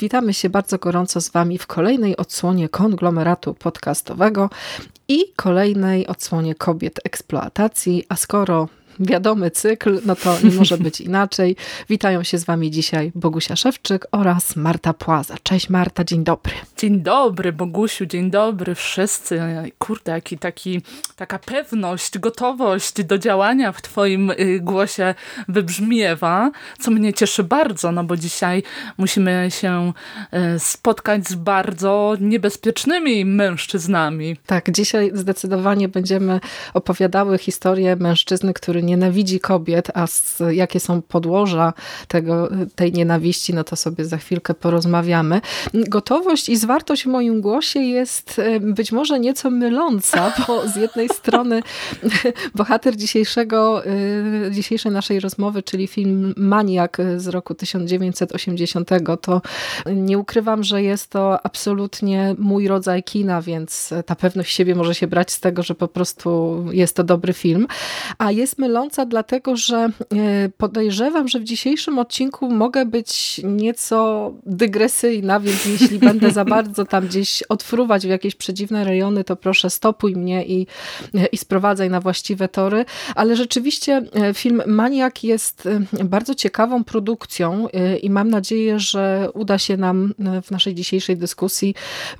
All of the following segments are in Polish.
Witamy się bardzo gorąco z Wami w kolejnej odsłonie konglomeratu podcastowego i kolejnej odsłonie kobiet eksploatacji. A skoro wiadomy cykl, no to nie może być inaczej. Witają się z Wami dzisiaj Bogusia Szewczyk oraz Marta Płaza. Cześć Marta, dzień dobry. Dzień dobry, Bogusiu, dzień dobry wszyscy. Kurde, jaki taki, taka pewność, gotowość do działania w twoim y, głosie wybrzmiewa, co mnie cieszy bardzo, no bo dzisiaj musimy się y, spotkać z bardzo niebezpiecznymi mężczyznami. Tak, dzisiaj zdecydowanie będziemy opowiadały historię mężczyzny, który nienawidzi kobiet, a z, jakie są podłoża tego, tej nienawiści, no to sobie za chwilkę porozmawiamy. Gotowość i zwartość w moim głosie jest e, być może nieco myląca, bo z jednej strony bohater dzisiejszego, e, dzisiejszej naszej rozmowy, czyli film Maniak z roku 1980, to nie ukrywam, że jest to absolutnie mój rodzaj kina, więc ta pewność siebie może się brać z tego, że po prostu jest to dobry film. A jest myląca dlatego, że e, podejrzewam, że w dzisiejszym odcinku mogę być nieco dygresyjna, więc jeśli będę za bardzo tam gdzieś odfruwać w jakieś przedziwne rejony, to proszę stopuj mnie i, i sprowadzaj na właściwe tory. Ale rzeczywiście e, film Maniak jest e, bardzo ciekawą produkcją i mam nadzieję, że uda się nam w naszej dzisiejszej dyskusji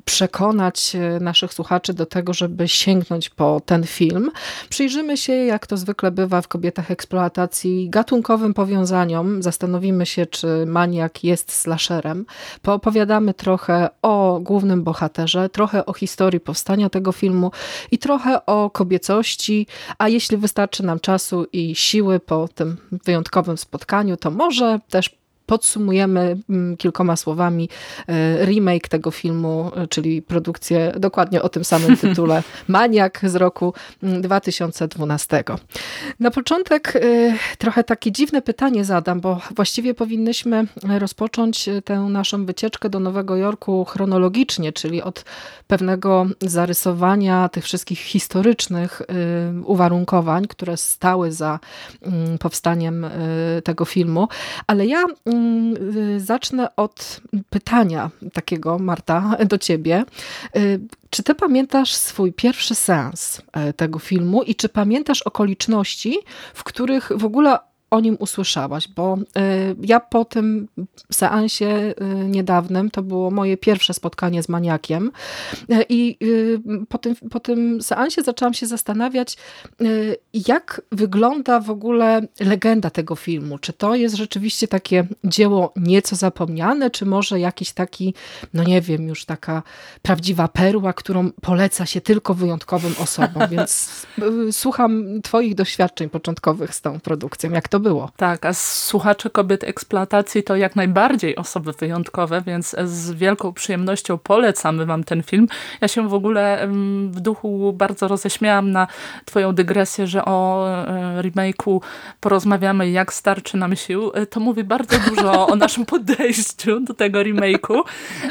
przekonać naszych słuchaczy do tego, żeby sięgnąć po ten film. Przyjrzymy się, jak to zwykle bywa w kobietach eksploatacji gatunkowym powiązaniom. Zastanowimy się, czy maniak jest slasherem. Poopowiadamy trochę o głównym bohaterze, trochę o historii powstania tego filmu i trochę o kobiecości, a jeśli wystarczy nam czasu i siły po tym wyjątkowym spotkaniu, to może też podsumujemy mm, kilkoma słowami e, remake tego filmu, e, czyli produkcję dokładnie o tym samym tytule Maniak z roku 2012. Mm, Na początek e, trochę takie dziwne pytanie zadam, bo właściwie powinnyśmy rozpocząć tę naszą wycieczkę do Nowego Jorku chronologicznie, czyli od pewnego zarysowania tych wszystkich historycznych uwarunkowań, które stały za mm, powstaniem tego filmu. Ale ja zacznę od pytania takiego, Marta, do ciebie. Y, czy ty pamiętasz swój pierwszy seans e, tego filmu i czy pamiętasz okoliczności, w których w ogóle o nim usłyszałaś, bo y, ja po tym seansie y, niedawnym, to było moje pierwsze spotkanie z maniakiem y, i po tym, po tym seansie zaczęłam się zastanawiać, jak wygląda w ogóle legenda tego filmu. Czy to jest rzeczywiście takie dzieło nieco zapomniane, czy może jakiś taki, no nie wiem, już taka prawdziwa perła, którą poleca się tylko wyjątkowym osobom, więc słucham twoich doświadczeń początkowych z tą produkcją. Jak to to było. Tak, a słuchacze kobiet eksploatacji to jak najbardziej osoby wyjątkowe, więc z wielką przyjemnością polecamy wam ten film. Ja się w ogóle w duchu bardzo roześmiałam na twoją dygresję, że o e, remake'u porozmawiamy jak starczy nam sił. E, to mówi bardzo dużo o naszym podejściu do tego remake'u.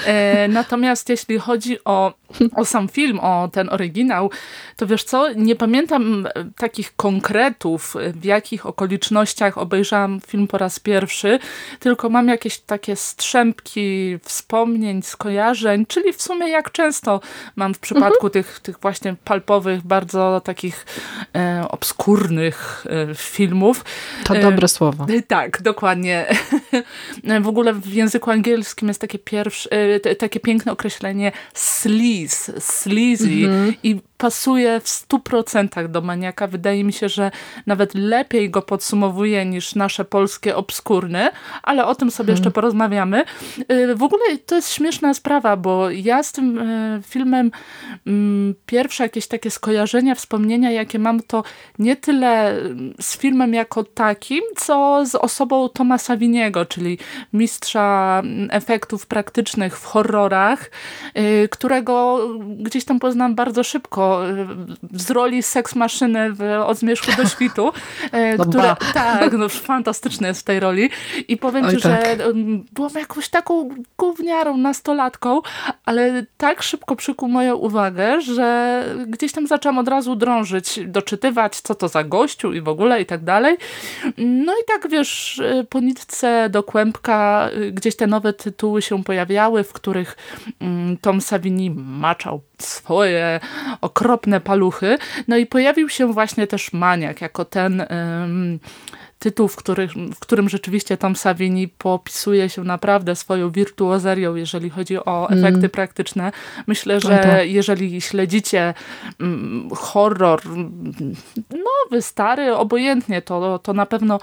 E, natomiast jeśli chodzi o, o sam film, o ten oryginał, to wiesz co, nie pamiętam takich konkretów, w jakich okolicznościach obejrzałam film po raz pierwszy, tylko mam jakieś takie strzępki wspomnień, skojarzeń, czyli w sumie jak często mam w przypadku mhm. tych, tych właśnie palpowych, bardzo takich e, obskurnych e, filmów. To dobre słowo. E, tak, dokładnie. w ogóle w języku angielskim jest takie, pierwsze, e, takie piękne określenie sleaze, sleazy mhm. i pasuje w stu procentach do maniaka. Wydaje mi się, że nawet lepiej go podsumowuje niż nasze polskie obskurne, ale o tym sobie hmm. jeszcze porozmawiamy. Y, w ogóle to jest śmieszna sprawa, bo ja z tym y, filmem mm, pierwsze jakieś takie skojarzenia, wspomnienia, jakie mam, to nie tyle z filmem jako takim, co z osobą Tomasa Winiego, czyli mistrza mm, efektów praktycznych w horrorach, y, którego gdzieś tam poznam bardzo szybko z roli seks maszyny w Od zmierzchu do świtu, e, no które, tak, no fantastyczne jest w tej roli i powiem Oj, ci, tak. że byłam jakąś taką gówniarą, nastolatką, ale tak szybko przykuł moją uwagę, że gdzieś tam zaczęłam od razu drążyć, doczytywać, co to za gościu i w ogóle i tak dalej. No i tak, wiesz, po nitce do kłębka gdzieś te nowe tytuły się pojawiały, w których mm, Tom Savini maczał swoje okropne paluchy. No i pojawił się właśnie też Maniak jako ten tytuł, w, który, w którym rzeczywiście Tom Savini popisuje się naprawdę swoją wirtuozerią, jeżeli chodzi o mm. efekty mm. praktyczne. Myślę, że tak. jeżeli śledzicie mm, horror nowy, stary, obojętnie, to, to na pewno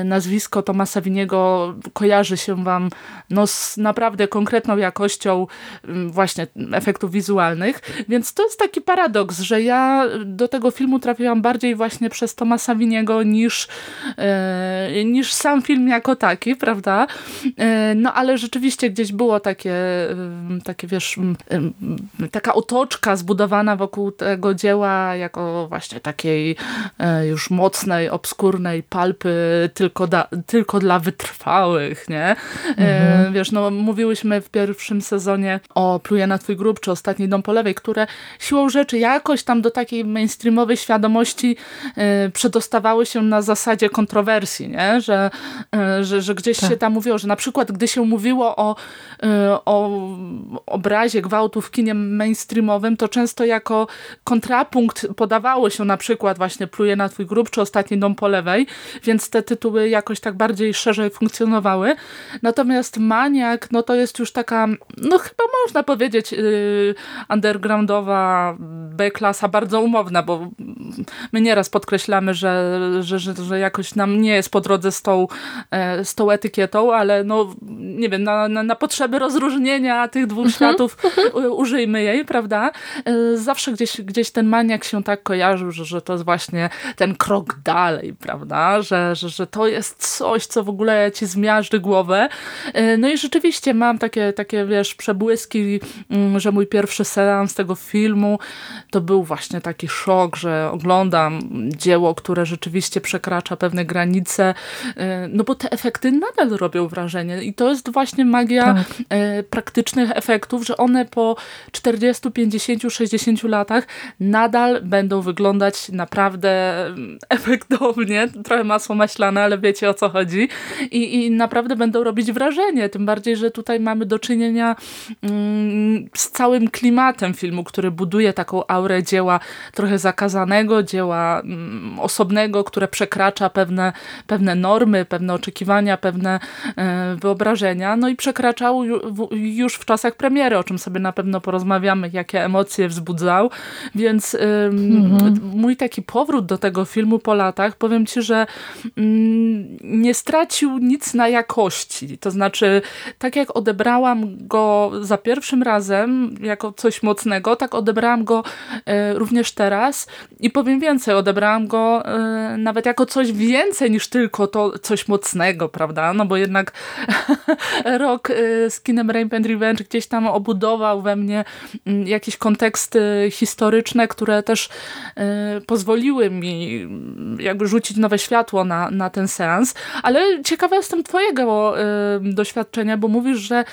y, nazwisko Toma Saviniego kojarzy się wam no, z naprawdę konkretną jakością y, właśnie efektów wizualnych, więc to jest taki paradoks, że ja do tego filmu trafiłam bardziej właśnie przez Toma Saviniego niż E, niż sam film jako taki, prawda? E, no ale rzeczywiście gdzieś było takie, takie wiesz, taka otoczka zbudowana wokół tego dzieła jako właśnie takiej e, już mocnej, obskurnej palpy tylko, da, tylko dla wytrwałych, nie? Mhm. Wiesz, no mówiłyśmy w pierwszym sezonie o Pluje na twój grób, czy Ostatni dom po lewej, które siłą rzeczy jakoś tam do takiej mainstreamowej świadomości przedostawały się na zasadzie kontrowersji, nie? Że, e, że, że gdzieś tak. się tam mówiło, że na przykład gdy się mówiło o, e, o obrazie gwałtu w kinie mainstreamowym, to często jako kontrapunkt podawało się na przykład właśnie Pluje na twój grób, czy Ostatni dom po lewej, więc te tytuły jakoś tak bardziej szerzej funkcjonowały. Natomiast Maniak, no to jest już taka, no chyba można powiedzieć yy, undergroundowa B-klasa, bardzo umowna, bo my nieraz podkreślamy, że, że, że, że jakoś nam nie jest po drodze z tą, e, z tą etykietą, ale no nie wiem, na, na, na potrzeby rozróżnienia tych dwóch mhm. światów użyjmy jej, prawda? E, zawsze gdzieś, gdzieś ten maniak się tak kojarzył, że, że to jest właśnie ten krok dalej, prawda? Że, że, że to jest coś, co w ogóle ci zmiażdży głowę. E, no i rzeczywiście mam takie, takie wiesz, przebłyski, mm, że mój pierwszy seans tego filmu to był właśnie taki szok, że oglądam dzieło, które rzeczywiście przekracza pewne granice, e, no bo te efekty nadal robią wrażenie i to jest właśnie magia tak. E, praktycznych efektów, że one po 40, 50, 60 latach nadal będą wyglądać naprawdę mm, efektownie, trochę masło maślane, ale wiecie o co chodzi i, i naprawdę będą robić wrażenie, tym bardziej, że tutaj mamy do czynienia mm, z całym klimatem filmu, który buduje taką aurę dzieła trochę zakazanego, dzieła mm, osobnego, które przekracza pewne, pewne normy, pewne oczekiwania, pewne e, wyobrażenia, no i przekraczał już w czasach premiery, o czym sobie na pewno porozmawiamy, jakie emocje wzbudzał, więc mhm. mój taki powrót do tego filmu po latach, powiem ci, że mm, nie stracił nic na jakości, to znaczy tak jak odebrałam go za pierwszym razem jako coś mocnego, tak odebrałam go e, również teraz. I powiem więcej, odebrałam go e, nawet jako coś więcej niż tylko to coś mocnego, prawda? No bo jednak rok y, z kinem Rape and Revenge gdzieś tam obudował we mnie mm, jakieś konteksty historyczne, które też y, pozwoliły mi mm, jakby rzucić nowe światło na, na ten seans. Ale ciekawa jestem twojego y, doświadczenia, bo mówisz, że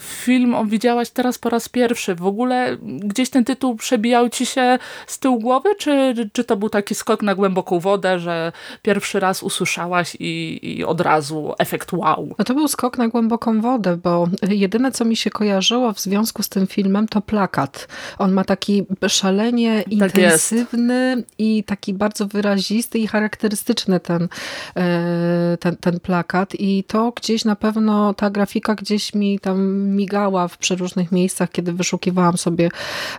film widziałaś teraz po raz pierwszy. W ogóle gdzieś ten tytuł przebijał ci się z tyłu głowy, czy czy to był taki skok na głęboką wodę, że pierwszy raz usłyszałaś i, i od razu efekt wow? No to był skok na głęboką wodę, bo jedyne co mi się kojarzyło w związku z tym filmem to plakat. On ma taki szalenie tak intensywny jest. i taki bardzo wyrazisty i charakterystyczny ten, e, ten, ten plakat i to gdzieś na pewno ta grafika gdzieś mi tam migała w przeróżnych miejscach, kiedy wyszukiwałam sobie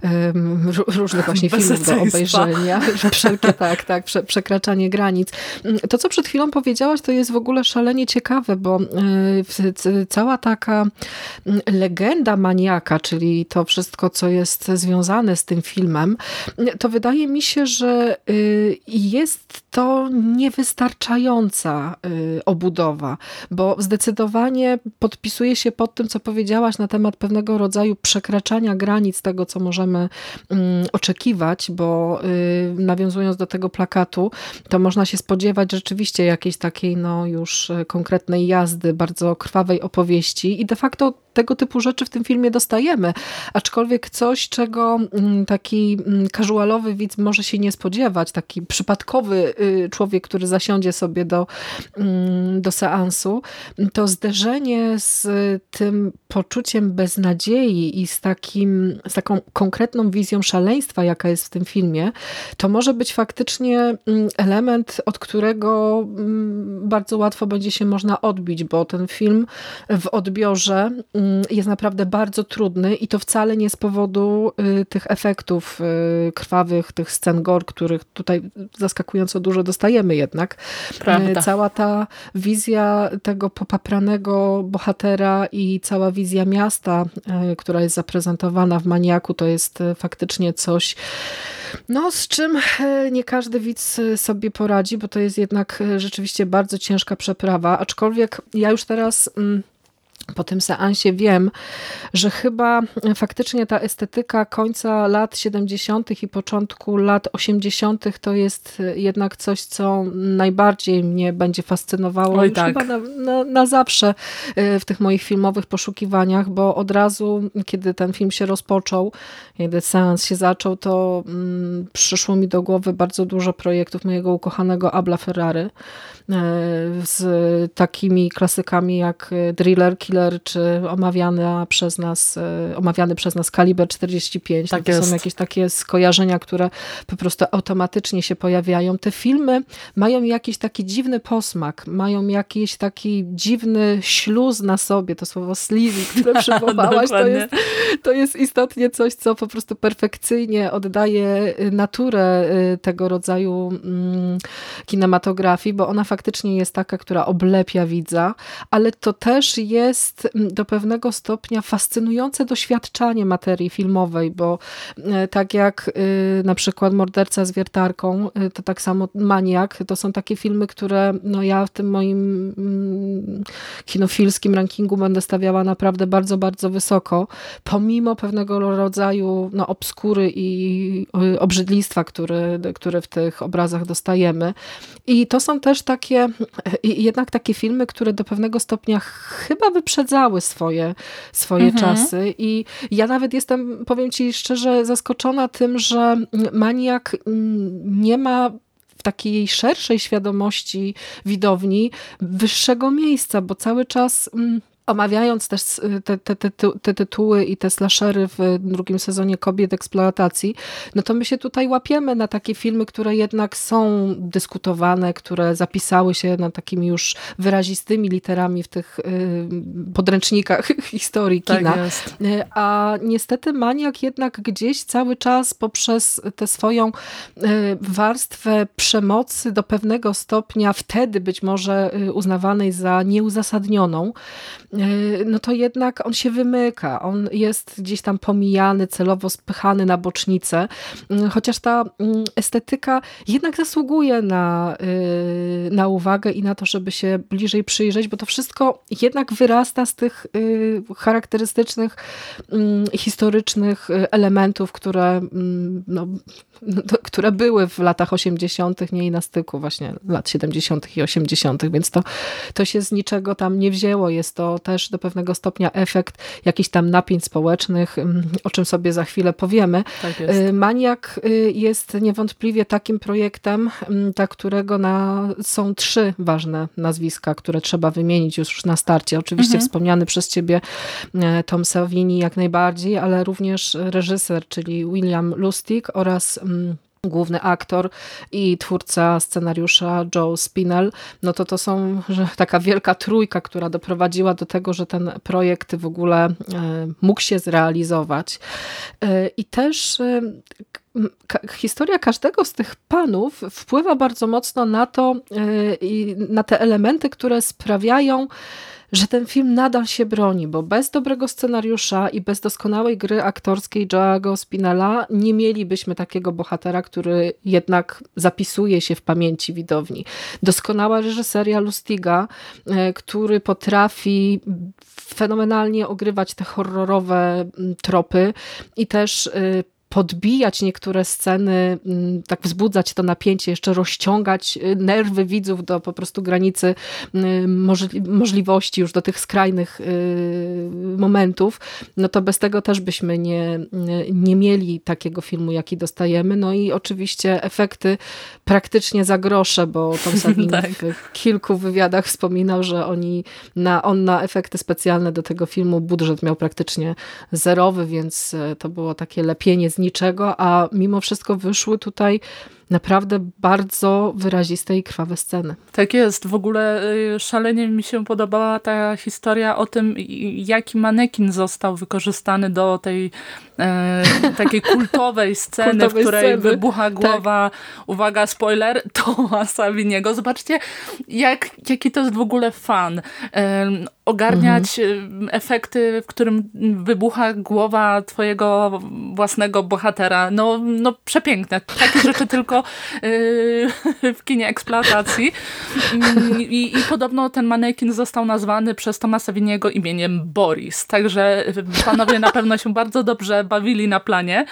um, różnych właśnie filmów do obejrzenia. Wszelkie tak, tak, prze, przekraczanie granic. To, co przed chwilą powiedziałaś, to jest w ogóle szalenie ciekawe, bo e, cała taka legenda maniaka, czyli to wszystko, co jest związane z tym filmem, to wydaje mi się, że y, jest to niewystarczająca y, obudowa, bo zdecydowanie podpisuje się pod tym, co powiedziałaś na temat pewnego rodzaju przekraczania granic tego, co możemy mm, oczekiwać, bo y, nawiązując do tego plakatu, to można się spodziewać rzeczywiście jakiejś takiej no już konkretnej jazdy, bardzo krwawej opowieści i de facto tego typu rzeczy w tym filmie dostajemy. Aczkolwiek coś, czego mm, taki mm, casualowy widz może się nie spodziewać, taki przypadkowy y, człowiek, który zasiądzie sobie do, mm, do seansu, to zderzenie z tym poczuciem beznadziei i z, takim, z taką konkretną wizją szaleństwa, jaka jest w tym filmie, to może być faktycznie element, od którego bardzo łatwo będzie się można odbić, bo ten film w odbiorze jest naprawdę bardzo trudny i to wcale nie z powodu y, tych efektów y, krwawych, tych scen gor, których tutaj zaskakująco dużo dostajemy jednak. Prawda. Y, cała ta wizja tego popapranego bohatera i cała wizja miasta, która jest zaprezentowana w Maniaku, to jest faktycznie coś, no, z czym nie każdy widz sobie poradzi, bo to jest jednak rzeczywiście bardzo ciężka przeprawa, aczkolwiek ja już teraz mm, po tym seansie wiem, że chyba faktycznie ta estetyka końca lat 70. i początku lat 80. to jest jednak coś, co najbardziej mnie będzie fascynowało Oj, tak. chyba na, na, na, zawsze e, w tych moich filmowych poszukiwaniach, bo od razu, kiedy ten film się rozpoczął, kiedy seans się zaczął, to mm, przyszło mi do głowy bardzo dużo projektów mojego ukochanego Abla Ferrary z takimi klasykami jak Driller, Killer czy omawiana przez nas, e, omawiany przez nas Kaliber 45. Tak to są jakieś takie skojarzenia, które po prostu automatycznie się pojawiają. Te filmy mają jakiś taki dziwny posmak, mają jakiś taki dziwny śluz na sobie, to słowo sleazy, które przywołałaś, to, jest, to jest istotnie coś, co po prostu perfekcyjnie oddaje y, naturę y, tego rodzaju mm, kinematografii, bo ona faktycznie jest taka, która oblepia widza, ale to też jest jest mm, do pewnego stopnia fascynujące doświadczanie materii filmowej, bo e, tak jak y, na przykład Morderca z wiertarką, y, to tak samo Maniak, to są takie filmy, które no ja w tym moim mm, kinofilskim rankingu będę stawiała naprawdę bardzo, bardzo wysoko, pomimo pewnego rodzaju no, obskury i y, obrzydlistwa, które, które w tych obrazach dostajemy. I to są też takie, jednak takie filmy, które do pewnego stopnia chyba wyprzedzały swoje, swoje mhm. czasy i ja nawet jestem, powiem ci szczerze, zaskoczona tym, że maniak nie ma w takiej szerszej świadomości widowni wyższego miejsca, bo cały czas omawiając też y, te, te, te, te, tytuły i te slashery w drugim sezonie Kobiet Eksploatacji, no to my się tutaj łapiemy na takie filmy, które jednak są dyskutowane, które zapisały się na takimi już wyrazistymi literami w tych y, podręcznikach historii tak kina. Tak A niestety Maniak jednak gdzieś cały czas poprzez tę swoją warstwę przemocy do pewnego stopnia wtedy być może uznawanej za nieuzasadnioną, no to jednak on się wymyka. On jest gdzieś tam pomijany, celowo spychany na bocznicę, mm, chociaż ta mm, estetyka jednak zasługuje na, y, na uwagę i na to, żeby się bliżej przyjrzeć, bo to wszystko jednak wyrasta z tych y, charakterystycznych, mm, historycznych y, elementów, które no, które były w latach 80., nie i na styku właśnie lat 70. i 80., więc to, to się z niczego tam nie wzięło. Jest to też do pewnego stopnia efekt jakichś tam napięć społecznych, mm, o czym sobie za chwilę powiemy. Tak jest. Maniak jest niewątpliwie takim projektem, mm, dla którego na, są trzy ważne nazwiska, które trzeba wymienić już na starcie. Oczywiście mhm. wspomniany przez ciebie Tom Savini jak najbardziej, ale również reżyser, czyli William Lustig oraz mm, główny aktor i twórca scenariusza Joe Spinell, no to to są taka wielka trójka, która doprowadziła do tego, że ten projekt w ogóle e, mógł się zrealizować. E, I też e, historia każdego z tych panów wpływa bardzo mocno na to i na te elementy, które sprawiają, że ten film nadal się broni, bo bez dobrego scenariusza i bez doskonałej gry aktorskiej Joe'ego Spinella nie mielibyśmy takiego bohatera, który jednak zapisuje się w pamięci widowni. Doskonała reżyseria Lustiga, e, który potrafi fenomenalnie ogrywać te horrorowe tropy i też e, podbijać niektóre sceny, mm, tak wzbudzać to napięcie, jeszcze rozciągać y, nerwy widzów do po prostu granicy y, możliwości, już do tych skrajnych y, momentów, no to bez tego też byśmy nie, nie mieli takiego filmu, jaki dostajemy. No i oczywiście efekty praktycznie za grosze, bo Tom Savini tak. w kilku wywiadach wspominał, że oni na, on na efekty specjalne do tego filmu budżet miał praktycznie zerowy, więc to było takie lepienie z niczego, a mimo wszystko wyszły tutaj naprawdę bardzo wyraziste i krwawe sceny. Tak jest. W ogóle y, szalenie mi się podobała ta historia o tym, jaki manekin został wykorzystany do tej e, takiej kultowej sceny, kultowej w której sceny. wybucha tak. głowa, tak. uwaga, spoiler, Toma Saviniego. Zobaczcie, jak, jaki to jest w ogóle fan. E, ogarniać mhm. efekty, w którym wybucha głowa twojego własnego bohatera. No, no przepiękne. Takie rzeczy tylko Y, w kinie eksploatacji. I, I, podobno ten manekin został nazwany przez Tomasa Winiego imieniem Boris. Także panowie na pewno się bardzo dobrze bawili na planie.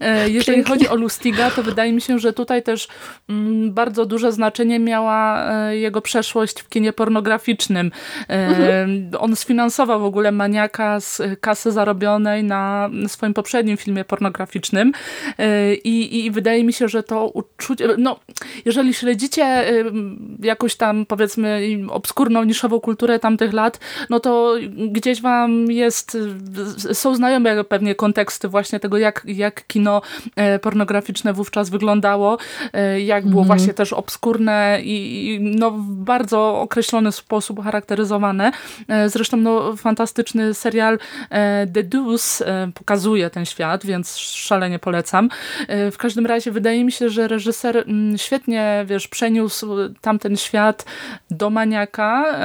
E, jeżeli Pięknie. chodzi o Lustiga, to wydaje mi się, że tutaj też mm, bardzo duże znaczenie miała e, jego przeszłość w kinie pornograficznym. E, mhm. On sfinansował w ogóle maniaka z kasy zarobionej na swoim poprzednim filmie pornograficznym i, i wydaje mi się, że to uczucie, no jeżeli śledzicie jakąś tam powiedzmy obskurną, niszową kulturę tamtych lat, no to gdzieś wam jest, są znajome pewnie konteksty właśnie tego, jak, jak kino e, pornograficzne wówczas wyglądało, e, jak było mhm. właśnie też obskurne i no, w bardzo określony sposób charakteryzowane. E, zresztą no, fantastyczny serial The Deuce pokazuje ten świat, więc szalenie polecam. W każdym razie wydaje mi się, że reżyser mm, świetnie, wiesz, przeniósł tamten świat do maniaka,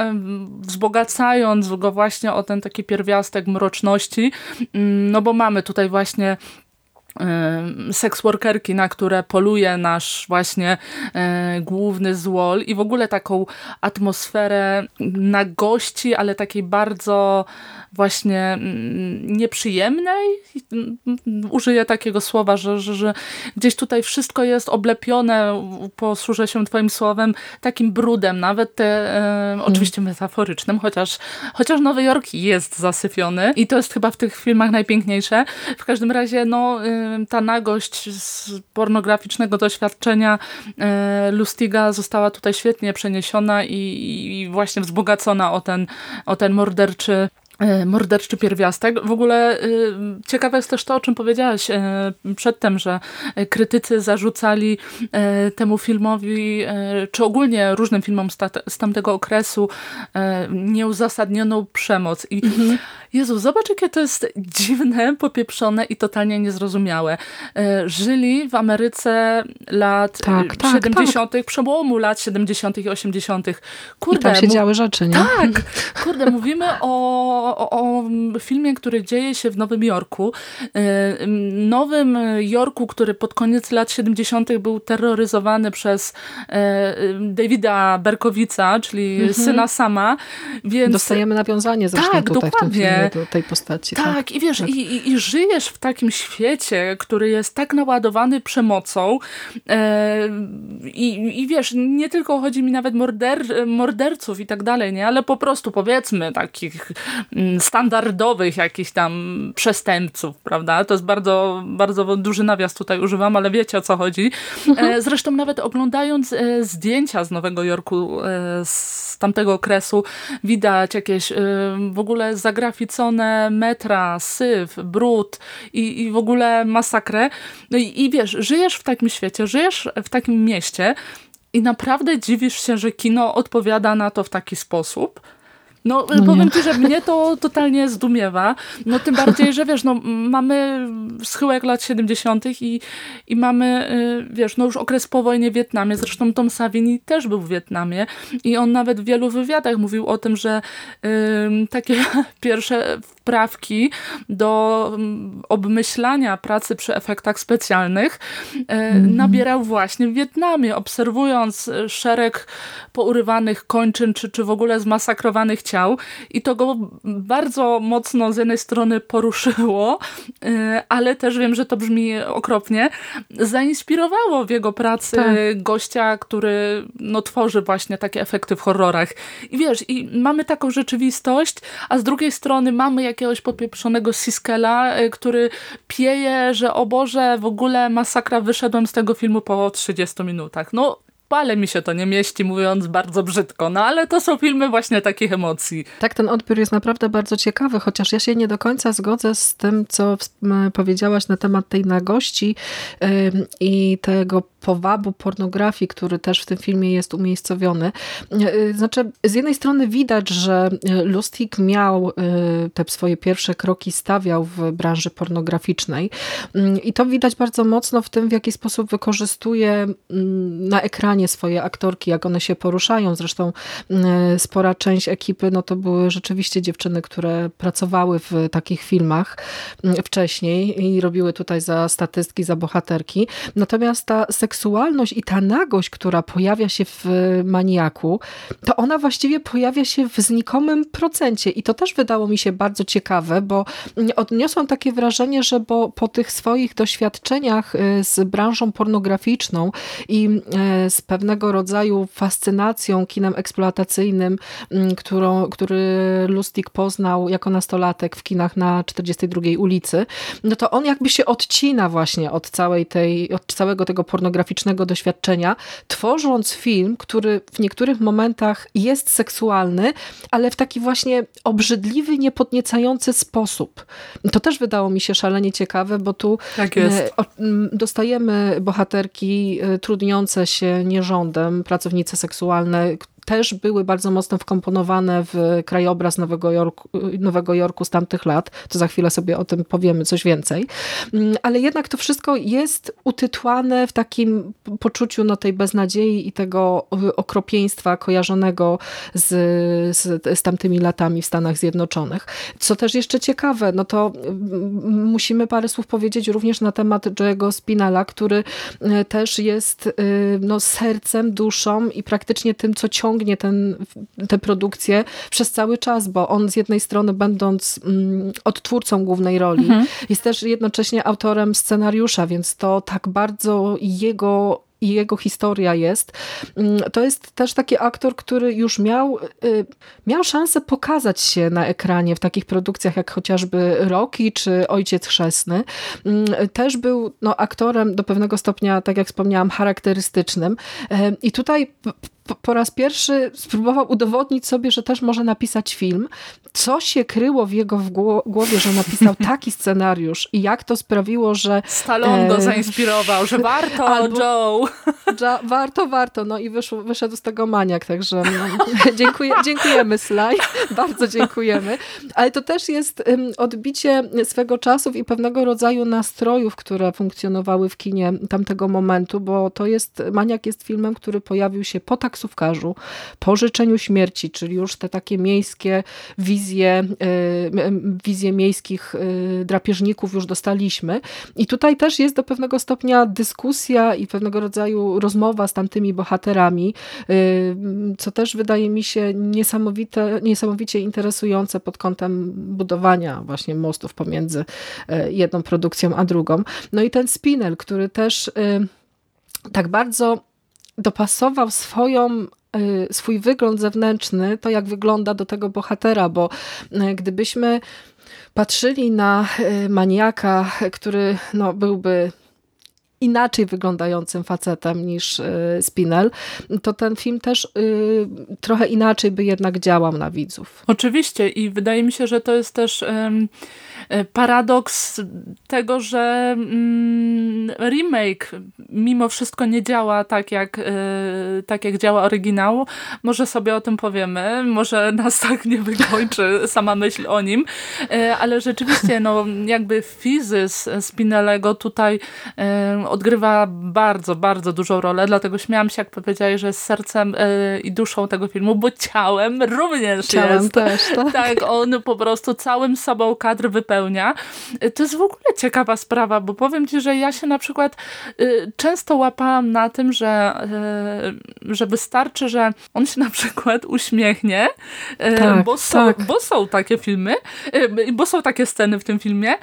wzbogacając go właśnie o ten taki pierwiastek mroczności, mm, no bo mamy tutaj właśnie seksworkerki, na które poluje nasz właśnie e, główny złol i w ogóle taką atmosferę nagości, ale takiej bardzo właśnie mm, nieprzyjemnej. Użyję takiego słowa, że, że, że gdzieś tutaj wszystko jest oblepione, posłużę się twoim słowem, takim brudem, nawet te, e, hmm. oczywiście metaforycznym, chociaż, chociaż Nowy Jork jest zasyfiony i to jest chyba w tych filmach najpiękniejsze. W każdym razie no, e, ta nagość z pornograficznego doświadczenia e, Lustiga została tutaj świetnie przeniesiona i, i właśnie wzbogacona o ten, o ten morderczy morderczy pierwiastek. W ogóle y, ciekawe jest też to, o czym powiedziałaś y, przedtem, że krytycy zarzucali temu filmowi, czy ogólnie różnym filmom z tamtego okresu nieuzasadnioną przemoc. I mhm. Jezu, zobacz jakie to jest dziwne, popieprzone i totalnie niezrozumiałe. Żyli w Ameryce lat tak, 70., tak. przełomu lat 70. i 80. Kurde, I tam się działy rzeczy, nie? Tak, kurde, mówimy o o, o filmie, który dzieje się w Nowym Jorku. E, Nowym Jorku, który pod koniec lat 70. był terroryzowany przez e, Davida Berkowica, czyli mhm. syna sama. Więc... Dostajemy nawiązanie zresztą tak, tutaj dokładnie. w filmie do tej postaci. Tak, tak. i wiesz, tak. I, i, i, żyjesz w takim świecie, który jest tak naładowany przemocą e, i, i wiesz, nie tylko chodzi mi nawet morder, morderców i tak dalej, nie, ale po prostu powiedzmy takich standardowych jakichś tam przestępców, prawda? To jest bardzo, bardzo duży nawias tutaj używam, ale wiecie o co chodzi. E, zresztą nawet oglądając e, zdjęcia z Nowego Jorku e, z tamtego okresu widać jakieś w ogóle zagraficone metra, syf, brud i, i w ogóle masakrę. No i, i wiesz, żyjesz w takim świecie, żyjesz w takim mieście, i naprawdę dziwisz się, że kino odpowiada na to w taki sposób. No, no powiem nie. ci, że mnie to totalnie zdumiewa. No tym bardziej, że wiesz, no mamy schyłek lat 70. i, i mamy, y, wiesz, no już okres po wojnie w Wietnamie. Zresztą Tom Savini też był w Wietnamie i on nawet w wielu wywiadach mówił o tym, że y, takie pierwsze wprawki do obmyślania pracy przy efektach specjalnych mm. nabierał właśnie w Wietnamie, obserwując szereg pourywanych kończyn, czy, czy w ogóle zmasakrowanych ciał i to go bardzo mocno z jednej strony poruszyło, e, ale też wiem, że to brzmi okropnie, zainspirowało w jego pracy tak. gościa, który no, tworzy właśnie takie efekty w horrorach. I wiesz, i mamy taką rzeczywistość, a z drugiej strony mamy jakiegoś popieprzonego Siskela, e, który pieje, że o Boże, w ogóle masakra, wyszedłem z tego filmu po 30 minutach. No ale mi się to nie mieści, mówiąc bardzo brzydko. No ale to są filmy właśnie takich emocji. Tak, ten odbiór jest naprawdę bardzo ciekawy, chociaż ja się nie do końca zgodzę z tym, co powiedziałaś na temat tej nagości i tego powabu pornografii, który też w tym filmie jest umiejscowiony. Yy, znaczy, z jednej strony widać, że Lustig miał te swoje pierwsze kroki, stawiał w branży pornograficznej i to widać bardzo mocno w tym, w jaki sposób wykorzystuje na ekranie swoje aktorki, jak one się poruszają. Zresztą mm, spora część ekipy, no to były rzeczywiście dziewczyny, które pracowały w takich filmach mm, wcześniej i robiły tutaj za statystki, za bohaterki. Natomiast ta seksualność i ta nagość, która pojawia się w maniaku, to ona właściwie pojawia się w znikomym procencie. I to też wydało mi się bardzo ciekawe, bo odniosłam takie wrażenie, że bo po tych swoich doświadczeniach y, z branżą pornograficzną i y, z pewnego rodzaju fascynacją kinem eksploatacyjnym, którą, który Lustig poznał jako nastolatek w kinach na 42 ulicy, no to on jakby się odcina właśnie od całej tej, od całego tego pornograficznego doświadczenia, tworząc film, który w niektórych momentach jest seksualny, ale w taki właśnie obrzydliwy, niepodniecający sposób. To też wydało mi się szalenie ciekawe, bo tu tak dostajemy bohaterki e, trudniące się, nie rządem, pracownice seksualne, też były bardzo mocno wkomponowane w krajobraz Nowego Jorku, Nowego Jorku z tamtych lat. To za chwilę sobie o tym powiemy coś więcej. Mm, ale jednak to wszystko jest utytłane w takim poczuciu no, tej beznadziei i tego okropieństwa kojarzonego z, z, z tamtymi latami w Stanach Zjednoczonych. Co też jeszcze ciekawe, no to mm, musimy parę słów powiedzieć również na temat Joe'ego Spinella, który e, też jest no, sercem, duszą i praktycznie tym, co ciągnie ciągnie ten, tę produkcję przez cały czas, bo on z jednej strony będąc mm, odtwórcą głównej roli, mhm. jest też jednocześnie autorem scenariusza, więc to tak bardzo jego i jego historia jest. Mm, to jest też taki aktor, który już miał, y, miał szansę pokazać się na ekranie w takich produkcjach jak chociażby Rocky czy Ojciec Chrzestny. Mm, też był no, aktorem do pewnego stopnia, tak jak wspomniałam, charakterystycznym. I tutaj po raz pierwszy spróbował udowodnić sobie, że też może napisać film. Co się kryło w jego w głowie, że napisał taki scenariusz i jak to sprawiło, że... Stallone go e, zainspirował, że warto, albo, Joe. Że warto, warto. No i wyszedł z tego maniak, także no, dziękuję, dziękujemy Sly, bardzo dziękujemy. Ale to też jest odbicie swego czasów i pewnego rodzaju nastrojów, które funkcjonowały w kinie tamtego momentu, bo to jest, Maniak jest filmem, który pojawił się po tak taksówkarzu, po życzeniu śmierci, czyli już te takie miejskie wizje, wizje miejskich drapieżników już dostaliśmy. I tutaj też jest do pewnego stopnia dyskusja i pewnego rodzaju rozmowa z tamtymi bohaterami, co też wydaje mi się niesamowite, niesamowicie interesujące pod kątem budowania właśnie mostów pomiędzy jedną produkcją a drugą. No i ten Spinel, który też tak bardzo dopasował swoją swój wygląd zewnętrzny, to jak wygląda do tego bohatera, bo gdybyśmy patrzyli na maniaka, który no, byłby inaczej wyglądającym facetem niż Spinel, to ten film też trochę inaczej by jednak działał na widzów. Oczywiście i wydaje mi się, że to jest też E, paradoks tego, że mm, remake mimo wszystko nie działa tak jak, e, tak jak działa oryginał. Może sobie o tym powiemy, może nas tak nie wykończy sama myśl o nim, e, ale rzeczywiście no, jakby fizys Spinellego tutaj odgrywa bardzo, bardzo dużą rolę, dlatego śmiałam się, jak powiedziałeś, że z sercem i duszą tego filmu, bo ciałem również ciałem jest. też, tak? tak, on po prostu całym sobą kadr wypełnia wypełnia. To jest w ogóle ciekawa sprawa, bo powiem ci, że ja się na przykład y, często łapałam na tym, że, y, że wystarczy, że on się na przykład uśmiechnie, tak, bo, są, tak. bo są takie filmy, bo są takie sceny w tym filmie,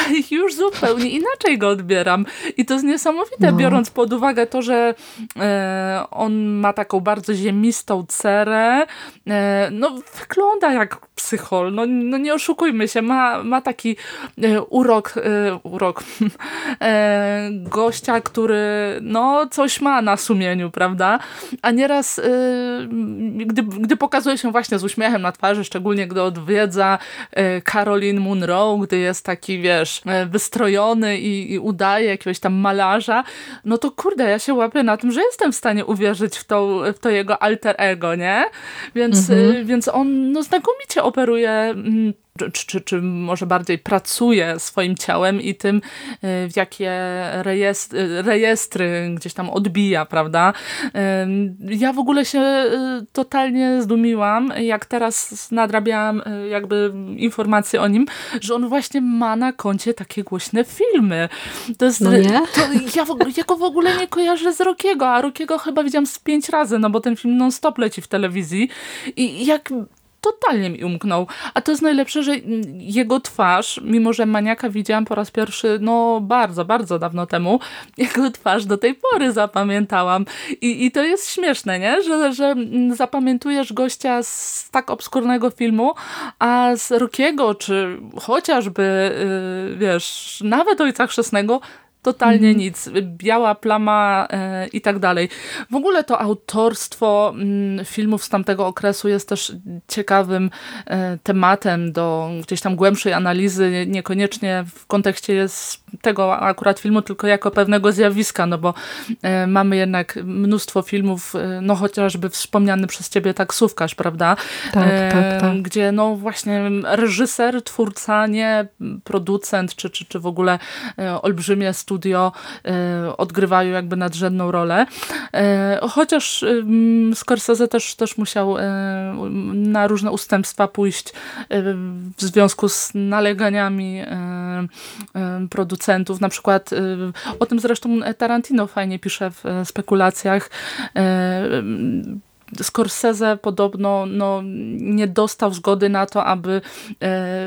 już zupełnie inaczej go odbieram. I to jest niesamowite, no. biorąc pod uwagę to, że e, on ma taką bardzo ziemistą cerę. E, no, wygląda jak psychol. No, no nie oszukujmy się. Ma, ma taki e, urok, e, urok e, gościa, który no, coś ma na sumieniu, prawda? A nieraz, e, gdy, gdy pokazuje się właśnie z uśmiechem na twarzy, szczególnie gdy odwiedza Caroline Munro, gdy jest taki, wiesz, wiesz, e, wystrojony i, i udaje jakiegoś tam malarza, no to kurde, ja się łapię na tym, że jestem w stanie uwierzyć w to, w to jego alter ego, nie? Więc, mhm. E, więc on no, znakomicie operuje mm, czy, czy, czy może bardziej pracuje swoim ciałem i tym, y, w jakie rejestry, rejestry gdzieś tam odbija, prawda? Ja w ogóle się y, totalnie zdumiłam, jak teraz nadrabiałam y, jakby informacje o nim, że on właśnie ma na koncie takie głośne filmy. To jest, no nie? To ja, w, ja go w ogóle nie kojarzę z Rokiego, a Rokiego chyba widziałam z pięć razy, no bo ten film non-stop leci w telewizji i jak totalnie mi umknął. A to jest najlepsze, że jego twarz, mimo że maniaka widziałam po raz pierwszy, no bardzo, bardzo dawno temu, jego twarz do tej pory zapamiętałam. I, i to jest śmieszne, nie? Że, że zapamiętujesz gościa z tak obskurnego filmu, a z Rokiego, czy chociażby, yy, wiesz, nawet Ojca Chrzestnego, totalnie mm. nic, biała plama e, i tak dalej. W ogóle to autorstwo mm, filmów z tamtego okresu jest też ciekawym e, tematem do gdzieś tam głębszej analizy, niekoniecznie w kontekście jest tego akurat filmu, tylko jako pewnego zjawiska, no bo e, mamy jednak mnóstwo filmów, e, no chociażby wspomniany przez ciebie taksówkarz, prawda? Tak, e, tak, tak. Gdzie no właśnie reżyser, twórca, nie producent, czy, czy, czy w ogóle e, olbrzymie studia studio e, odgrywają jakby nadrzędną rolę. E, chociaż Scorsese też, też musiał e, na różne ustępstwa pójść w związku z naleganiami producentów. Na przykład o tym zresztą Tarantino fajnie pisze w spekulacjach Scorsese podobno no, nie dostał zgody na to, aby e,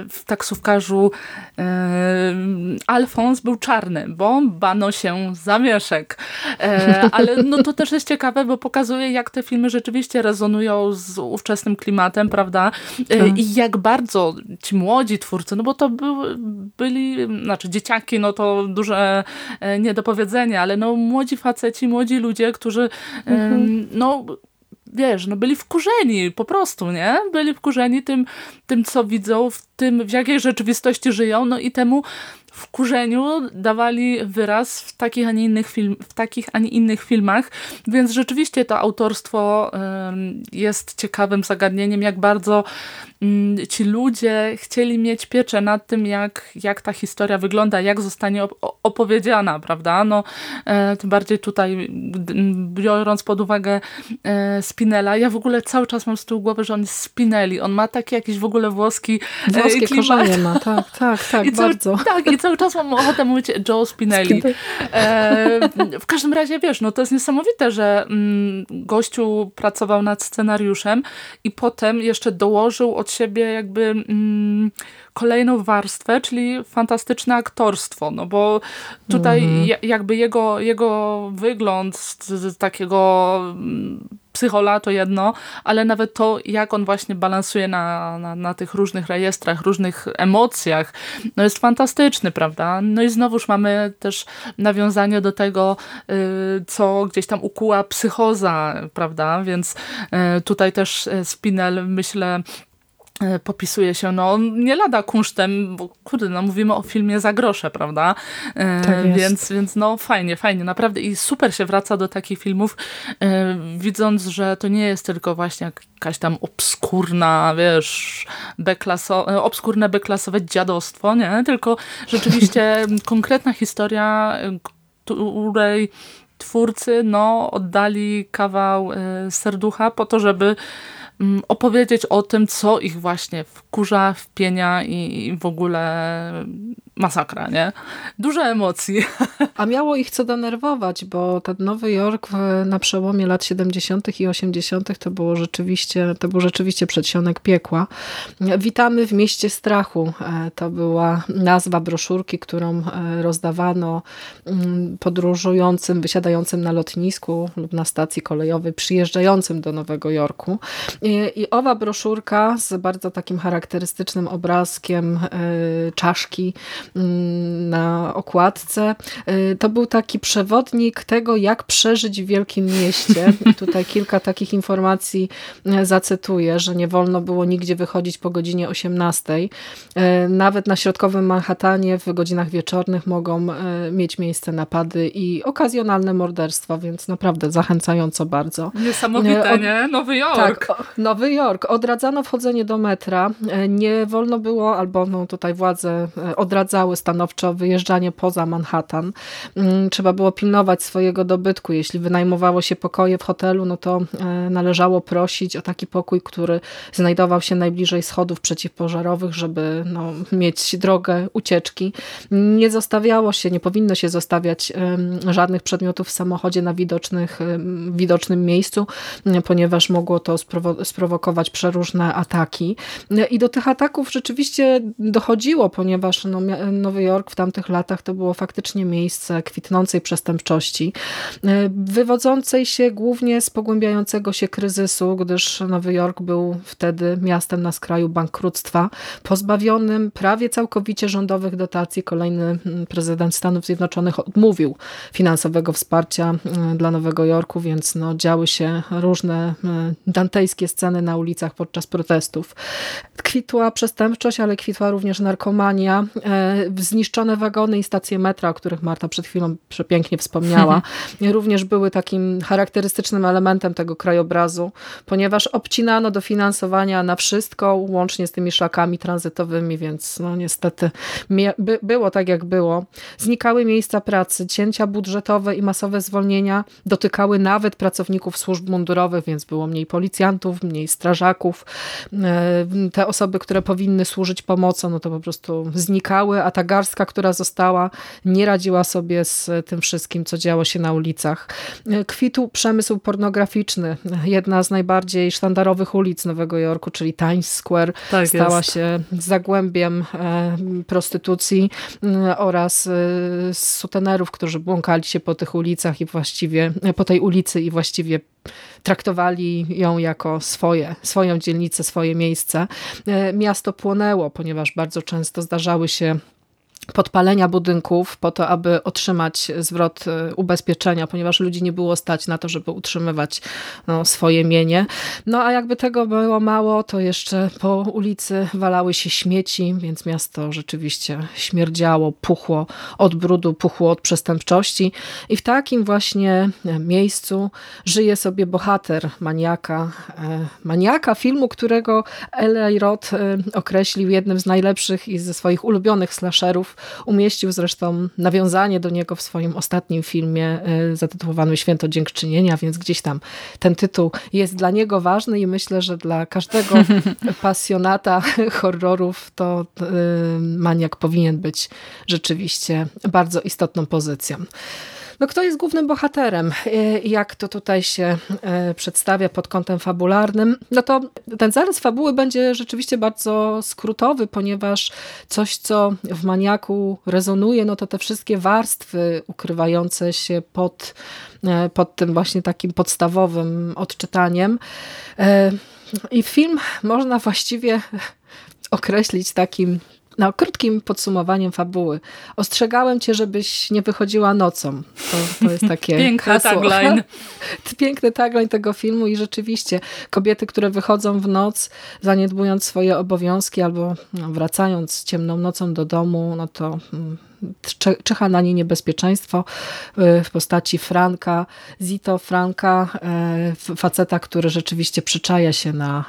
w taksówkarzu e, Alfons był czarny, bo bano się zamieszek. E, ale no, to też jest ciekawe, bo pokazuje, jak te filmy rzeczywiście rezonują z ówczesnym klimatem, prawda? Tak. I jak bardzo ci młodzi twórcy, no bo to były, byli, znaczy dzieciaki, no to duże niedopowiedzenie, ale no młodzi faceci, młodzi ludzie, którzy mhm. no wiesz, no byli wkurzeni po prostu, nie? Byli wkurzeni tym, tym, co widzą, w tym, w jakiej rzeczywistości żyją, no i temu wkurzeniu dawali wyraz w takich, a nie innych, film, w takich, a nie innych filmach, więc rzeczywiście to autorstwo jest ciekawym zagadnieniem, jak bardzo mm, ci ludzie chcieli mieć pieczę nad tym, jak, jak ta historia wygląda, jak zostanie opowiedziana, prawda? No, e, tym bardziej tutaj biorąc pod uwagę e, Spinella, ja w ogóle cały czas mam z tyłu głowy, że on jest Spinelli, on ma taki jakiś w ogóle włoski e, Włoskie klimat. korzenie ma, tak, tak, tak, I bardzo. tak, i cały czas mam ochotę mówić Joe Spinelli. E, w każdym razie, wiesz, no to jest niesamowite, że mm, gościu pracował nad scenariuszem i potem jeszcze dołożył od siebie jakby mm, kolejną warstwę, czyli fantastyczne aktorstwo, no bo tutaj mhm. jakby jego, jego wygląd z, z takiego mm, psychola to jedno, ale nawet to, jak on właśnie balansuje na, na, na, tych różnych rejestrach, różnych emocjach, no jest fantastyczny, prawda? No i znowuż mamy też nawiązanie do tego, y, co gdzieś tam ukuła psychoza, prawda? Więc y, tutaj też y, Spinel, myślę, popisuje się, no nie lada kunsztem, bo kurde, no mówimy o filmie za grosze, prawda? E, tak więc, więc no fajnie, fajnie, naprawdę i super się wraca do takich filmów, e, widząc, że to nie jest tylko właśnie jakaś tam obskurna, wiesz, B-klaso, obskurne B-klasowe dziadostwo, nie? Tylko rzeczywiście konkretna historia, której twórcy, no, oddali kawał serducha po to, żeby opowiedzieć o tym, co ich właśnie wkurza, wpienia i w ogóle masakra, nie? Dużo emocji. A miało ich co denerwować, bo ten Nowy Jork na przełomie lat 70. i 80. to było rzeczywiście, to był rzeczywiście przedsionek piekła. Witamy w mieście strachu. E, to była nazwa broszurki, którą e, rozdawano mm, podróżującym, wysiadającym na lotnisku lub na stacji kolejowej, przyjeżdżającym do Nowego Jorku. I, i owa broszurka z bardzo takim charakterystycznym obrazkiem e, czaszki na okładce. Y, to był taki przewodnik tego, jak przeżyć w wielkim mieście. I tutaj kilka takich informacji y, zacytuję, że nie wolno było nigdzie wychodzić po godzinie 18. Y, nawet na środkowym Manhattanie w godzinach wieczornych mogą mieć miejsce napady i okazjonalne morderstwa, więc naprawdę zachęcająco bardzo. Niesamowite, Od... nie? Nowy Jork. Tak, Nowy Jork. Odradzano wchodzenie do metra. Nie wolno było, albo no tutaj władze odradzały zakazzały stanowczo wyjeżdżanie poza Manhattan. Mm, trzeba było pilnować swojego dobytku. Jeśli wynajmowało się pokoje w hotelu, no to e, należało prosić o taki pokój, który znajdował się najbliżej schodów przeciwpożarowych, żeby no, mieć drogę ucieczki. Nie zostawiało się, nie powinno się zostawiać żadnych przedmiotów w samochodzie na widocznych, widocznym miejscu, ponieważ mogło to sprowokować przeróżne ataki. I do tych ataków rzeczywiście dochodziło, ponieważ no, Nowy Jork w tamtych latach to było faktycznie miejsce kwitnącej przestępczości, e, wywodzącej się głównie z pogłębiającego się kryzysu, gdyż Nowy Jork był wtedy miastem na skraju bankructwa, pozbawionym prawie całkowicie rządowych dotacji. Kolejny mm, prezydent Stanów Zjednoczonych odmówił finansowego wsparcia mm, dla Nowego Jorku, więc no, działy się różne mm, dantejskie sceny na ulicach podczas protestów. Kwitła przestępczość, ale kwitła również narkomania. Zniszczone wagony i stacje metra, o których Marta przed chwilą przepięknie wspomniała, również były takim charakterystycznym elementem tego krajobrazu, ponieważ obcinano dofinansowania na wszystko, łącznie z tymi szlakami tranzytowymi, więc no niestety by, było tak, jak było. Znikały miejsca pracy, cięcia budżetowe i masowe zwolnienia dotykały nawet pracowników służb mundurowych, więc było mniej policjantów, mniej strażaków. E, te osoby, które powinny służyć pomocą, no to po prostu znikały, a ta garstka, która została, nie radziła sobie z tym wszystkim, co działo się na ulicach. Kwitł przemysł pornograficzny. Jedna z najbardziej sztandarowych ulic Nowego Jorku, czyli Times Square, tak stała jest. się zagłębiem e, prostytucji e, oraz e, sutenerów, którzy błąkali się po tych ulicach i właściwie, po tej ulicy i właściwie traktowali ją jako swoje, swoją dzielnicę, swoje miejsce. Miasto płonęło, ponieważ bardzo często zdarzały się podpalenia budynków po to, aby otrzymać zwrot y, ubezpieczenia, ponieważ ludzi nie było stać na to, żeby utrzymywać no, swoje mienie. No a jakby tego było mało, to jeszcze po ulicy walały się śmieci, więc miasto rzeczywiście śmierdziało, puchło od brudu, puchło od przestępczości i w takim właśnie miejscu żyje sobie bohater maniaka, e, maniaka filmu, którego Eli Roth e, określił jednym z najlepszych i ze swoich ulubionych slasherów Umieścił zresztą nawiązanie do niego w swoim ostatnim filmie y, zatytułowanym Święto Dziękczynienia, więc gdzieś tam ten tytuł jest dla niego ważny i myślę, że dla każdego pasjonata horrorów to y, maniak powinien być rzeczywiście bardzo istotną pozycją. No kto jest głównym bohaterem? E, jak to tutaj się e, przedstawia pod kątem fabularnym? No to ten zarys fabuły będzie rzeczywiście bardzo skrótowy, ponieważ coś, co w maniaku rezonuje, no to te wszystkie warstwy ukrywające się pod, e, pod tym właśnie takim podstawowym odczytaniem. I film można właściwie określić takim no, krótkim podsumowaniem fabuły. Ostrzegałem cię, żebyś nie wychodziła nocą. To, to jest takie Piękny hasło. tagline. Piękny tagline tego filmu i rzeczywiście kobiety, które wychodzą w noc, zaniedbując swoje obowiązki albo no, wracając ciemną nocą do domu, no to mm, czyha na nie niebezpieczeństwo y, w postaci Franka, Zito Franka, y, faceta, który rzeczywiście przyczaja się na,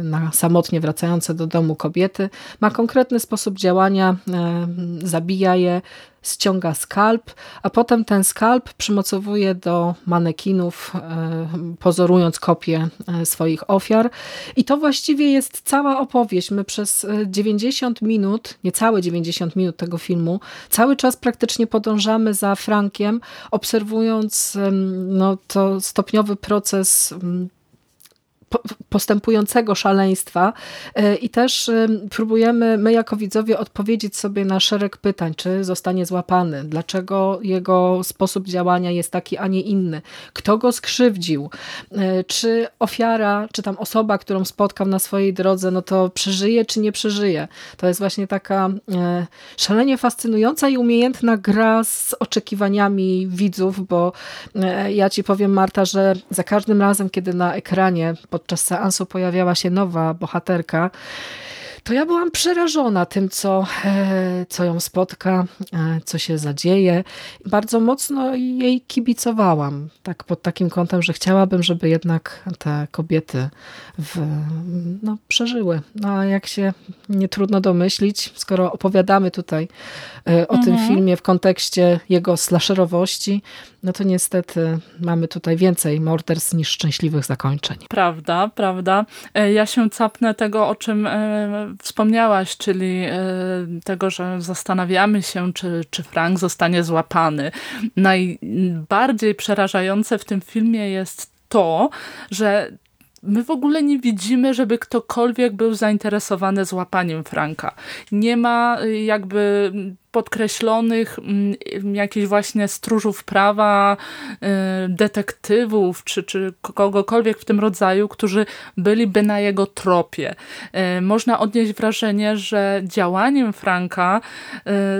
y, na samotnie wracające do domu kobiety. Ma konkretny sposób działania, zabija je, ściąga skalp, a potem ten skalp przymocowuje do manekinów, e, pozorując kopię e, swoich ofiar. I to właściwie jest cała opowieść. My przez 90 e, minut, niecałe 90 minut tego filmu, cały czas praktycznie podążamy za Frankiem, obserwując no, to stopniowy proces postępującego szaleństwa e, i też e, próbujemy my jako widzowie odpowiedzieć sobie na szereg pytań, czy zostanie złapany, dlaczego jego sposób działania jest taki, a nie inny, kto go skrzywdził, e, czy ofiara, czy tam osoba, którą spotkam na swojej drodze, no to przeżyje, czy nie przeżyje. To jest właśnie taka szalenie fascynująca i umiejętna gra z oczekiwaniami widzów, bo ja ci powiem Marta, że za każdym razem, kiedy na ekranie podczas seansu pojawiała się nowa bohaterka, to ja byłam przerażona tym, co, e, co ją spotka, e, co się zadzieje. Bardzo mocno jej kibicowałam, tak pod takim kątem, że chciałabym, żeby jednak te kobiety w, no, przeżyły. No, a jak się nie trudno domyślić, skoro opowiadamy tutaj o mhm. tym filmie w kontekście jego slasherowości, no to niestety mamy tutaj więcej morderstw niż szczęśliwych zakończeń. Prawda, prawda. Ja się capnę tego, o czym wspomniałaś, czyli e, tego, że zastanawiamy się, czy, czy Frank zostanie złapany. Najbardziej przerażające w tym filmie jest to, że my w ogóle nie widzimy, żeby ktokolwiek był zainteresowany złapaniem Franka. Nie ma jakby podkreślonych mm, jakichś właśnie stróżów prawa, y, detektywów, czy, czy kogokolwiek w tym rodzaju, którzy byliby na jego tropie. Y, można odnieść wrażenie, że działaniem Franka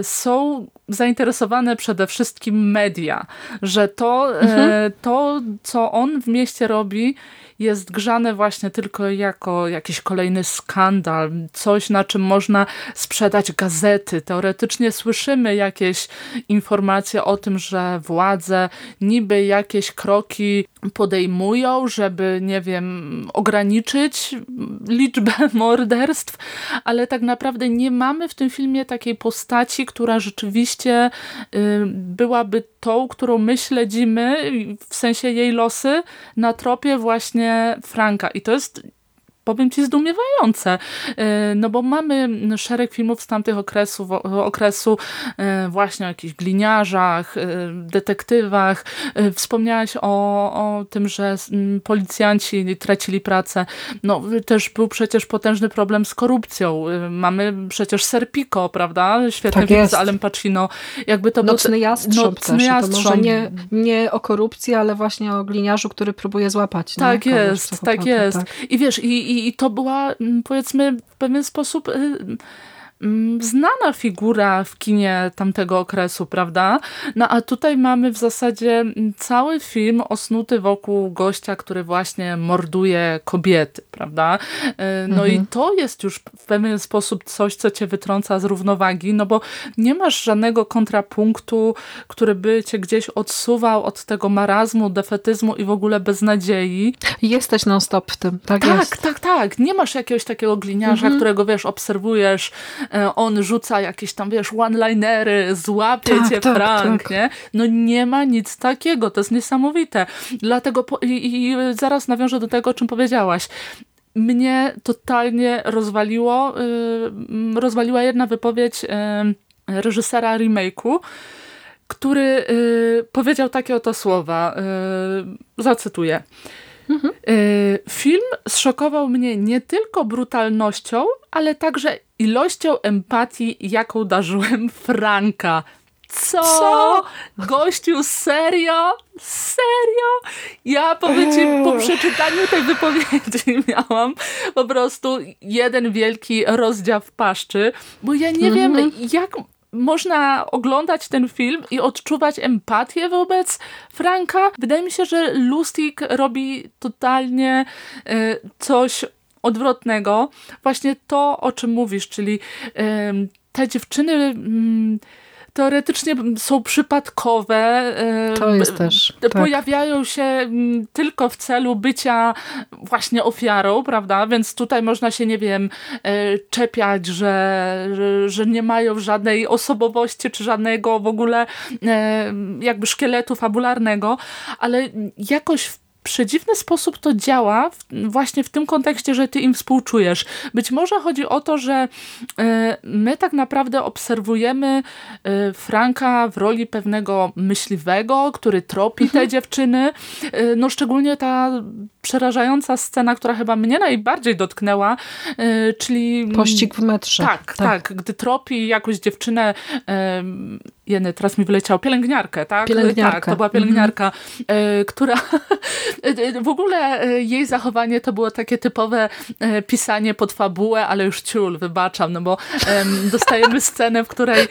są zainteresowane przede wszystkim media, że to, mhm. to co on w mieście robi jest grzane właśnie tylko jako jakiś kolejny skandal, coś na czym można sprzedać gazety. Teoretycznie słyszymy jakieś informacje o tym, że władze niby jakieś kroki podejmują, żeby, nie wiem, ograniczyć liczbę morderstw, ale tak naprawdę nie mamy w tym filmie takiej postaci, która rzeczywiście y, byłaby tą, którą my śledzimy, w sensie jej losy, na tropie właśnie Franka. I to jest powiem ci, zdumiewające. E, no bo mamy szereg filmów z tamtych okresów, okresu e, właśnie o jakichś gliniarzach, e, detektywach. Wspomniałaś o, o tym, że policjanci tracili pracę. No też był przecież potężny problem z korupcją. Mamy przecież Serpico, prawda? Świetny tak film z Alem Pacino. Jakby to Nocny był, jastrząb Nocny też. Jastrząb. To może nie, nie o korupcji, ale właśnie o gliniarzu, który próbuje złapać. Tak jest, tak jest. Tak. I wiesz, i, i i, to była mm, powiedzmy w pewien sposób y, znana figura w kinie tamtego okresu, prawda? No a tutaj mamy w zasadzie mm, cały film osnuty wokół gościa, który właśnie morduje kobiety, prawda? E, no mhm. i to jest już w pewien sposób coś, co cię wytrąca z równowagi, no bo nie masz żadnego kontrapunktu, który by cię gdzieś odsuwał od tego marazmu, defetyzmu i w ogóle beznadziei. Jesteś non stop w tym, tak Tak, jest. tak, tak. Nie masz jakiegoś takiego gliniarza, mhm. którego, wiesz, obserwujesz, on rzuca jakieś tam, wiesz, one-linery, złapie tak, cię tak, Frank, tak. nie? No nie ma nic takiego, to jest niesamowite. Dlatego, po, i, i zaraz nawiążę do tego, o czym powiedziałaś mnie totalnie rozwaliło, yy, rozwaliła jedna wypowiedź yy, reżysera remake'u, który yy, powiedział takie oto słowa, y, zacytuję. Mhm. Film zszokował mnie nie tylko brutalnością, ale także ilością empatii, jaką darzyłem Franka. Co? Co? Gościu, serio? Serio? Ja powiem ci, po przeczytaniu tej wypowiedzi miałam po prostu jeden wielki rozdział w paszczy, bo ja nie wiem, mhm. jak można oglądać ten film i odczuwać empatię wobec Franka. Wydaje mi się, że Lustig robi totalnie y, coś odwrotnego. Właśnie to, o czym mówisz, czyli te dziewczyny... Teoretycznie są przypadkowe. To jest też. Tak. Pojawiają się tylko w celu bycia właśnie ofiarą, prawda? Więc tutaj można się, nie wiem, e, czepiać, że, że, nie mają żadnej osobowości, czy żadnego w ogóle e, jakby szkieletu fabularnego, ale jakoś w przedziwny sposób to działa właśnie w tym kontekście, że ty im współczujesz. Być może chodzi o to, że e, my tak naprawdę obserwujemy e, Franka w roli pewnego myśliwego, który tropi te mhm. dziewczyny. E, no szczególnie ta przerażająca scena, która chyba mnie najbardziej dotknęła, czyli... Pościg w metrze. Tak, tak, tak. Gdy tropi jakąś dziewczynę Jeny, teraz mi wyleciał, pielęgniarkę, tak? Pielęgniarka. Tak, to była pielęgniarka, mm. która w ogóle e, jej zachowanie to było takie typowe e, pisanie pod fabułę, ale już ciul, wybaczam, no bo dostajemy scenę, w której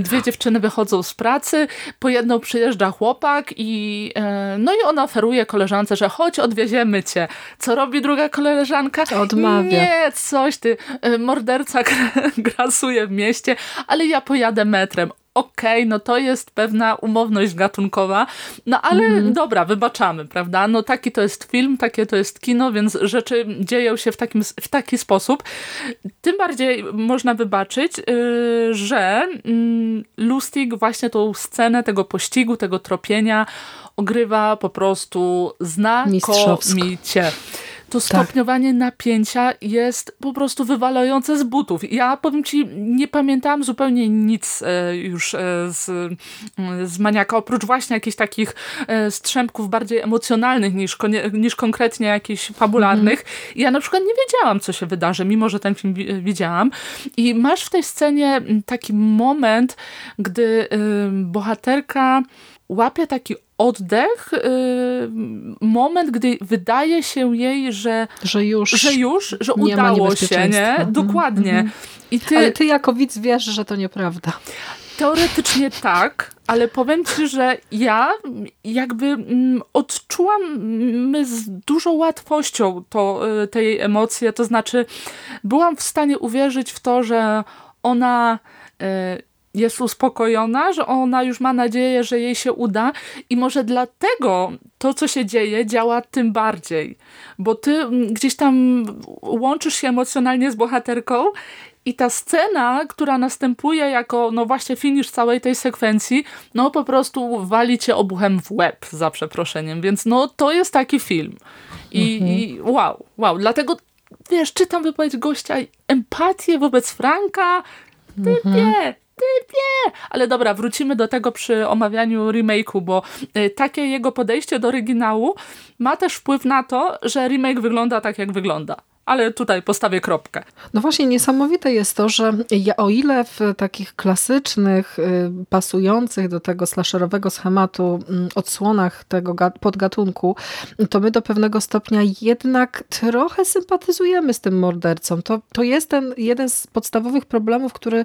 dwie dziewczyny wychodzą z pracy, po jedną przyjeżdża chłopak i no i ona oferuje koleżance, że chodź, odwieziemy cię. Co robi druga koleżanka? Odmawia. Nie, coś ty, morderca grasuje w mieście, ale ja pojadę metrem okej, okay, no to jest pewna umowność gatunkowa, no ale -hmm. dobra, wybaczamy, prawda? No taki to jest film, takie to jest kino, więc rzeczy dzieją się w, takim, w taki sposób. Tym bardziej można wybaczyć, yy, że yy, Lustig właśnie tą scenę tego pościgu, tego tropienia ogrywa po prostu znakomicie to tak. stopniowanie tak. napięcia jest po prostu wywalające z butów. Ja powiem ci, nie pamiętałam zupełnie nic e, już e, z, z maniaka, oprócz właśnie jakichś takich e, strzępków bardziej emocjonalnych niż, niż konkretnie jakichś fabularnych. Mhm. Ja na przykład nie wiedziałam, co się wydarzy, mimo że ten film widziałam. I masz w tej scenie taki moment, gdy bohaterka łapie taki oddech, y, moment, gdy wydaje się jej, że, że już, że, już, że udało się, nie? Mhm. Dokładnie. -hmm. I ty, ale ty jako widz wiesz, że to nieprawda. Teoretycznie tak, ale powiem ci, że ja jakby mm, odczułam mm, z dużą łatwością to, y, tej emocje, to znaczy byłam w stanie uwierzyć w to, że ona y, jest uspokojona, że ona już ma nadzieję, że jej się uda i może dlatego to, co się dzieje, działa tym bardziej, bo ty mm, gdzieś tam łączysz się emocjonalnie z bohaterką i ta scena, która następuje jako no właśnie finisz całej tej sekwencji, no po prostu wali cię obuchem w łeb, za przeproszeniem, więc no to jest taki film. I, mhm. i wow, wow, dlatego wiesz, czytam wypowiedź gościa, empatię wobec Franka, ty mhm. wie, typie! Ale dobra, wrócimy do tego przy omawianiu remake'u, bo y, takie jego podejście do oryginału ma też wpływ na to, że remake wygląda tak, jak wygląda. Ale tutaj postawię kropkę. No właśnie niesamowite jest to, że o ile w takich klasycznych, y, pasujących do tego slasherowego schematu mm, odsłonach tego podgatunku, to my do pewnego stopnia jednak trochę sympatyzujemy z tym mordercą. To, to jest ten jeden z podstawowych problemów, który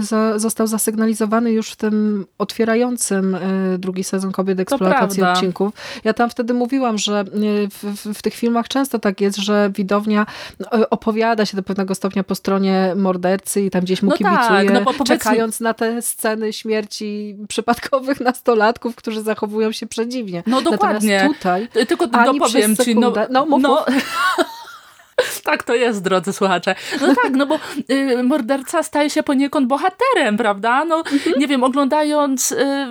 za, został zasygnalizowany już w tym otwierającym y, drugi sezon Kobiet Eksploatacji odcinków. Ja tam wtedy mówiłam, że y, w, w, w tych filmach często tak jest, że widownia no, opowiada się do pewnego stopnia po stronie mordercy i tam gdzieś mu no kibicuje, tak, no czekając na te sceny śmierci przypadkowych nastolatków, którzy zachowują się przedziwnie. No dokładnie. Natomiast tutaj Tylko dopowiem ci, no, no, no tak to jest, drodzy słuchacze. No tak, no bo y, morderca staje się poniekąd bohaterem, prawda? No mhm. nie wiem, oglądając y,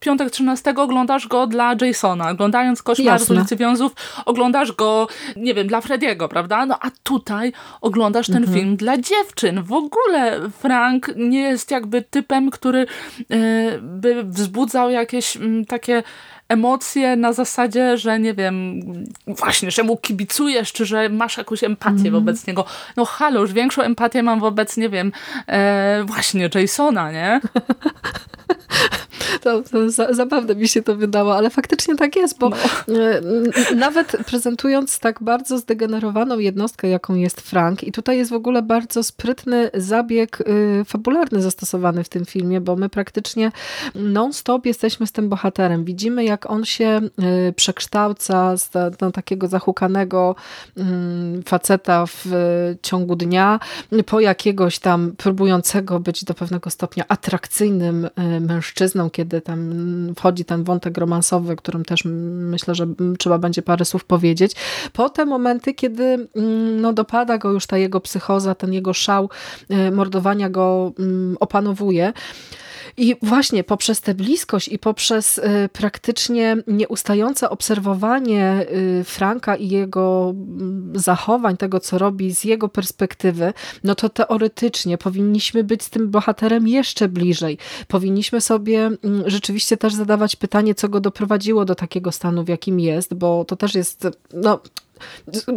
Piątek 13 oglądasz go dla Jasona, oglądając Koszmar z ulicy Wiązów oglądasz go, nie wiem, dla Frediego, prawda? No a tutaj oglądasz ten mhm. film dla dziewczyn. W ogóle Frank nie jest jakby typem, który y, by wzbudzał jakieś mm, takie emocje na zasadzie, że nie wiem, właśnie, że mu kibicujesz, czy że masz jakąś empatię mm. wobec niego. No halo, już większą empatię mam wobec, nie wiem, e, właśnie Jasona, nie? To, to za, zabawne mi się to wydało, ale faktycznie tak jest, bo no. E, nawet prezentując tak bardzo zdegenerowaną jednostkę, jaką jest Frank i tutaj jest w ogóle bardzo sprytny zabieg y, fabularny zastosowany w tym filmie, bo my praktycznie non-stop jesteśmy z tym bohaterem. Widzimy, jak on się y, przekształca z no, takiego zahukanego mm, faceta w ciągu dnia po jakiegoś tam próbującego być do pewnego stopnia atrakcyjnym mężczyzną, kiedy tam wchodzi ten wątek romansowy, którym też myślę, że trzeba będzie parę słów powiedzieć. Po te momenty, kiedy no, dopada go już ta jego psychoza, ten jego szał y, mordowania go opanowuje. I właśnie poprzez tę bliskość i poprzez y, praktycznie nieustające obserwowanie y, Franka i jego mm, zachowań, tego co robi z jego perspektywy, no to teoretycznie powinniśmy być z tym bohaterem jeszcze bliżej. Powinniśmy sobie mm, rzeczywiście też zadawać pytanie, co go doprowadziło do takiego stanu, w jakim jest, bo to też jest, no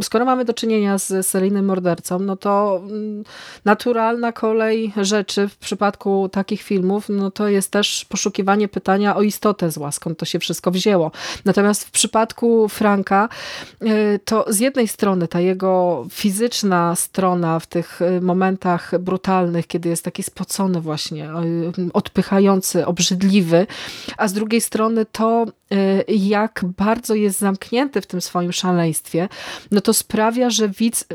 skoro mamy do czynienia z seryjnym mordercą, no to mm, naturalna kolej rzeczy w przypadku takich filmów, no to jest też poszukiwanie pytania o istotę zła, skąd to się wszystko wzięło. Natomiast w przypadku Franka, y, to z jednej strony ta jego fizyczna strona w tych y, momentach brutalnych, kiedy jest taki spocony właśnie, y, odpychający, obrzydliwy, a z drugiej strony to, jak bardzo jest zamknięty w tym swoim szaleństwie, no to sprawia, że widz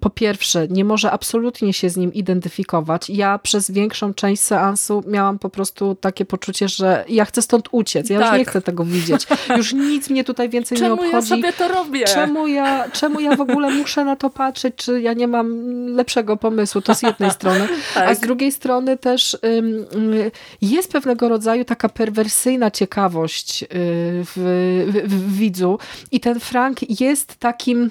po pierwsze nie może absolutnie się z nim identyfikować. Ja przez większą część seansu miałam po prostu takie poczucie, że ja chcę stąd uciec. Ja tak. już nie chcę tego widzieć. Już nic mnie tutaj więcej czemu nie obchodzi. Czemu ja sobie to robię? Czemu ja, czemu ja w ogóle muszę na to patrzeć? Czy ja nie mam lepszego pomysłu? To z jednej strony. Tak. A z drugiej strony też jest pewnego rodzaju taka perwersyjna ciekawość y, w, w, w widzu i ten Frank jest tak takim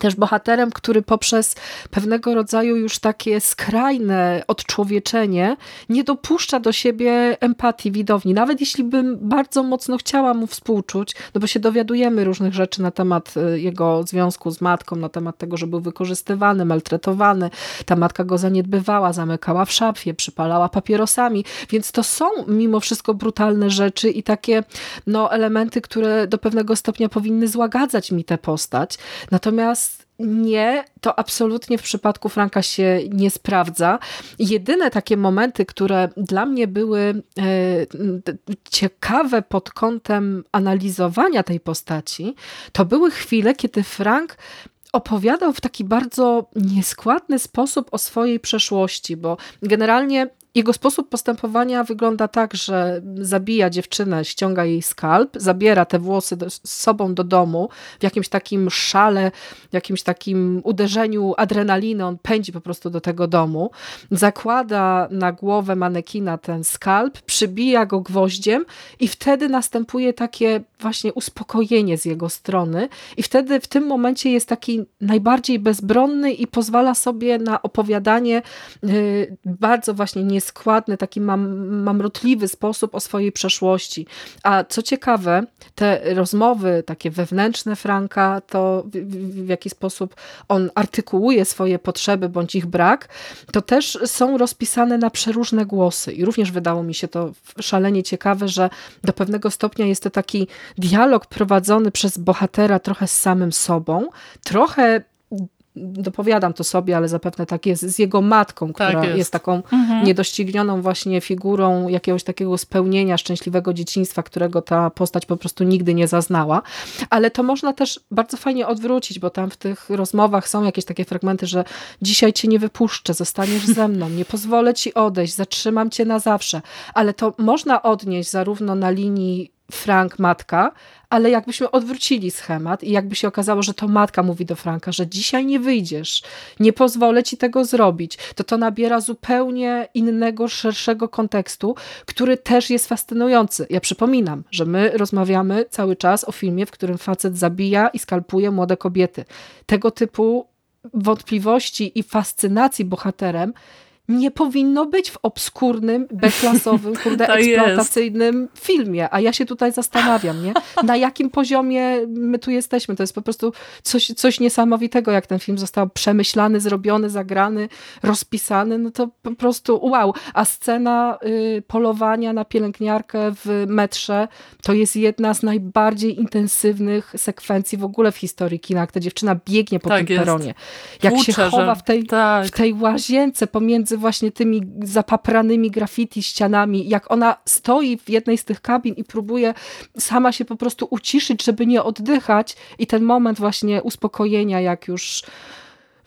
też bohaterem, który poprzez pewnego rodzaju już takie skrajne odczłowieczenie nie dopuszcza do siebie empatii widowni. Nawet jeśli bym bardzo mocno chciała mu współczuć, no bo się dowiadujemy różnych rzeczy na temat y, jego związku z matką, na temat tego, że był wykorzystywany, maltretowany, ta matka go zaniedbywała, zamykała w szafie, przypalała papierosami, więc to są mimo wszystko brutalne rzeczy i takie no, elementy, które do pewnego stopnia powinny złagadzać mi tę postać. Natomiast nie, to absolutnie w przypadku Franka się nie sprawdza. Jedyne takie momenty, które dla mnie były e, ciekawe pod kątem analizowania tej postaci, to były chwile, kiedy Frank opowiadał w taki bardzo nieskładny sposób o swojej przeszłości, bo generalnie jego sposób postępowania wygląda tak, że zabija dziewczynę, ściąga jej skalp, zabiera te włosy do, z sobą do domu w jakimś takim szale, w jakimś takim uderzeniu adrenaliny, on pędzi po prostu do tego domu, zakłada na głowę manekina ten skalp, przybija go gwoździem i wtedy następuje takie właśnie uspokojenie z jego strony i wtedy w tym momencie jest taki najbardziej bezbronny i pozwala sobie na opowiadanie y, bardzo właśnie nieskładny, taki mam, mamrotliwy sposób o swojej przeszłości. A co ciekawe, te rozmowy takie wewnętrzne Franka, to w, w jaki sposób on artykułuje swoje potrzeby bądź ich brak, to też są rozpisane na przeróżne głosy i również wydało mi się to szalenie ciekawe, że do pewnego stopnia jest to taki dialog prowadzony przez bohatera trochę z samym sobą, trochę dopowiadam to sobie, ale zapewne tak jest, z jego matką, która tak jest. jest. taką mhm. niedoścignioną właśnie figurą jakiegoś takiego spełnienia szczęśliwego dzieciństwa, którego ta postać po prostu nigdy nie zaznała. Ale to można też bardzo fajnie odwrócić, bo tam w tych rozmowach są jakieś takie fragmenty, że dzisiaj cię nie wypuszczę, zostaniesz ze mną, nie pozwolę ci odejść, zatrzymam cię na zawsze. Ale to można odnieść zarówno na linii Frank matka, ale jakbyśmy odwrócili schemat i jakby się okazało, że to matka mówi do Franka, że dzisiaj nie wyjdziesz, nie pozwolę ci tego zrobić, to to nabiera zupełnie innego, szerszego kontekstu, który też jest fascynujący. Ja przypominam, że my rozmawiamy cały czas o filmie, w którym facet zabija i skalpuje młode kobiety. Tego typu wątpliwości i fascynacji bohaterem nie powinno być w obskurnym, beklasowym, kurde, eksploatacyjnym jest. filmie. A ja się tutaj zastanawiam, nie? Na jakim poziomie my tu jesteśmy? To jest po prostu coś, coś niesamowitego, jak ten film został przemyślany, zrobiony, zagrany, rozpisany. No to po prostu wow. A scena y, polowania na pielęgniarkę w metrze to jest jedna z najbardziej intensywnych sekwencji w ogóle w historii kina, jak ta dziewczyna biegnie po tak tym jest. peronie. Jak się chowa w tej, tak. w tej łazience pomiędzy właśnie tymi zapapranymi graffiti ścianami, jak ona stoi w jednej z tych kabin i próbuje sama się po prostu uciszyć, żeby nie oddychać. I ten moment właśnie uspokojenia, jak już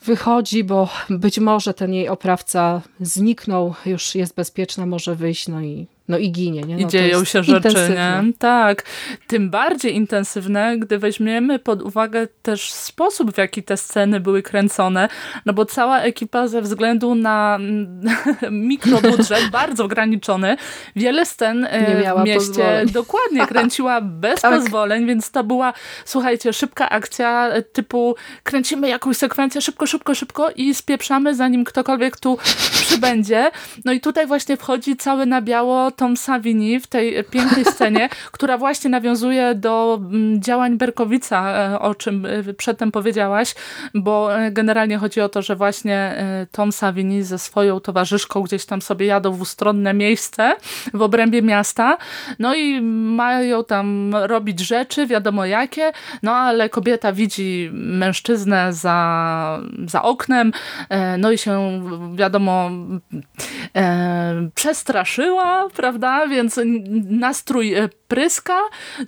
wychodzi, bo być może ten jej oprawca zniknął, już jest bezpieczna, może wyjść, no i no i ginie. Nie? No I dzieją się rzeczy, nie? Tak. Tym bardziej intensywne, gdy weźmiemy pod uwagę też sposób, w jaki te sceny były kręcone, no bo cała ekipa ze względu na mikrobudżet bardzo ograniczony, wiele scen e, w mieście pozwoleń. dokładnie kręciła bez tak. pozwoleń, więc to była, słuchajcie, szybka akcja e, typu kręcimy jakąś sekwencję szybko, szybko, szybko i spieprzamy zanim ktokolwiek tu przybędzie. No i tutaj właśnie wchodzi cały na biało Tom Savini w tej pięknej scenie, która właśnie nawiązuje do mm, działań Berkowica, e, o czym e, przedtem powiedziałaś, bo e, generalnie chodzi o to, że właśnie Tom Savini ze swoją towarzyszką gdzieś tam sobie jadą w ustronne miejsce w obrębie miasta, no i mają tam robić rzeczy, wiadomo jakie, no ale kobieta widzi mężczyznę za, za oknem, no i się wiadomo przestraszyła, prawda? Prawda? Więc nastrój e, pryska.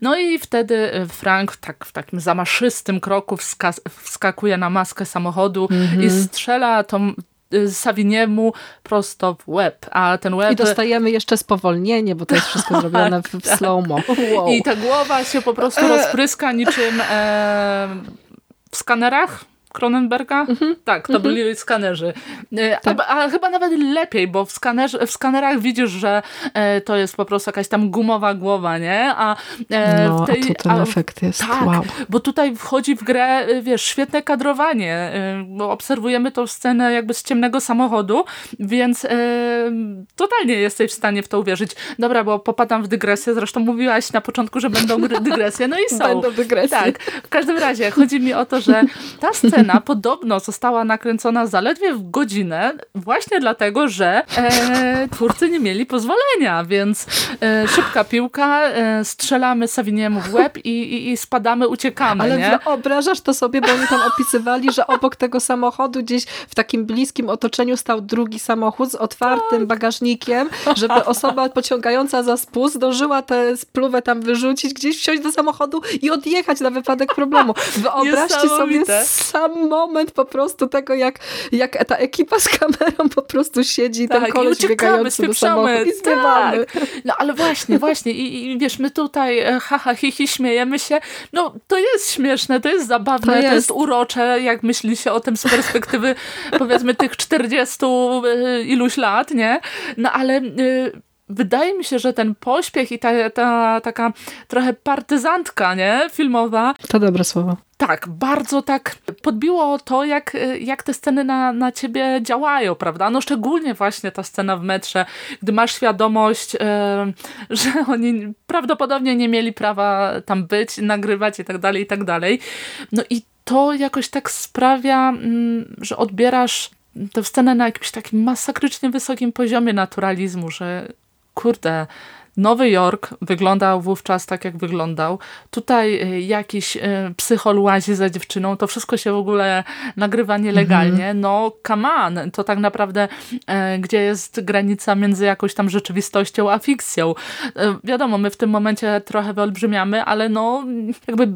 No i wtedy e, Frank tak, w takim zamaszystym kroku wska wskakuje na maskę samochodu i mhm. strzela tą e, Saviniemu prosto w łeb, a ten łeb... I dostajemy jeszcze spowolnienie, bo to jest wszystko zrobione w, w tak. slow-mo. Wow. I ta głowa się po prostu rozpryska niczym e, w skanerach Cronenberga? Mhm. Tak, to mhm. byli skanerzy. E, tak. A, a, chyba nawet lepiej, bo w, skanerze, w skanerach widzisz, że e, to jest po prostu jakaś tam gumowa głowa, nie? A e, no, tej, a tu ten a, efekt jest, tak, wow. bo tutaj wchodzi w grę, e, wiesz, świetne kadrowanie, e, bo obserwujemy tą scenę jakby z ciemnego samochodu, więc e, totalnie jesteś w stanie w to uwierzyć. Dobra, bo popadam w dygresję, zresztą mówiłaś na początku, że będą dygresje, no i są. Będą dygresje. Tak, w każdym razie chodzi mi o to, że ta scena scena podobno została nakręcona zaledwie w godzinę, właśnie dlatego, że e, twórcy nie mieli pozwolenia, więc e, szybka piłka, e, strzelamy Saviniemu w łeb i, i, i spadamy, uciekamy. Ale nie? wyobrażasz to sobie, bo oni tam opisywali, że obok tego samochodu gdzieś w takim bliskim otoczeniu stał drugi samochód z otwartym tak. bagażnikiem, żeby osoba pociągająca za spust zdążyła tę spluwę tam wyrzucić, gdzieś wsiąść do samochodu i odjechać na wypadek problemu. Wyobraźcie sobie sam moment po prostu tego, jak, jak ta ekipa z kamerą po prostu siedzi, tak, ten koleś biegający do samochodu i tak. No ale właśnie, właśnie I, i wiesz, my tutaj e, haha, hihi, śmiejemy się. No to jest śmieszne, to jest zabawne, to jest, to jest urocze, jak myśli się o tym z perspektywy powiedzmy tych 40 e, iluś lat, nie? No ale e, wydaje mi się, że ten pośpiech i ta, ta taka trochę partyzantka, nie? Filmowa. To dobre słowo. Tak, bardzo tak podbiło to, jak, jak te sceny na, na ciebie działają, prawda? No szczególnie właśnie ta scena w metrze, gdy masz świadomość, że oni prawdopodobnie nie mieli prawa tam być, nagrywać i tak dalej, i tak dalej. No i to jakoś tak sprawia, mm, że odbierasz tę scenę na jakimś takim masakrycznie wysokim poziomie naturalizmu, że kur tā Nowy Jork wyglądał wówczas tak, jak wyglądał. Tutaj y, jakiś y, psychol łazi za dziewczyną, to wszystko się w ogóle nagrywa nielegalnie. Mhm. No, come on, to tak naprawdę e, gdzie jest granica między jakąś tam rzeczywistością a fikcją. E, wiadomo, my w tym momencie trochę wyolbrzymiamy, ale no, jakby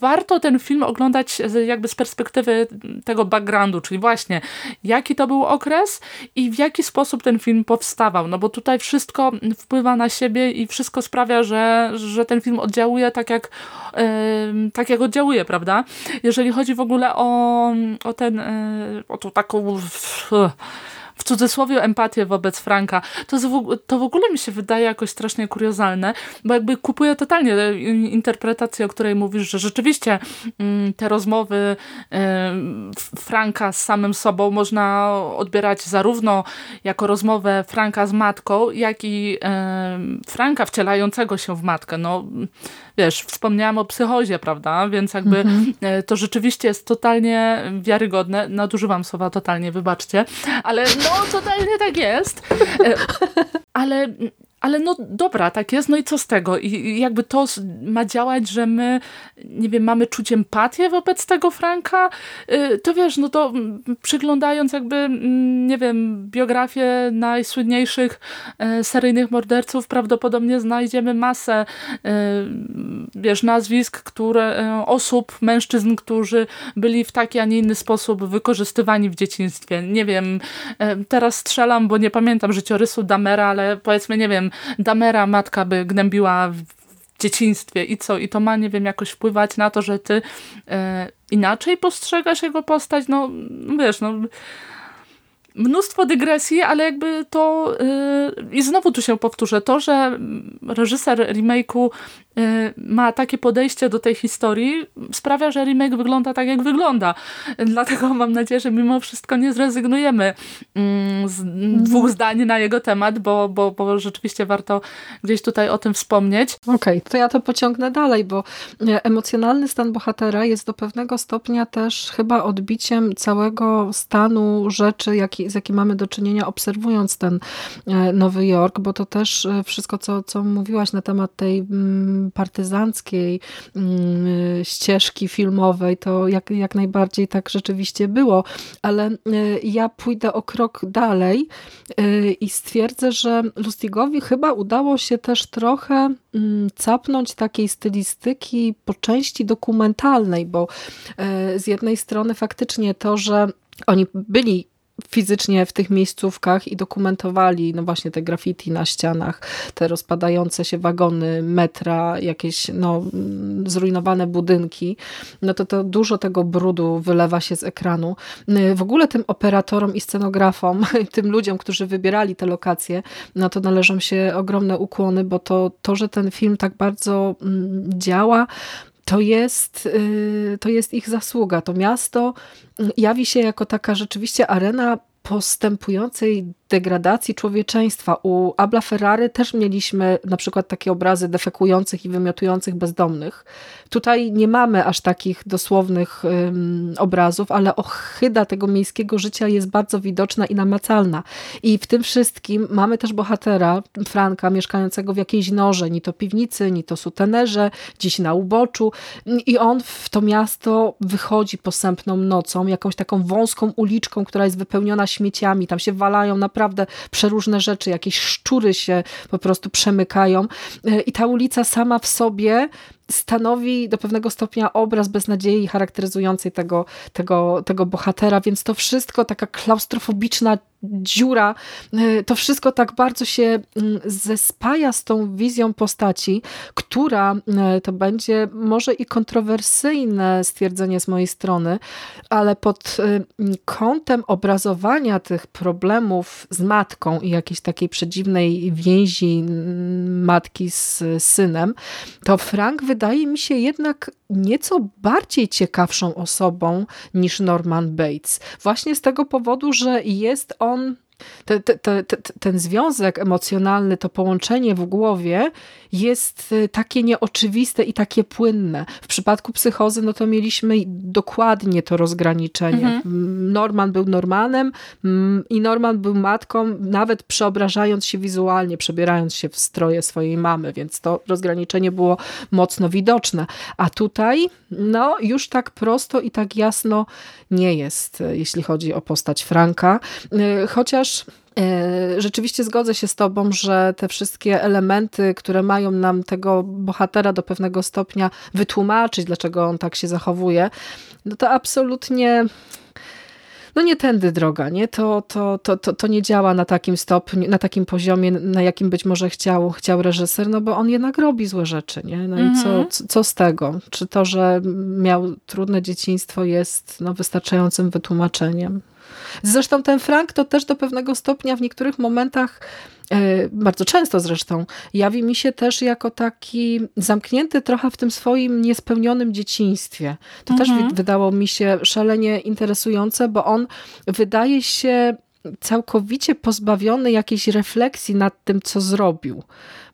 warto ten film oglądać jakby z perspektywy tego backgroundu, czyli właśnie jaki to był okres i w jaki sposób ten film powstawał, no bo tutaj wszystko wpływa na siebie siebie i wszystko sprawia, że, że ten film oddziałuje tak jak, tak jak oddziałuje, prawda? Jeżeli chodzi w ogóle o, o ten, yy, o tą taką... W cudzysłowie empatię wobec Franka, to, to w ogóle mi się wydaje jakoś strasznie kuriozalne, bo jakby kupuję totalnie interpretację, o której mówisz, że rzeczywiście mm, te rozmowy Franka z samym sobą można odbierać zarówno jako rozmowę Franka z matką, jak i Franka wcielającego się w matkę. No, wiesz, wspomniałam o psychozie, prawda, więc jakby mhm. E, to rzeczywiście jest totalnie wiarygodne. Nadużywam słowa totalnie, wybaczcie, ale no totalnie tak jest. E, ale ale no dobra, tak jest, no i co z tego? I jakby to ma działać, że my, nie wiem, mamy czuć empatię wobec tego Franka? Y, to wiesz, no to przyglądając jakby, mm, nie wiem, biografię najsłynniejszych e, seryjnych morderców, prawdopodobnie znajdziemy masę, e, wiesz, nazwisk, które, e, osób, mężczyzn, którzy byli w taki, a nie inny sposób wykorzystywani w dzieciństwie. Nie wiem, teraz strzelam, bo nie pamiętam życiorysu Damera, ale powiedzmy, nie wiem, Damera matka by gnębiła w dzieciństwie i co? I to ma, nie wiem, jakoś wpływać na to, że ty e, inaczej postrzegasz jego postać? No, wiesz, no mnóstwo dygresji, ale jakby to yy, i znowu tu się powtórzę, to, że reżyser remake'u ma takie podejście do tej historii, sprawia, że remake wygląda tak, jak wygląda. Dlatego mam nadzieję, że mimo wszystko nie zrezygnujemy mm, z dwóch mhm. zdań na jego temat, bo, bo, bo rzeczywiście warto gdzieś tutaj o tym wspomnieć. Okej, okay, to ja to pociągnę dalej, bo e, emocjonalny stan bohatera jest do pewnego stopnia też chyba odbiciem całego stanu rzeczy, jaki, z jakim mamy do czynienia obserwując ten e, Nowy Jork, bo to też e, wszystko, co, co mówiłaś na temat tej mm, partyzanckiej mm, ścieżki filmowej, to jak, jak najbardziej tak rzeczywiście było, ale e, ja pójdę o krok dalej e, i stwierdzę, że Lustigowi chyba udało się też trochę mm, capnąć takiej stylistyki po części dokumentalnej, bo e, z jednej strony faktycznie to, że oni byli fizycznie w tych miejscówkach i dokumentowali no właśnie te graffiti na ścianach, te rozpadające się wagony metra, jakieś no, zrujnowane budynki, no to, to dużo tego brudu wylewa się z ekranu. W ogóle tym operatorom i scenografom, tym ludziom, którzy wybierali te lokacje, no to należą się ogromne ukłony, bo to, to że ten film tak bardzo mm, działa, to jest, y, to jest ich zasługa. To miasto jawi się jako taka rzeczywiście arena postępującej degradacji człowieczeństwa. U Abla Ferrary też mieliśmy na przykład takie obrazy defekujących i wymiotujących bezdomnych. Tutaj nie mamy aż takich dosłownych obrazów, ale ochyda tego miejskiego życia jest bardzo widoczna i namacalna. I w tym wszystkim mamy też bohatera, Franka, mieszkającego w jakiejś norze, ni to piwnicy, ni to sutenerze, gdzieś na uboczu. I on w to miasto wychodzi posępną nocą, jakąś taką wąską uliczką, która jest wypełniona śmieciami. Tam się walają na naprawdę przeróżne rzeczy, jakieś szczury się po prostu przemykają. E, i ta ulica sama w sobie stanowi do pewnego stopnia obraz beznadziei charakteryzującej tego, tego, tego bohatera, więc to wszystko, taka klaustrofobiczna dziura, e, to wszystko tak bardzo się mm, zespaja z tą wizją postaci, która e, to będzie może i kontrowersyjne stwierdzenie z mojej strony, ale pod e, kątem obrazowania tych problemów z matką i jakiejś takiej przedziwnej więzi matki z synem, to Frank wydaje mi się jednak nieco bardziej ciekawszą osobą niż Norman Bates. Właśnie z tego powodu, że jest on te, te, te, ten związek emocjonalny, to połączenie w głowie jest y, takie nieoczywiste i takie płynne. W przypadku psychozy no to mieliśmy dokładnie to rozgraniczenie. Mhm. Norman był Normanem i Norman był matką, nawet przeobrażając się wizualnie, przebierając się w stroje swojej mamy, więc to rozgraniczenie było mocno widoczne. A tutaj no już tak prosto i tak jasno nie jest, y, jeśli chodzi o postać Franka. Y, chociaż rzeczywiście zgodzę się z Tobą, że te wszystkie elementy, które mają nam tego bohatera do pewnego stopnia wytłumaczyć, dlaczego on tak się zachowuje, no to absolutnie no nie tędy droga, nie? To, to, to, to, to nie działa na takim stopniu, na takim poziomie, na jakim być może chciał, chciał reżyser, no bo on jednak robi złe rzeczy, nie? No i co, mhm. co z tego? Czy to, że miał trudne dzieciństwo jest no, wystarczającym wytłumaczeniem? Zresztą ten Frank to też do pewnego stopnia w niektórych momentach e, bardzo często zresztą, jawi mi się też jako taki zamknięty trochę w tym swoim niespełnionym dzieciństwie. To mhm. też wydało mi się szalenie interesujące, bo on wydaje się całkowicie pozbawiony jakiejś refleksji nad tym, co zrobił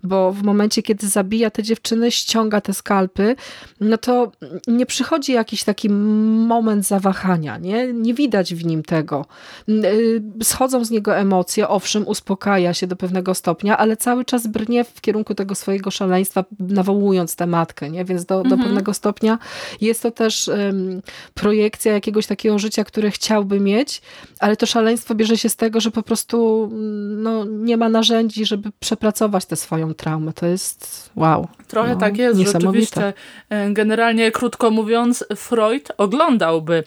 bo w momencie, kiedy zabija te dziewczyny, ściąga te skalpy, no to nie przychodzi jakiś taki moment zawahania, nie? Nie widać w nim tego. Y, schodzą z niego emocje, owszem, uspokaja się do pewnego stopnia, ale cały czas brnie w kierunku tego swojego szaleństwa, nawołując tę matkę, nie? Więc do, mhm. do pewnego stopnia jest to też um, projekcja jakiegoś takiego życia, które chciałby mieć, ale to szaleństwo bierze się z tego, że po prostu no, nie ma narzędzi, żeby przepracować tę swoją traumę. To jest wow. Trochę no, tak jest, rzeczywiście. E, generalnie, krótko mówiąc, Freud oglądałby,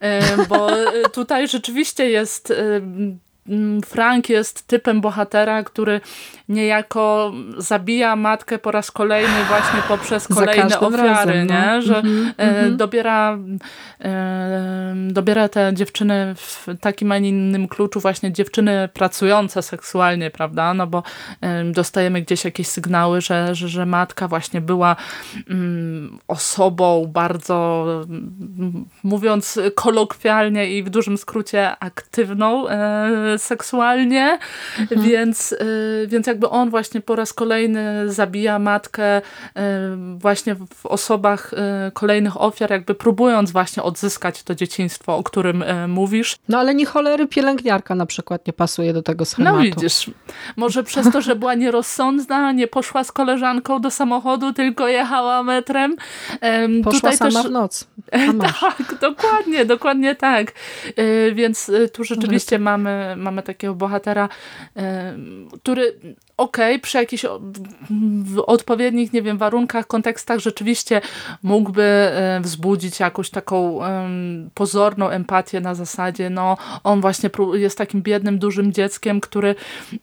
e, bo e, tutaj rzeczywiście jest Frank jest typem bohatera, który niejako zabija matkę po raz kolejny właśnie poprzez kolejne ofiary, razem, no. nie? że mm -hmm. dobiera, e, dobiera te dziewczyny w takim, a nie innym kluczu, właśnie dziewczyny pracujące seksualnie, prawda, no bo e, dostajemy gdzieś jakieś sygnały, że, że, że matka właśnie była mm, osobą bardzo, mówiąc kolokwialnie i w dużym skrócie aktywną, seksualnie, mhm. więc, y, więc jakby on właśnie po raz kolejny zabija matkę y, właśnie w osobach y, kolejnych ofiar, jakby próbując właśnie odzyskać to dzieciństwo, o którym mówisz. No ale nie cholery pielęgniarka na przykład nie pasuje do tego schematu. No widzisz, może przez to, że była nierozsądna, nie poszła z koleżanką do samochodu, tylko jechała metrem. Poszła Tutaj sama też... w noc. tak, dokładnie, dokładnie tak. Więc tu rzeczywiście mamy, mamy takiego bohatera, który okay, przy jakichś odpowiednich, nie wiem, warunkach, kontekstach rzeczywiście mógłby e, wzbudzić jakąś taką pozorną empatię na zasadzie, no on właśnie jest takim biednym, dużym dzieckiem, który,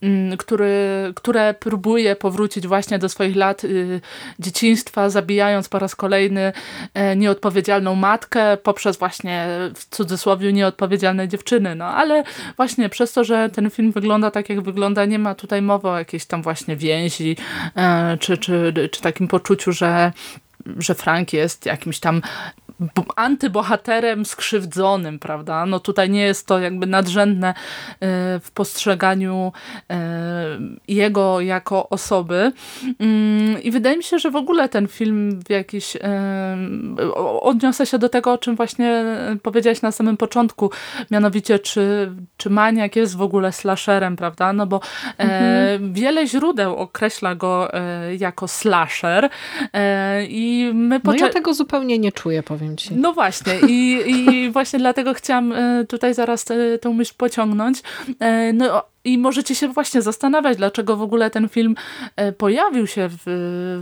mm, który, które próbuje powrócić właśnie do swoich lat y, dzieciństwa, zabijając po raz kolejny e, nieodpowiedzialną matkę poprzez właśnie w cudzysłowie nieodpowiedzialne dziewczyny, no. Ale właśnie przez to, że ten film wygląda tak jak wygląda, nie ma tutaj mowy o jakiejś tam właśnie więzi, e, czy, czy, czy takim poczuciu, że że Frank jest jakimś tam antybohaterem skrzywdzonym, prawda? No tutaj nie jest to jakby nadrzędne e, w postrzeganiu e, jego jako osoby. Mm, I wydaje mi się, że w ogóle ten film w jakiś odniosę się do tego, o czym właśnie powiedziałeś na samym początku, mianowicie czy, czy Maniak jest w ogóle slasherem, prawda? No bo mhm. wiele źródeł określa go jako slasher i my... No ja tego zupełnie nie czuję, powiem No właśnie i, i właśnie dlatego chciałam e, tutaj zaraz tę myśl pociągnąć. E, no I możecie się właśnie zastanawiać, dlaczego w ogóle ten film e, pojawił się w,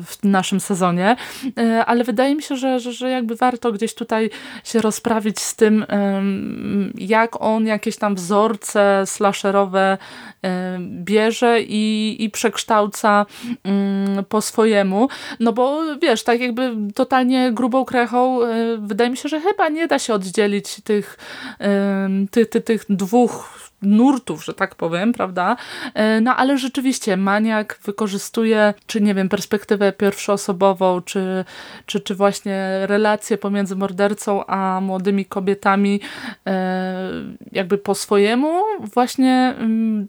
w naszym sezonie, e, ale wydaje mi się, że, że, że jakby warto gdzieś tutaj się rozprawić z tym, jak on jakieś tam wzorce slasherowe bierze i, i przekształca mm, po swojemu. No bo wiesz, tak jakby totalnie grubą krechą e, wydaje mi się, że chyba nie da się oddzielić tych, ty, ty, tych dwóch nurtów, że tak powiem, prawda? E, no ale rzeczywiście maniak wykorzystuje, czy nie wiem, perspektywę pierwszoosobową, czy, czy, czy właśnie relacje pomiędzy mordercą a młodymi kobietami e, jakby po swojemu właśnie mm,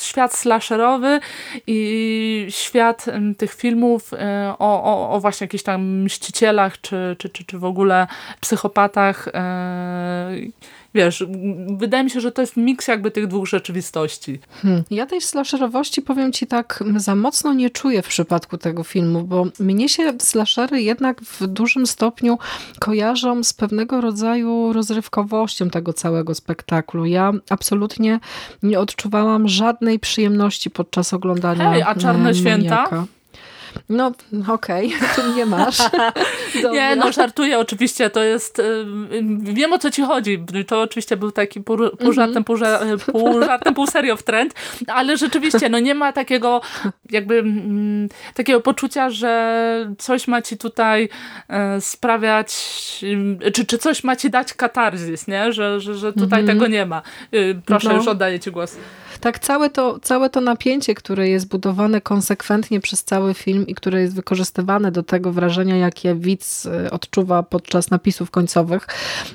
świat slasherowy i świat tych filmów e, o, o, o właśnie jakichś tam mścicielach, czy, czy, czy, czy w ogóle psychopatach wiesz, wydaje mi się, że to jest miks jakby tych dwóch rzeczywistości. Hmm. Ja tej slasherowości powiem ci tak za mocno nie czuję w przypadku tego filmu, bo mnie się slashery jednak w dużym stopniu kojarzą z pewnego rodzaju rozrywkowością tego całego spektaklu. Ja absolutnie nie odczuwałam żadnej przyjemności podczas oglądania Hej, a Czarne e, Święta? No, okej, okay. tu nie masz. nie, no żartuję oczywiście, to jest, y, wiem o co ci chodzi, to oczywiście był taki pół, pół mhm. żartem, pół, pół żartem, pół serio w trend, ale rzeczywiście, no nie ma takiego jakby mm, takiego poczucia, że coś ma ci tutaj e, sprawiać, czy, czy coś ma ci dać katarzis, nie? Że, że, że tutaj mhm. tego nie ma. Y, proszę, no. już oddaję ci głos. Tak, całe to, całe to napięcie, które jest budowane konsekwentnie przez cały film i które jest wykorzystywane do tego wrażenia, jakie widz e, odczuwa podczas napisów końcowych,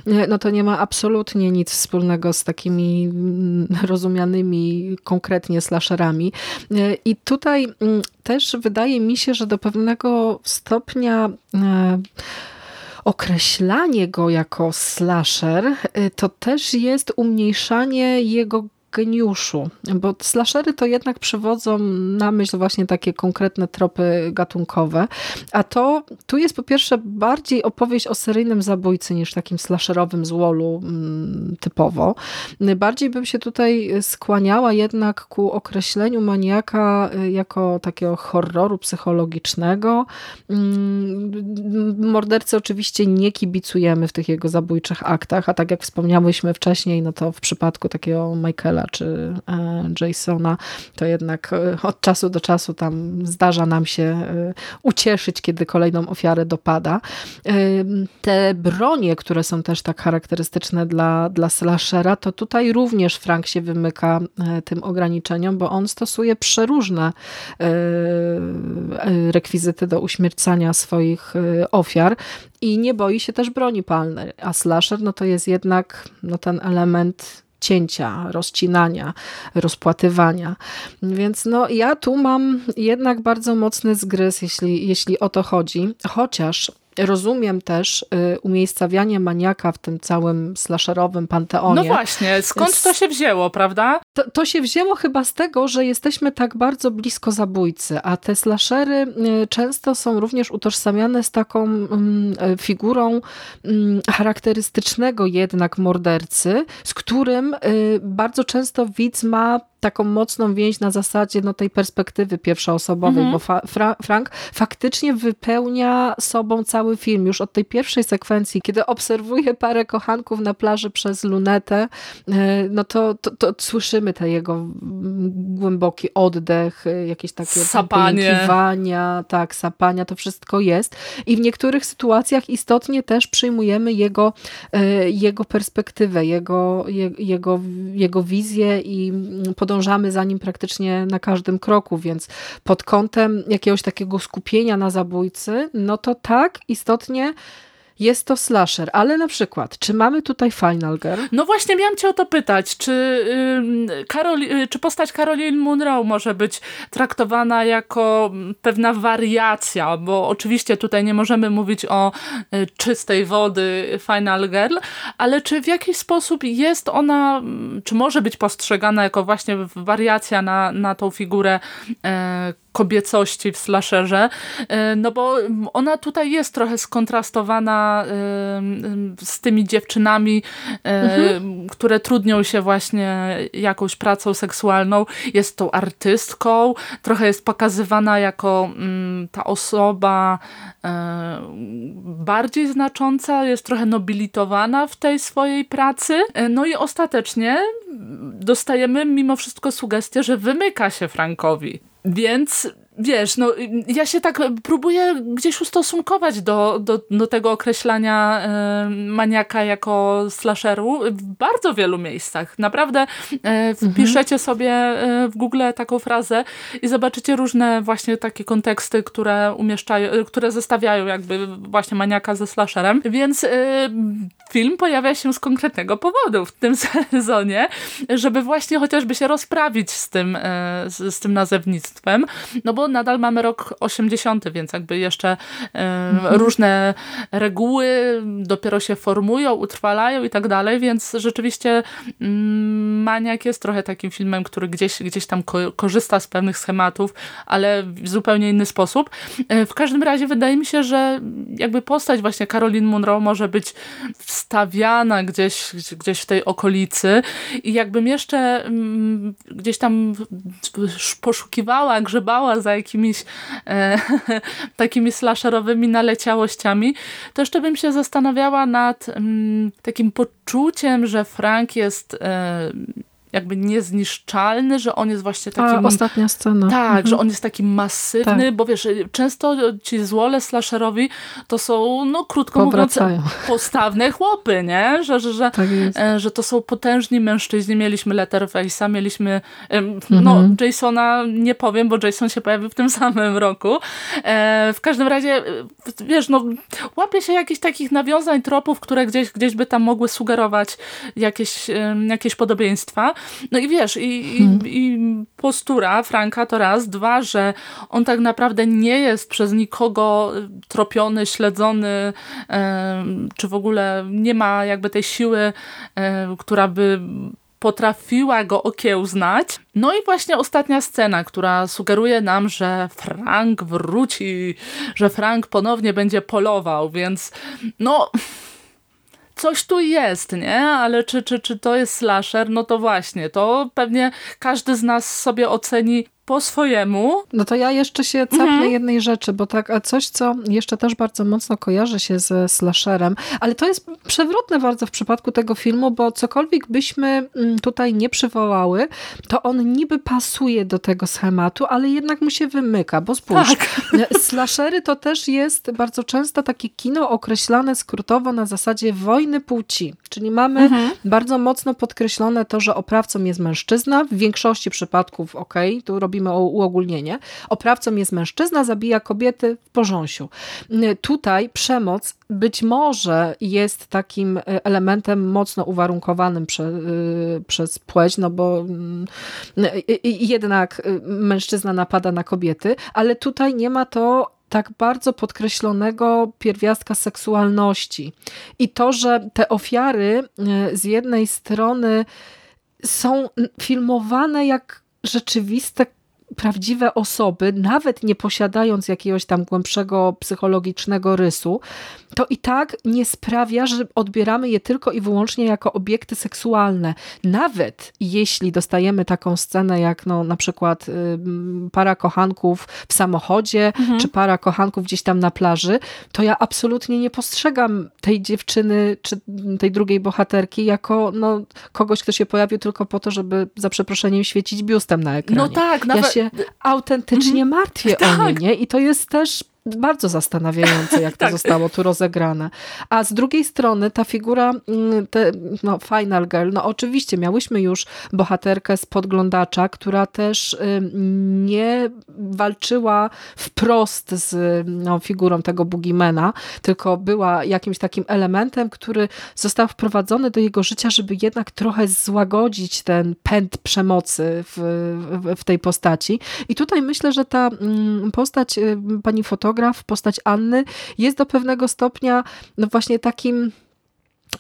e, no to nie ma absolutnie nic wspólnego z takimi mm, rozumianymi konkretnie slasherami. E, I tutaj mm, też wydaje mi się, że do pewnego stopnia określanie go jako slasher to też jest umniejszanie jego geniuszu, bo slashery to jednak przywodzą na myśl właśnie takie konkretne tropy gatunkowe, a to tu jest po pierwsze bardziej opowieść o seryjnym zabójcy niż takim slasherowym złolu mm, typowo. Bardziej bym się tutaj skłaniała jednak ku określeniu maniaka y, jako takiego horroru psychologicznego. Mm, mordercy oczywiście nie kibicujemy w tych jego zabójczych aktach, a tak jak wspomniałyśmy wcześniej, no to w przypadku takiego Michaela czy e, Jasona, to jednak e, od czasu do czasu tam zdarza nam się e, ucieszyć, kiedy kolejną ofiarę dopada. Te bronie, które są też tak charakterystyczne dla, dla slashera, to tutaj również Frank się wymyka tym ograniczeniom, bo on stosuje przeróżne rekwizyty do uśmiercania swoich ofiar i nie boi się też broni palnej, a slasher no to jest jednak no ten element cięcia, rozcinania, rozpłatywania. Więc no, ja tu mam jednak bardzo mocny zgryz, jeśli, jeśli o to chodzi. Chociaż rozumiem też y, umiejscawianie maniaka w tym całym slasherowym panteonie. No właśnie, skąd to się wzięło, prawda? To, to się wzięło chyba z tego, że jesteśmy tak bardzo blisko zabójcy, a te slashery y, często są również utożsamiane z taką mm, y, figurą mm, charakterystycznego jednak mordercy, z którym bardzo często widz ma taką mocną więź na zasadzie no, tej perspektywy pierwszoosobowej, mhm. bo Fra Frank faktycznie wypełnia sobą cały film. Już od tej pierwszej sekwencji, kiedy obserwuje parę kochanków na plaży przez lunetę, e, no to, to, to słyszymy te jego głęboki oddech, e, jakieś takie sapanie. tak, sapania, to wszystko jest. I w niektórych sytuacjach istotnie też przyjmujemy jego, e, jego perspektywę, jego, jego, jego wizję i pod podążamy za nim praktycznie na każdym kroku, więc pod kątem jakiegoś takiego skupienia na zabójcy, no to tak istotnie jest to slasher, ale na przykład, czy mamy tutaj Final Girl? No właśnie, miałam cię o to pytać, czy, Karol, yy, czy postać Caroline Munro może być traktowana jako pewna wariacja, bo oczywiście tutaj nie możemy mówić o yy, czystej wody Final Girl, ale czy w jakiś sposób jest ona, czy może być postrzegana jako właśnie wariacja na, na tą figurę yy, kobiecości w slasherze, e, no bo ona tutaj jest trochę skontrastowana e, z tymi dziewczynami, e, mhm. które trudnią się właśnie jakąś pracą seksualną. Jest tą artystką, trochę jest pokazywana jako mm, ta osoba bardziej znacząca, jest trochę nobilitowana w tej swojej pracy. No i ostatecznie dostajemy mimo wszystko sugestię, że wymyka się Frankowi. Więc wiesz, no ja się tak próbuję gdzieś ustosunkować do, do, do tego określania e, maniaka jako slasheru w bardzo wielu miejscach. Naprawdę e, wpiszecie mhm. sobie w Google taką frazę i zobaczycie różne właśnie takie konteksty, które umieszczają, które zestawiają jakby właśnie maniaka ze slasherem. Więc e, film pojawia się z konkretnego powodu w tym sezonie, żeby właśnie chociażby się rozprawić z tym, z, z tym nazewnictwem. No bo nadal mamy rok 80, więc jakby jeszcze mhm. różne reguły dopiero się formują, utrwalają i tak dalej, więc rzeczywiście mm, Maniak jest trochę takim filmem, który gdzieś, gdzieś tam ko korzysta z pewnych schematów, ale w zupełnie inny sposób. E, w każdym razie wydaje mi się, że jakby postać właśnie Caroline Munro może być wstawiana gdzieś, gdzieś w tej okolicy i jakbym jeszcze mm, gdzieś tam poszukiwała, grzebała za jakimiś e, takimi slasherowymi naleciałościami, to jeszcze bym się zastanawiała nad mm, takim poczuciem, że Frank jest e, jakby niezniszczalny, że on jest właśnie takim... A, ostatnia scena. Tak, mhm. że on jest taki masywny, tak. bo wiesz, często ci złole slasherowi to są, no krótko Powracają. mówiąc, postawne chłopy, nie? Że, że, że, tak e, że to są potężni mężczyźni. Mieliśmy Letterface'a, mieliśmy no mhm. Jasona nie powiem, bo Jason się pojawił w tym samym roku. E, w każdym razie, e, wiesz, no łapie się jakichś takich nawiązań, tropów, które gdzieś, gdzieś by tam mogły sugerować jakieś, jakieś podobieństwa. No i wiesz, i, hmm. i, i postura Franka to raz, dwa, że on tak naprawdę nie jest przez nikogo tropiony, śledzony, czy w ogóle nie ma jakby tej siły, która by potrafiła go okiełznać. No i właśnie ostatnia scena, która sugeruje nam, że Frank wróci, że Frank ponownie będzie polował, więc no coś tu jest, nie? Ale czy, czy, czy to jest slasher? No to właśnie, to pewnie każdy z nas sobie oceni po swojemu. No to ja jeszcze się cepnę mhm. jednej rzeczy, bo tak coś, co jeszcze też bardzo mocno kojarzy się ze slasherem, ale to jest przewrotne bardzo w przypadku tego filmu, bo cokolwiek byśmy mm, tutaj nie przywołały, to on niby pasuje do tego schematu, ale jednak mu się wymyka, bo spójrz, tak. slashery to też jest bardzo często takie kino określane skrótowo na zasadzie wojny płci, czyli mamy mhm. bardzo mocno podkreślone to, że oprawcą jest mężczyzna, w większości przypadków, ok, tu robimy o uogólnienie. Oprawcą jest mężczyzna, zabija kobiety w porząsiu. Tutaj przemoc być może jest takim e, elementem mocno uwarunkowanym prze, e, przez płeć, no bo mm, jednak mężczyzna napada na kobiety, ale tutaj nie ma to tak bardzo podkreślonego pierwiastka seksualności. I to, że te ofiary z jednej strony są filmowane jak rzeczywiste prawdziwe osoby, nawet nie posiadając jakiegoś tam głębszego psychologicznego rysu, to i tak nie sprawia, że odbieramy je tylko i wyłącznie jako obiekty seksualne. Nawet jeśli dostajemy taką scenę jak no, na przykład y, para kochanków w samochodzie, mhm. czy para kochanków gdzieś tam na plaży, to ja absolutnie nie postrzegam tej dziewczyny, czy tej drugiej bohaterki jako no, kogoś, kto się pojawił tylko po to, żeby za przeproszeniem świecić biustem na ekranie. No tak, nawet... Ja się autentycznie mhm. martwię tak. o nie, nie? I to jest też bardzo zastanawiające, jak to tak. zostało tu rozegrane. A z drugiej strony ta figura, mm, te, no, Final Girl, no oczywiście miałyśmy już bohaterkę z podglądacza, która też nie walczyła wprost z no, figurą tego Boogiemana, tylko była jakimś takim elementem, który został wprowadzony do jego życia, żeby jednak trochę złagodzić ten pęd przemocy w, w, w tej postaci. I tutaj myślę, że ta mm, postać pani fotograf fotograf, postać Anny jest do pewnego stopnia no właśnie takim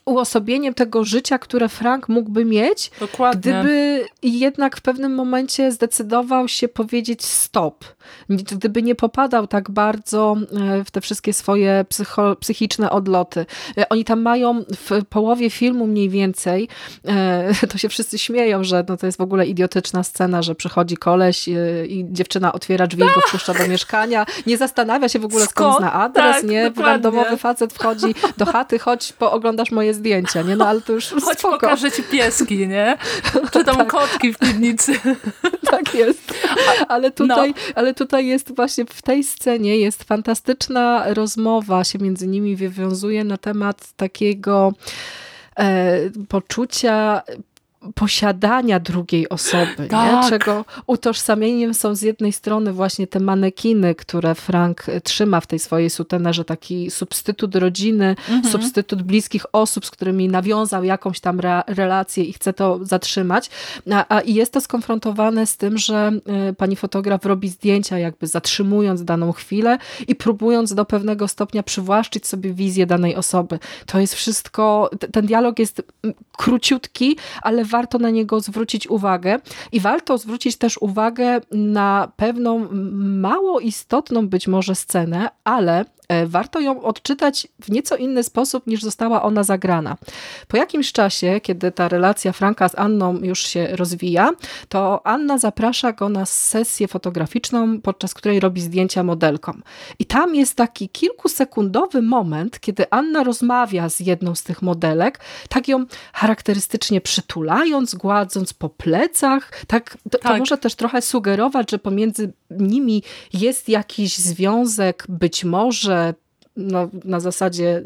uosobieniem tego życia, które Frank mógłby mieć, Dokładnie. gdyby jednak w pewnym momencie zdecydował się powiedzieć stop. Gdyby nie popadał tak bardzo e, w te wszystkie swoje psycho, psychiczne odloty. E, oni tam mają w połowie filmu mniej więcej, e, to się wszyscy śmieją, że no to jest w ogóle idiotyczna scena, że przychodzi koleś i dziewczyna otwiera drzwi i go wpuszcza do mieszkania. Nie zastanawia się w ogóle skąd, skąd zna adres, tak, nie? Randomowy facet wchodzi do chaty, chodź pooglądasz moje zdjęcia, nie? No ale to już Chodź spoko. pokażę ci pieski, nie? Czy tam tak. kotki w piwnicy. Tak jest. Ale tutaj, no. ale tutaj jest właśnie w tej scenie jest fantastyczna rozmowa się między nimi wywiązuje na temat takiego e, poczucia posiadania drugiej osoby, tak. nie? czego utożsamieniem są z jednej strony właśnie te manekiny, które Frank trzyma w tej swojej sutenerze, taki substytut rodziny, mhm. substytut bliskich osób, z którymi nawiązał jakąś tam re relację i chce to zatrzymać, a, a jest to skonfrontowane z tym, że y, pani fotograf robi zdjęcia jakby zatrzymując daną chwilę i próbując do pewnego stopnia przywłaszczyć sobie wizję danej osoby. To jest wszystko, ten dialog jest króciutki, ale warto na niego zwrócić uwagę i warto zwrócić też uwagę na pewną mało istotną być może scenę, ale warto ją odczytać w nieco inny sposób niż została ona zagrana. Po jakimś czasie, kiedy ta relacja Franka z Anną już się rozwija, to Anna zaprasza go na sesję fotograficzną, podczas której robi zdjęcia modelkom. I tam jest taki kilkusekundowy moment, kiedy Anna rozmawia z jedną z tych modelek, tak ją charakterystycznie przytulając, gładząc po plecach. Tak, to, tak. to może też trochę sugerować, że pomiędzy nimi jest jakiś związek, być może no, na zasadzie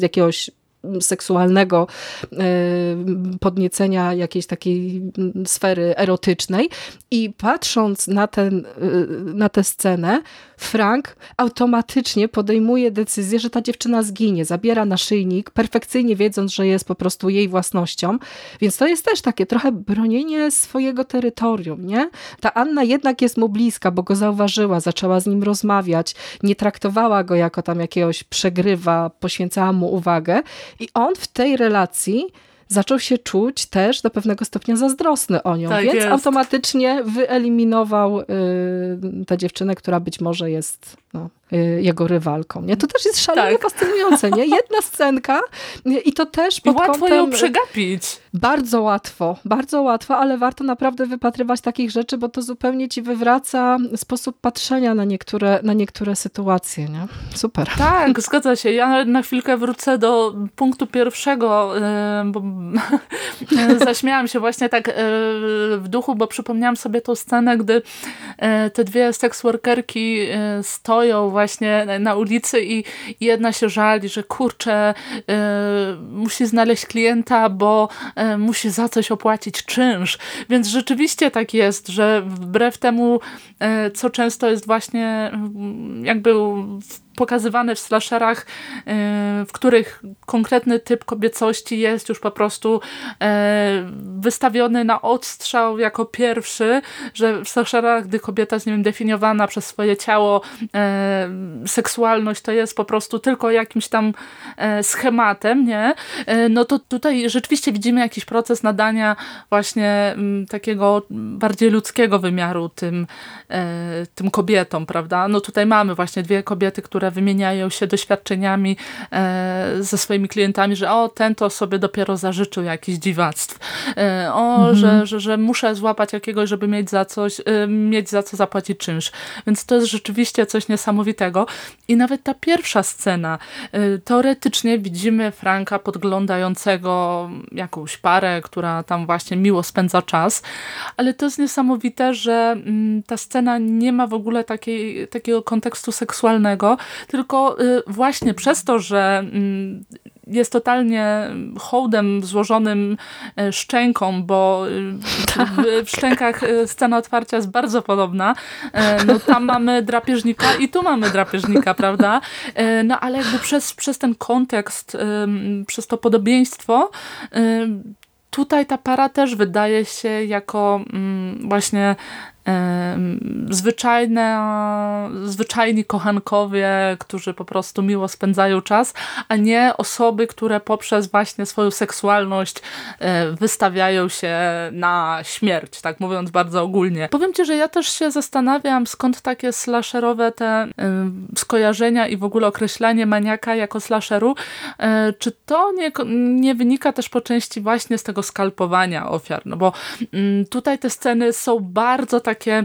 jakiegoś seksualnego e, podniecenia jakiejś takiej sfery erotycznej. I patrząc na, ten, e, na tę scenę, Frank automatycznie podejmuje decyzję, że ta dziewczyna zginie, zabiera naszyjnik, perfekcyjnie wiedząc, że jest po prostu jej własnością, więc to jest też takie trochę bronienie swojego terytorium, nie? Ta Anna jednak jest mu bliska, bo go zauważyła, zaczęła z nim rozmawiać, nie traktowała go jako tam jakiegoś przegrywa, poświęcała mu uwagę i on w tej relacji zaczął się czuć też do pewnego stopnia zazdrosny o nią, tak więc jest. automatycznie wyeliminował y, tę dziewczynę, która być może jest no, jego rywalką. Nie? To też jest szalenie tak. fascynujące. Nie? Jedna scenka i to też pod I łatwo kątem... ją przegapić. Bardzo łatwo, bardzo łatwo, ale warto naprawdę wypatrywać takich rzeczy, bo to zupełnie ci wywraca sposób patrzenia na niektóre, na niektóre sytuacje. Nie? Super. Tak, zgadza się. Ja na chwilkę wrócę do punktu pierwszego, y, bo zaśmiałam się właśnie tak y, w duchu, bo przypomniałam sobie tą scenę, gdy te dwie seksworkerki stoją stoją właśnie na ulicy i jedna się żali, że kurczę, y, musi znaleźć klienta, bo y, musi za coś opłacić czynsz. Więc rzeczywiście tak jest, że wbrew temu, y, co często jest właśnie jakby w pokazywane w slasherach, e, w których konkretny typ kobiecości jest już po prostu e, wystawiony na odstrzał jako pierwszy, że w slasherach, gdy kobieta jest nie wiem, definiowana przez swoje ciało, e, seksualność to jest po prostu tylko jakimś tam schematem, nie? No to tutaj rzeczywiście widzimy jakiś proces nadania właśnie takiego bardziej ludzkiego wymiaru tym, tym kobietom, prawda? No tutaj mamy właśnie dwie kobiety, które wymieniają się doświadczeniami e, ze swoimi klientami, że o, ten to sobie dopiero zażyczył jakichś dziwactw. E, o, mhm. że, że, że muszę złapać jakiegoś, żeby mieć za coś, e, mieć za co zapłacić czynsz. Więc to jest rzeczywiście coś niesamowitego. I nawet ta pierwsza scena, teoretycznie widzimy Franka podglądającego jakąś parę, która tam właśnie miło spędza czas, ale to jest niesamowite, że mm, ta scena nie ma w ogóle takiej, takiego kontekstu seksualnego, tylko y, właśnie przez to, że mm, jest totalnie hołdem złożonym e, szczęką, bo y, w szczękach y, scena otwarcia jest bardzo podobna. E, no tam mamy drapieżnika i tu mamy drapieżnika, prawda? E, no ale jakby przez, przez ten kontekst, przez to podobieństwo tutaj ta para też wydaje się jako mm, właśnie zwyczajne, zwyczajni kochankowie, którzy po prostu miło spędzają czas, a nie osoby, które poprzez właśnie swoją seksualność e, wystawiają się na śmierć, tak mówiąc bardzo ogólnie. Powiem Ci, że ja też się zastanawiam, skąd takie slasherowe te skojarzenia i w ogóle określanie maniaka jako slasheru, e, czy to nie, nie wynika też po części właśnie z tego skalpowania ofiar, no bo mm, tutaj te sceny są bardzo takie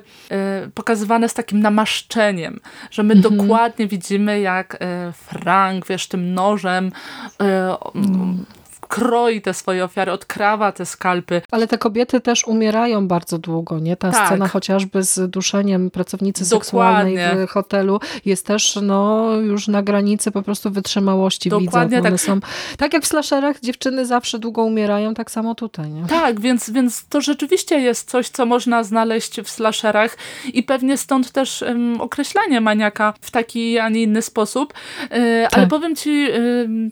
y, pokazywane z takim namaszczeniem, że my mhm. dokładnie widzimy jak y, Frank, wiesz, tym nożem mm kroi te swoje ofiary, odkrawa te skalpy. Ale te kobiety też umierają bardzo długo, nie? Ta tak. scena chociażby z duszeniem pracownicy Dokładnie. seksualnej w hotelu jest też no, już na granicy po prostu wytrzymałości Dokładnie widza. Tak. Są, tak jak w slasherach dziewczyny zawsze długo umierają, tak samo tutaj. Nie? Tak, więc, więc to rzeczywiście jest coś, co można znaleźć w slasherach i pewnie stąd też um, określanie maniaka w taki, a nie inny sposób. E, tak. Ale powiem ci,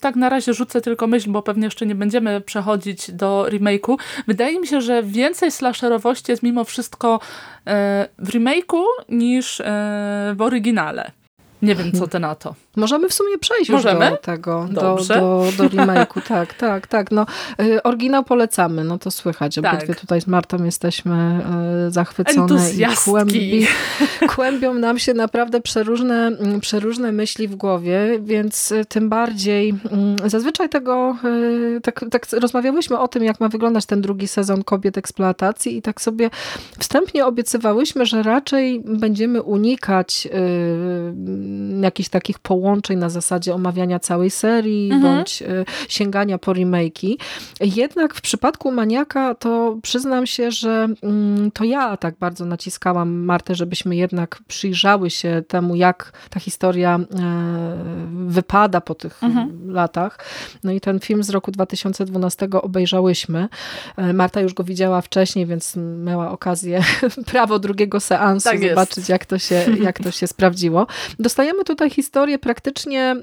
tak na razie rzucę tylko myśl, bo pewnie jeszcze nie będziemy przechodzić do remake'u. Wydaje mi się, że więcej slasherowości jest mimo wszystko e, w remake'u niż e, w oryginale. Nie wiem, co ty na to. Możemy w sumie przejść Możemy? już do tego, do, do, do remake'u. Tak, tak, tak. No, y, oryginał polecamy, no to słychać. Obydwie tak. tutaj z Martą jesteśmy y, zachwycone i kłębi, kłębią nam się naprawdę przeróżne, mm, przeróżne myśli w głowie, więc y, tym bardziej mm, zazwyczaj tego, tak, tak rozmawiałyśmy o tym, jak ma wyglądać ten drugi sezon Kobiet Eksploatacji i tak sobie wstępnie obiecywałyśmy, że raczej będziemy unikać jakichś takich połączeń na zasadzie omawiania całej serii, mhm. bądź y, sięgania po remake'i. Jednak w przypadku Maniaka to przyznam się, że mm, to ja tak bardzo naciskałam Martę, żebyśmy jednak przyjrzały się temu, jak ta historia e, wypada po tych mhm. latach. No i ten film z roku 2012 obejrzałyśmy. E, Marta już go widziała wcześniej, więc miała okazję prawo drugiego seansu tak zobaczyć, jak to, się, jak to się sprawdziło. Dostajemy tutaj historię praktycznie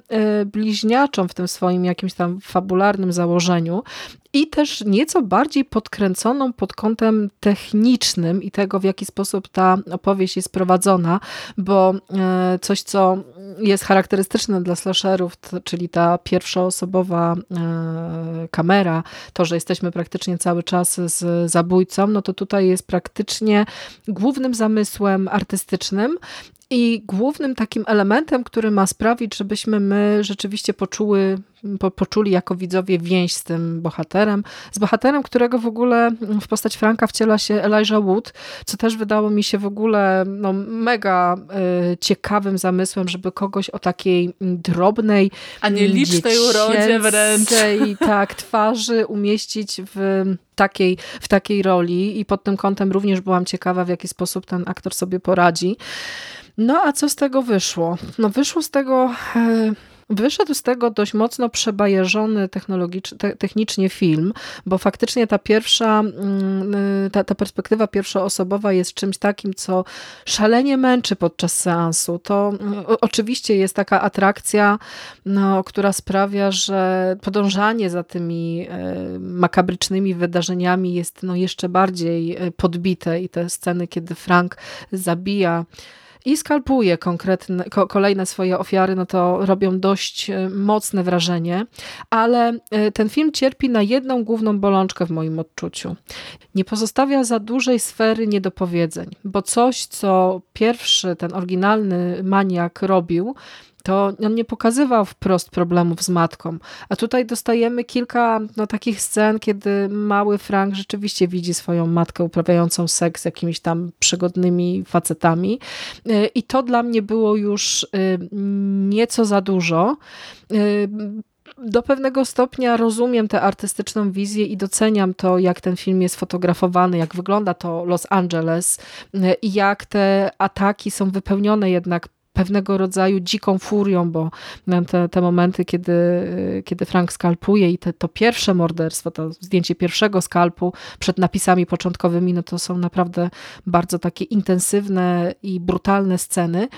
e, bliźniaczą w tym swoim jakimś tam fabularnym założeniu i też nieco bardziej podkręconą pod kątem technicznym i tego, w jaki sposób ta opowieść jest prowadzona, bo e, coś, co jest charakterystyczne dla slasherów, czyli ta pierwszoosobowa e, kamera, to, że jesteśmy praktycznie cały czas z zabójcą, no to tutaj jest praktycznie głównym zamysłem artystycznym i głównym takim elementem, który ma sprawić, żebyśmy my rzeczywiście poczuły, po, poczuli jako widzowie więź z tym bohaterem, z bohaterem, którego w ogóle w postać Franka wciela się Elijah Wood, co też wydało mi się w ogóle no, mega y, ciekawym zamysłem, żeby kogoś o takiej drobnej, a nie licznej urodzie wręcz. tak, twarzy umieścić w takiej, w takiej roli i pod tym kątem również byłam ciekawa, w jaki sposób ten aktor sobie poradzi. No a co z tego wyszło? No wyszło z tego... E, wyszedł z tego dość mocno przebajeżony te, technicznie film, bo faktycznie ta pierwsza, mm, ta, ta perspektywa pierwszoosobowa jest czymś takim, co szalenie męczy podczas seansu. To mm, oczywiście jest taka atrakcja, no, która sprawia, że podążanie za tymi e, makabrycznymi wydarzeniami jest no, jeszcze bardziej e, podbite i te sceny, kiedy Frank zabija i skalpuje konkretne, kolejne swoje ofiary, no to robią dość e, mocne wrażenie, ale e, ten film cierpi na jedną główną bolączkę w moim odczuciu. Nie pozostawia za dużej sfery niedopowiedzeń, bo coś, co pierwszy, ten oryginalny maniak robił, to on nie pokazywał wprost problemów z matką. A tutaj dostajemy kilka no, takich scen, kiedy mały Frank rzeczywiście widzi swoją matkę uprawiającą seks z jakimiś tam przygodnymi facetami. Y, I to dla mnie było już y, nieco za dużo y, do pewnego stopnia rozumiem tę artystyczną wizję i doceniam to, jak ten film jest fotografowany, jak wygląda to Los Angeles i jak te ataki są wypełnione jednak pewnego rodzaju dziką furią, bo te, te momenty, kiedy, kiedy Frank skalpuje i te, to pierwsze morderstwo, to zdjęcie pierwszego skalpu przed napisami początkowymi, no to są naprawdę bardzo takie intensywne i brutalne sceny.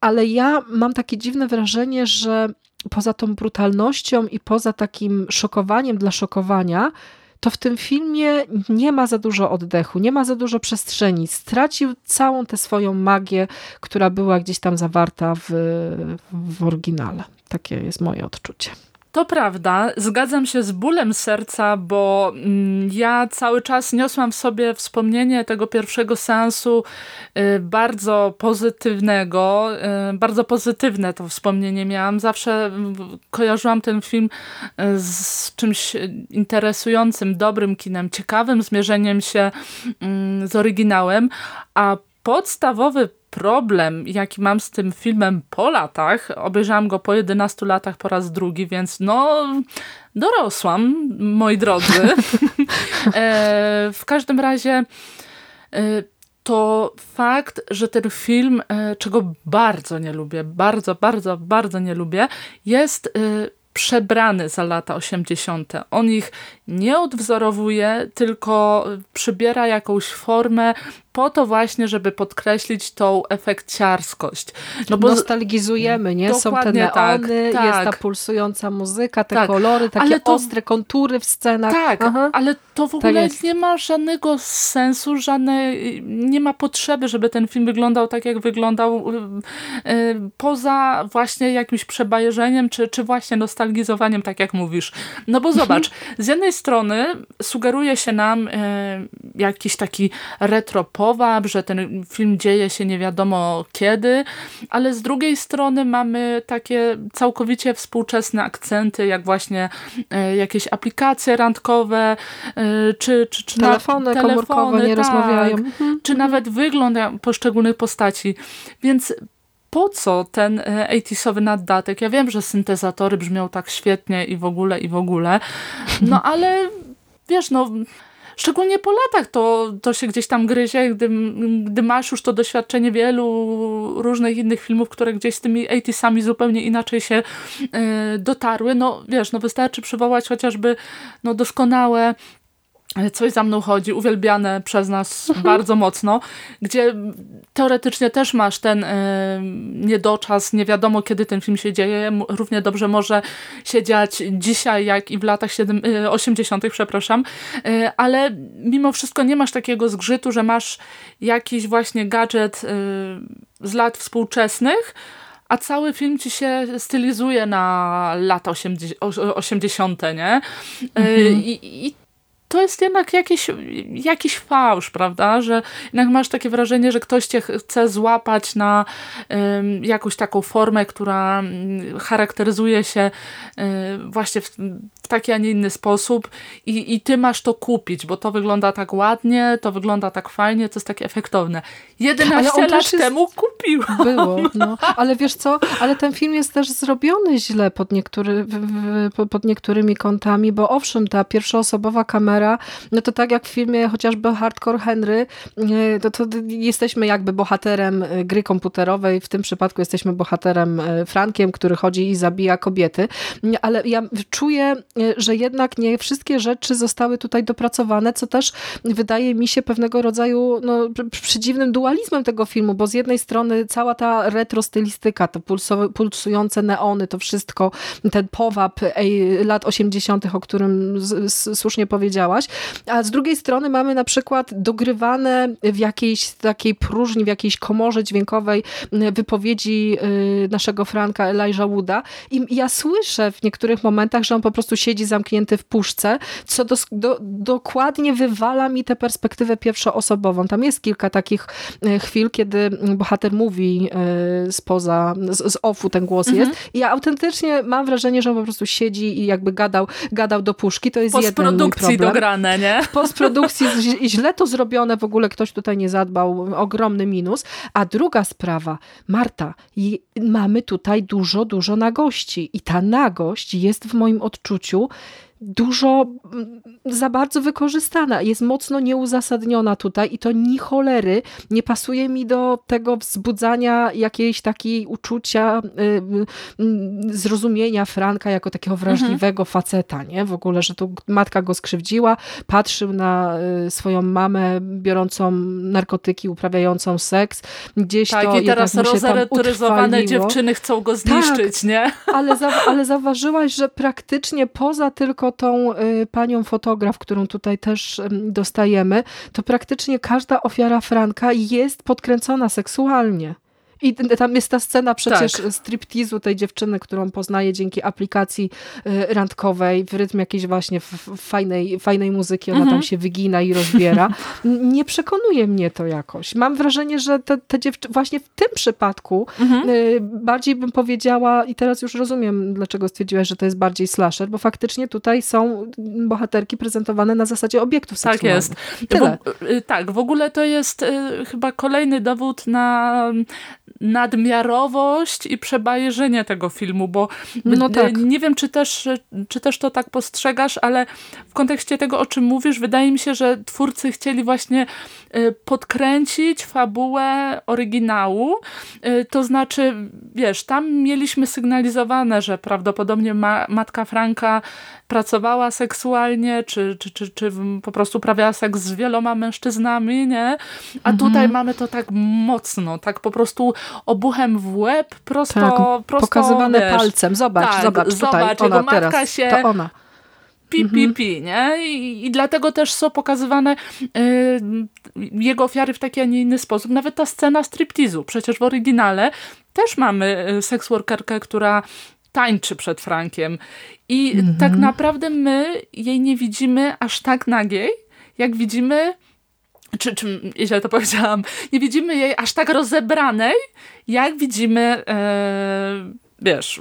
Ale ja mam takie dziwne wrażenie, że poza tą brutalnością i poza takim szokowaniem dla szokowania, to w tym filmie nie ma za dużo oddechu, nie ma za dużo przestrzeni. Stracił całą tę swoją magię, która była gdzieś tam zawarta w, w oryginale. Takie jest moje odczucie. To prawda, zgadzam się z bólem serca, bo mm, ja cały czas niosłam w sobie wspomnienie tego pierwszego seansu y, bardzo pozytywnego, y, bardzo pozytywne to wspomnienie miałam. Zawsze kojarzyłam ten film y, z czymś interesującym, dobrym kinem, ciekawym zmierzeniem się mm, z oryginałem, a podstawowy problem, jaki mam z tym filmem po latach, obejrzałam go po 11 latach po raz drugi, więc no dorosłam, moi drodzy. e, w każdym razie e, to fakt, że ten film, e, czego bardzo nie lubię, bardzo, bardzo, bardzo nie lubię, jest e, przebrany za lata 80. On ich nie odwzorowuje, tylko przybiera jakąś formę po to właśnie, żeby podkreślić tą efekciarskość. No bo Nostalgizujemy, nie? Są te neony, tak, tak. jest ta pulsująca muzyka, te tak. kolory, takie to, ostre kontury w scenach. Tak, Aha. ale to w tak ogóle tak nie ma żadnego sensu, żadnej, nie ma potrzeby, żeby ten film wyglądał tak, jak wyglądał yy, poza właśnie jakimś przebajerzeniem, czy, czy właśnie nostalgizowaniem, tak jak mówisz. No bo mhm. zobacz, z jednej strony sugeruje się nam yy, jakiś taki retro że ten film dzieje się nie wiadomo kiedy, ale z drugiej strony mamy takie całkowicie współczesne akcenty, jak właśnie e, jakieś aplikacje randkowe, e, czy, czy, czy telefony, na, telefony komórkowe nie tak, rozmawiają. Mhm. Czy nawet wygląd poszczególnych postaci. Więc po co ten 80sowy e, naddatek? Ja wiem, że syntezatory brzmią tak świetnie i w ogóle, i w ogóle, no ale wiesz, no szczególnie po latach to, to się gdzieś tam gryzie, gdy, gdy masz już to doświadczenie wielu różnych innych filmów, które gdzieś z tymi 80sami zupełnie inaczej się y, dotarły. No wiesz, no wystarczy przywołać chociażby no, doskonałe Coś za mną chodzi, uwielbiane przez nas bardzo mocno, gdzie teoretycznie też masz ten y, niedoczas, nie wiadomo kiedy ten film się dzieje, równie dobrze może się dziać dzisiaj, jak i w latach 7, y, 80., przepraszam, y, ale mimo wszystko nie masz takiego zgrzytu, że masz jakiś właśnie gadżet z lat współczesnych, a cały film ci się stylizuje na lata 80, 80 nie? Mhm. I, I to jest jednak jakiś, jakiś fałsz, prawda? Że jednak masz takie wrażenie, że ktoś cię chce złapać na um, jakąś taką formę, która um, charakteryzuje się um, właśnie w, w, taki, a nie inny sposób i, i ty masz to kupić, bo to wygląda tak ładnie, to wygląda tak fajnie, to jest takie efektowne. 11 lat jest... temu kupiłam. Było, no. Ale wiesz co? Ale ten film jest też zrobiony źle pod, niektóry, pod niektórymi kątami, bo owszem, ta pierwszoosobowa kamera kamera, no to tak jak w filmie chociażby Hardcore Henry, e, to, to jesteśmy jakby bohaterem e, gry komputerowej, w tym przypadku jesteśmy bohaterem e, Frankiem, który chodzi i zabija kobiety, ale ja czuję, że jednak nie wszystkie rzeczy zostały tutaj dopracowane, co też wydaje mi się pewnego rodzaju no, przedziwnym dualizmem tego filmu, bo z jednej strony cała ta retro stylistyka, to pulsujące neony, to wszystko, ten powab lat 80., o którym słusznie powiedziałam, a z drugiej strony mamy na przykład dogrywane w jakiejś takiej próżni, w jakiejś komorze dźwiękowej wypowiedzi y, naszego Franka Elijah Wooda i ja słyszę w niektórych momentach, że on po prostu siedzi zamknięty w puszce, co do, do, dokładnie wywala mi tę perspektywę pierwszoosobową. Tam jest kilka takich y, chwil, kiedy bohater mówi y, spoza, z, z offu ten głos mhm. jest i ja autentycznie mam wrażenie, że on po prostu siedzi i jakby gadał, gadał do puszki. To jest jeden mój problem nie? W postprodukcji źle to zrobione, w ogóle ktoś tutaj nie zadbał, ogromny minus. A druga sprawa, Marta, mamy tutaj dużo, dużo nagości i ta nagość jest w moim odczuciu dużo mm, za bardzo wykorzystana, jest mocno nieuzasadniona tutaj i to ni cholery nie pasuje mi do tego wzbudzania jakiejś takiej uczucia, y, y, zrozumienia Franka jako takiego mhm. wrażliwego mhm. faceta, nie? W ogóle, że tu matka go skrzywdziła, patrzył na y, swoją mamę biorącą narkotyki, uprawiającą seks, gdzieś tak, to i teraz rozareturyzowane dziewczyny chcą go zniszczyć, tak, nie? Ale, za, ale zauważyłaś, że praktycznie poza tylko tą y, panią fotograf, którą tutaj też dostajemy, to praktycznie każda ofiara Franka jest podkręcona seksualnie. I tam jest ta scena przecież tak. striptizu tej dziewczyny, którą poznaje dzięki aplikacji y, randkowej w rytm jakiejś właśnie fajnej, fajnej muzyki. Ona mhm. tam się wygina i rozbiera. Nie przekonuje mnie to jakoś. Mam wrażenie, że te, te dziewczyny właśnie w tym przypadku mhm. Y, bardziej bym powiedziała i teraz już rozumiem, dlaczego stwierdziłaś, że to jest bardziej slasher, bo faktycznie tutaj są bohaterki prezentowane na zasadzie obiektów tak seksualnych. Tak jest. Tyle. Y, tak, w ogóle to jest chyba kolejny dowód na nadmiarowość i przebajeżenie tego filmu, bo no tak. nie wiem, czy też, czy też to tak postrzegasz, ale w kontekście tego, o czym mówisz, wydaje mi się, że twórcy chcieli właśnie y, podkręcić fabułę oryginału, y, to znaczy, wiesz, tam mieliśmy sygnalizowane, że prawdopodobnie ma matka Franka pracowała seksualnie, czy, czy, czy, czy po prostu uprawiała seks z wieloma mężczyznami, nie? A mhm. tutaj mamy to tak mocno, tak po prostu obuchem w łeb, prosto, tak, prosto pokazywane wiesz, palcem. Zobacz, tak, zobacz, tutaj, zobacz, ona matka teraz, się... To ona pi, pi, mhm. pi, nie? I, I, dlatego też są pokazywane y, jego ofiary w taki, a nie inny sposób. Nawet ta scena striptizu, przecież w oryginale też mamy y, seksworkerkę, która tańczy przed Frankiem. I mhm. tak naprawdę my jej nie widzimy aż tak nagiej, jak widzimy czy, czy źle to powiedziałam, nie widzimy jej aż tak rozebranej, jak widzimy, e, wiesz,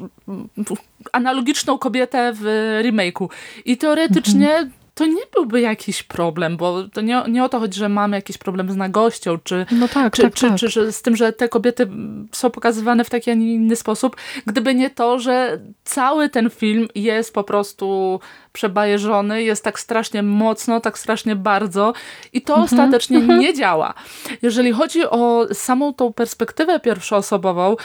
analogiczną kobietę w remake'u. I teoretycznie mhm to nie byłby jakiś problem, bo to nie, nie o to chodzi, że mamy jakiś problem z nagością, czy, no tak, czy, tak, czy, tak. czy, czy z tym, że te kobiety są pokazywane w taki, a nie inny sposób, gdyby nie to, że cały ten film jest po prostu przebajeżony, jest tak strasznie mocno, tak strasznie bardzo i to mhm. ostatecznie mhm. nie działa. Jeżeli chodzi o samą tą perspektywę pierwszoosobową,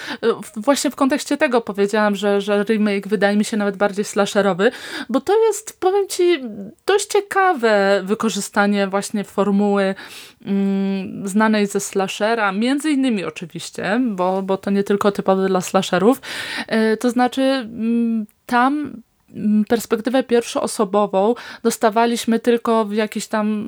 właśnie w kontekście tego powiedziałam, że, że remake wydaje mi się nawet bardziej slasherowy, bo to jest, powiem ci, dość ciekawe wykorzystanie właśnie formuły mm, znanej ze slashera, między innymi oczywiście, bo, bo to nie tylko typowe dla slasherów, e, to znaczy mm, tam perspektywę pierwszoosobową dostawaliśmy tylko w jakichś tam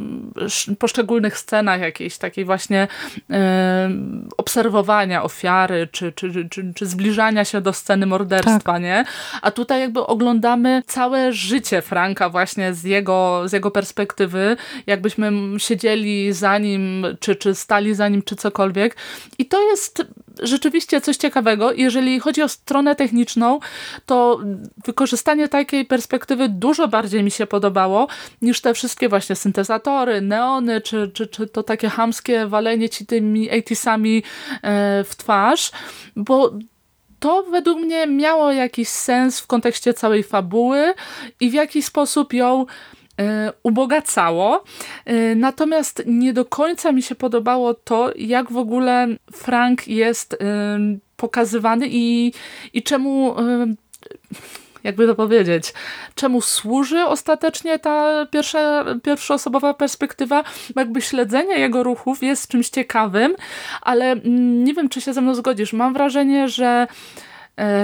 poszczególnych scenach jakiejś takiej właśnie e, obserwowania ofiary, czy, czy, czy, czy, zbliżania się do sceny morderstwa, tak. nie? A tutaj jakby oglądamy całe życie Franka właśnie z jego, z jego perspektywy, jakbyśmy siedzieli za nim, czy, czy stali za nim, czy cokolwiek. I to jest rzeczywiście coś ciekawego. Jeżeli chodzi o stronę techniczną, to wykorzystanie takiej perspektywy dużo bardziej mi się podobało niż te wszystkie właśnie syntezatory, neony, czy, czy, czy to takie hamskie walenie ci tymi 80 e, w twarz, bo to według mnie miało jakiś sens w kontekście całej fabuły i w jakiś sposób ją ubogacało. E, natomiast nie do końca mi się podobało to, jak w ogóle Frank jest pokazywany i, i czemu jakby to powiedzieć, czemu służy ostatecznie ta pierwsza, pierwszoosobowa perspektywa, jakby śledzenie jego ruchów jest czymś ciekawym, ale mm, nie wiem, czy się ze mną zgodzisz. Mam wrażenie, że e,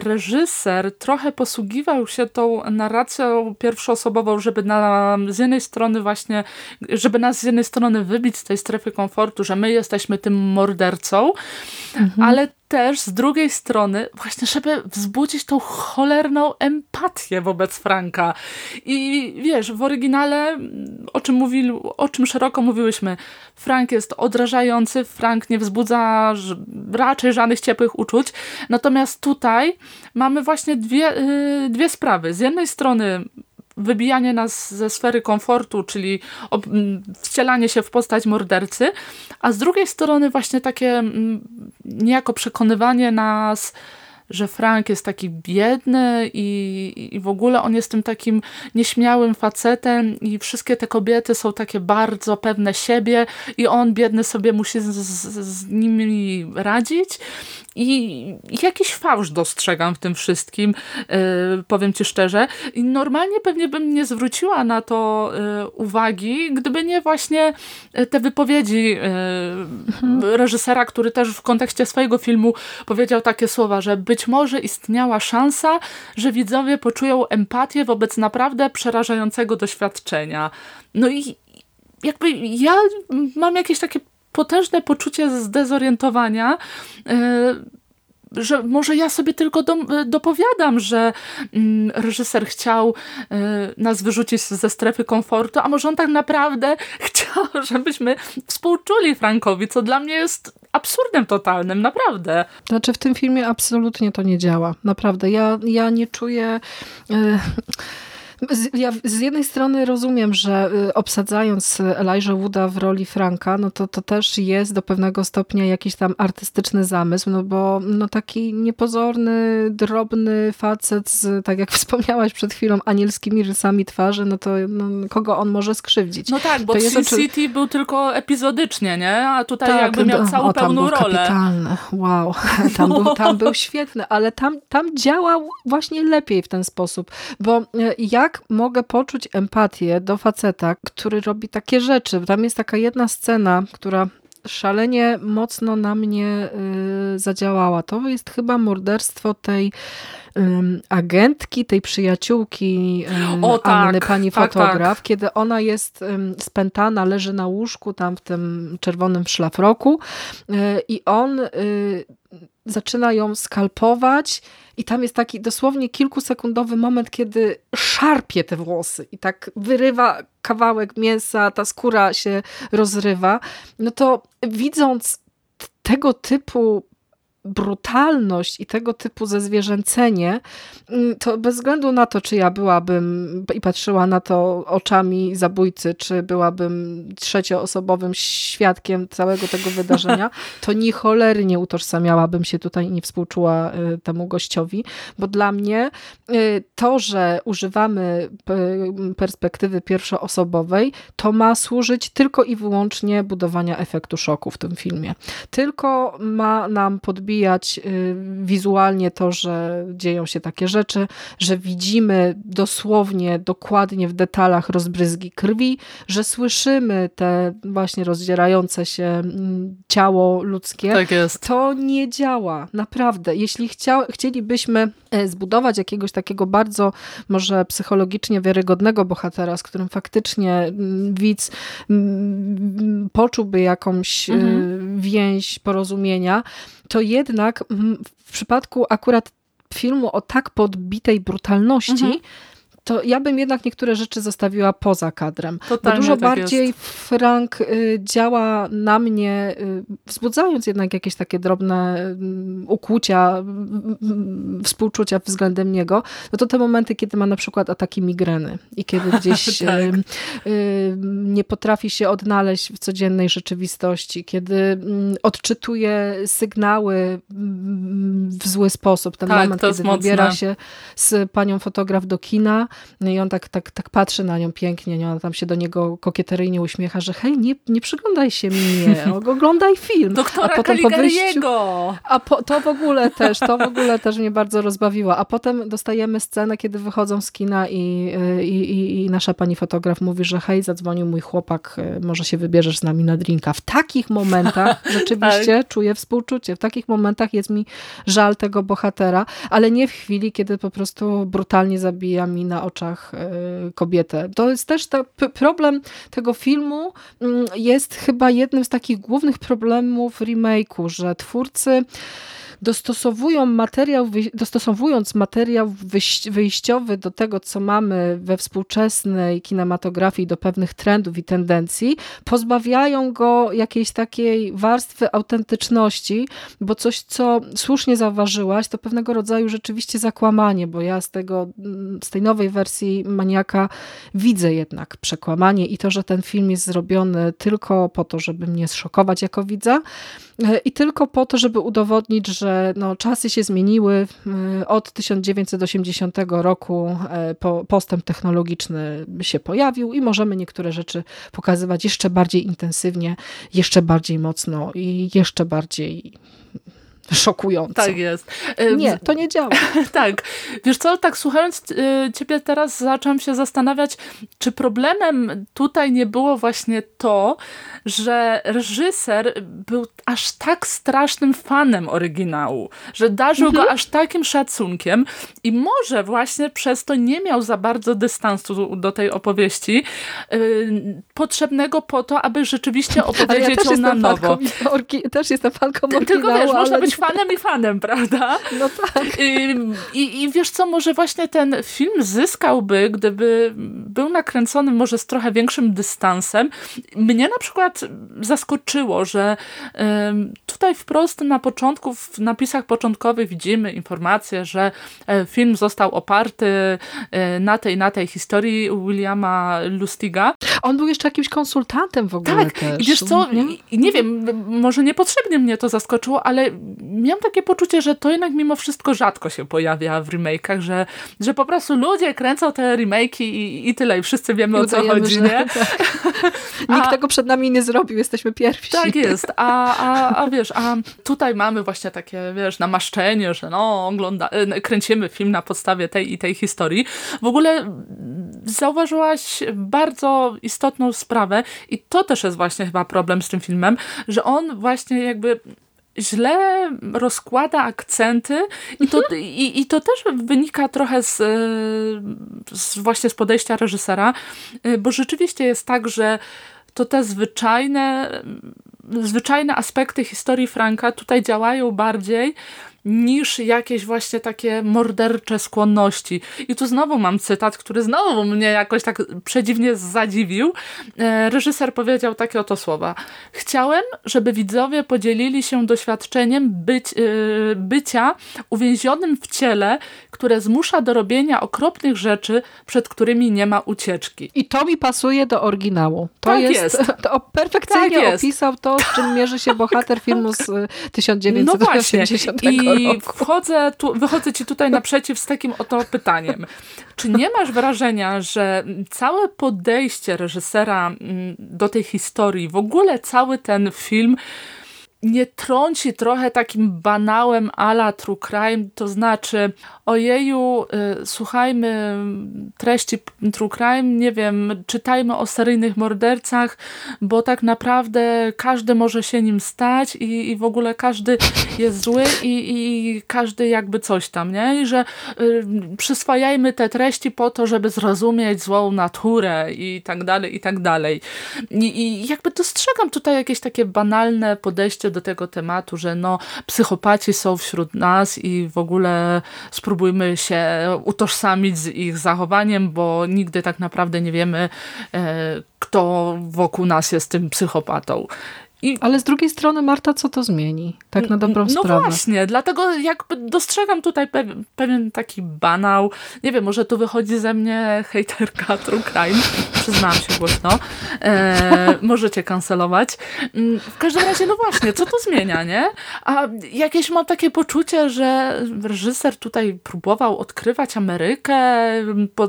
reżyser trochę posługiwał się tą narracją pierwszoosobową, żeby na, z jednej strony właśnie, żeby nas z jednej strony wybić z tej strefy komfortu, że my jesteśmy tym mordercą, mhm. ale też z drugiej strony właśnie, żeby wzbudzić tą cholerną empatię wobec Franka. I wiesz, w oryginale, o czym, mówili, o czym szeroko mówiłyśmy, Frank jest odrażający, Frank nie wzbudza raczej żadnych ciepłych uczuć, natomiast tutaj mamy właśnie dwie, yy, dwie sprawy. Z jednej strony wybijanie nas ze sfery komfortu, czyli wcielanie się w postać mordercy, a z drugiej strony właśnie takie niejako przekonywanie nas, że Frank jest taki biedny i, i w ogóle on jest tym takim nieśmiałym facetem i wszystkie te kobiety są takie bardzo pewne siebie i on biedny sobie musi z, z, z nimi radzić i jakiś fałsz dostrzegam w tym wszystkim, powiem ci szczerze. I normalnie pewnie bym nie zwróciła na to uwagi, gdyby nie właśnie te wypowiedzi mhm. reżysera, który też w kontekście swojego filmu powiedział takie słowa, że być może istniała szansa, że widzowie poczują empatię wobec naprawdę przerażającego doświadczenia. No i jakby ja mam jakieś takie potężne poczucie zdezorientowania, e, że może ja sobie tylko do, dopowiadam, że mm, reżyser chciał y, nas wyrzucić ze strefy komfortu, a może on tak naprawdę chciał, żebyśmy współczuli Frankowi, co dla mnie jest absurdem totalnym, naprawdę. Znaczy w tym filmie absolutnie to nie działa, naprawdę. Ja, ja nie czuję... ja z jednej strony rozumiem, że y, obsadzając Elijah Wooda w roli Franka, no to to też jest do pewnego stopnia jakiś tam artystyczny zamysł, no bo no taki niepozorny, drobny facet z, tak jak wspomniałaś przed chwilą, anielskimi rysami twarzy, no to no, kogo on może skrzywdzić? No tak, bo Sin City był tylko epizodycznie, nie? A tutaj tak, jakby miał całą o, pełną rolę. Kapitalny. Wow, tam był, tam był świetny, ale tam, tam działał właśnie lepiej w ten sposób, bo e, jak jak mogę poczuć empatię do faceta, który robi takie rzeczy? Tam jest taka jedna scena, która szalenie mocno na mnie y, zadziałała. To jest chyba morderstwo tej agentki, tej przyjaciółki o, tak, Anny, pani tak, fotograf, tak. kiedy ona jest spętana, leży na łóżku tam w tym czerwonym szlafroku y, i on y, zaczyna ją skalpować i tam jest taki dosłownie kilkusekundowy moment, kiedy szarpie te włosy i tak wyrywa kawałek mięsa, ta skóra się rozrywa. No to widząc tego typu brutalność i tego typu zezwierzęcenie, mm, to bez względu na to, czy ja byłabym i patrzyła na to oczami zabójcy, czy byłabym trzecioosobowym świadkiem całego tego wydarzenia, to ni cholery nie utożsamiałabym się tutaj i nie współczuła y, temu gościowi, bo dla mnie y, to, że używamy perspektywy pierwszoosobowej, to ma służyć tylko i wyłącznie budowania efektu szoku w tym filmie. Tylko ma nam podbić rozbijać y, wizualnie to, że dzieją się takie rzeczy, że widzimy dosłownie, dokładnie w detalach rozbryzgi krwi, że słyszymy te właśnie rozdzierające się mm, ciało ludzkie. Tak jest. To nie działa, naprawdę. Jeśli chcia, chcielibyśmy e, zbudować jakiegoś takiego bardzo może psychologicznie wiarygodnego bohatera, z którym faktycznie mm, widz mm, poczułby jakąś e, mhm. więź porozumienia, to jednak w przypadku akurat filmu o tak podbitej brutalności, mhm to ja bym jednak niektóre rzeczy zostawiła poza kadrem. Totalnie bo dużo tak bardziej jest. Frank y, działa na mnie, y, wzbudzając jednak jakieś takie drobne mm, ukłucia, współczucia względem niego, no to te momenty, kiedy ma na przykład ataki migreny i kiedy gdzieś tak. Y, nie potrafi się odnaleźć w codziennej rzeczywistości, kiedy mm, odczytuje sygnały mm, w zły sposób. Ten tak, moment, kiedy wybiera się z panią fotograf do kina, i on tak, tak, tak patrzy na nią pięknie, nie? ona tam się do niego kokieteryjnie uśmiecha, że hej, nie, nie przyglądaj się mnie, oglądaj film. Doktora a potem po wyjściu, A po, to w ogóle też, to w ogóle też mnie bardzo rozbawiło. A potem dostajemy scenę, kiedy wychodzą z kina i, i, i, i nasza pani fotograf mówi, że hej, zadzwonił mój chłopak, może się wybierzesz z nami na drinka. W takich momentach rzeczywiście tak. czuję współczucie. W takich momentach jest mi żal tego bohatera, ale nie w chwili, kiedy po prostu brutalnie zabija mi na oczach e, kobietę. To jest też ta, problem tego filmu mm, jest chyba jednym z takich głównych problemów remake'u, że twórcy dostosowują materiał, dostosowując materiał wyjściowy do tego, co mamy we współczesnej kinematografii, do pewnych trendów i tendencji, pozbawiają go jakiejś takiej warstwy autentyczności, bo coś, co słusznie zauważyłaś, to pewnego rodzaju rzeczywiście zakłamanie, bo ja z tego, z tej nowej wersji Maniaka widzę jednak przekłamanie i to, że ten film jest zrobiony tylko po to, żeby mnie zszokować jako widza i tylko po to, żeby udowodnić, że no, czasy się zmieniły. E, od 1980 roku e, postęp technologiczny się pojawił i możemy niektóre rzeczy pokazywać jeszcze bardziej intensywnie, jeszcze bardziej mocno i jeszcze bardziej szokująco. Tak jest. Nie, to nie działa. tak. Wiesz co, tak słuchając y, ciebie teraz zaczęłam się zastanawiać, czy problemem tutaj nie było właśnie to, że reżyser był aż tak strasznym fanem oryginału, że darzył mhm. go aż takim szacunkiem i może właśnie przez to nie miał za bardzo dystansu do tej opowieści yy, potrzebnego po to, aby rzeczywiście opowiedzieć ja ją na nowo. Orki, też jestem fanką oryginału. Tylko wiesz, można być fanem i fanem, prawda? No tak. I, i, I wiesz co, może właśnie ten film zyskałby, gdyby był nakręcony może z trochę większym dystansem. Mnie na przykład zaskoczyło, że tutaj wprost na początku, w napisach początkowych widzimy informację, że e, film został oparty e, na tej, na tej historii Williama Lustiga. On był jeszcze jakimś konsultantem w ogóle tak. też. I wiesz co, nie? nie wiem, może niepotrzebnie mnie to zaskoczyło, ale miałam takie poczucie, że to jednak mimo wszystko rzadko się pojawia w remake'ach, że, że po prostu ludzie kręcą te remake'i i, i tyle, i wszyscy wiemy I o co chodzi, że, nie? Tak. Nikt a, tego przed nami nie zrobił, jesteśmy pierwsi. Tak jest, a, a, a wiesz, a tutaj mamy właśnie takie, wiesz, namaszczenie, że no, ogląda, e, kręcimy film na podstawie tej i tej historii. W ogóle zauważyłaś bardzo istotną sprawę i to też jest właśnie chyba problem z tym filmem, że on właśnie jakby źle rozkłada akcenty i to, mhm. i, i to też wynika trochę z, z, właśnie z podejścia reżysera, e, bo rzeczywiście jest tak, że to te zwyczajne, zwyczajne aspekty historii Franka tutaj działają bardziej niż jakieś właśnie takie mordercze skłonności. I tu znowu mam cytat, który znowu mnie jakoś tak przedziwnie zadziwił. E, reżyser powiedział takie oto słowa. Chciałem, żeby widzowie podzielili się doświadczeniem być, e, bycia uwięzionym w ciele, które zmusza do robienia okropnych rzeczy, przed którymi nie ma ucieczki. I to mi pasuje do oryginału. To tak jest, jest. To perfekcyjnie tak opisał to, z czym mierzy się bohater filmu z 1980 no roku. I wchodzę tu, wychodzę ci tutaj naprzeciw z takim oto pytaniem. Czy nie masz wrażenia, że całe podejście reżysera mm, do tej historii, w ogóle cały ten film nie trąci trochę takim banałem ala true crime, to znaczy ojeju, y, słuchajmy treści true crime, nie wiem, czytajmy o seryjnych mordercach, bo tak naprawdę każdy może się nim stać i, i w ogóle każdy jest zły i, i każdy jakby coś tam, nie? I że y, przyswajajmy te treści po to, żeby zrozumieć złą naturę i tak dalej, i tak dalej. I, i jakby dostrzegam tutaj jakieś takie banalne podejście do tego tematu, że no psychopaci są wśród nas i w ogóle spróbujmy się utożsamić z ich zachowaniem, bo nigdy tak naprawdę nie wiemy, e, kto wokół nas jest tym psychopatą. I... Ale z drugiej strony, Marta, co to zmieni? Tak na dobrą no sprawę. No właśnie, dlatego jakby dostrzegam tutaj pewien, taki banał. Nie wiem, może tu wychodzi ze mnie hejterka true crime. Przyznałam się głośno. E, możecie kancelować. Mm, w każdym razie, no właśnie, co to zmienia, nie? A jakieś mam takie poczucie, że reżyser tutaj próbował odkrywać Amerykę, po,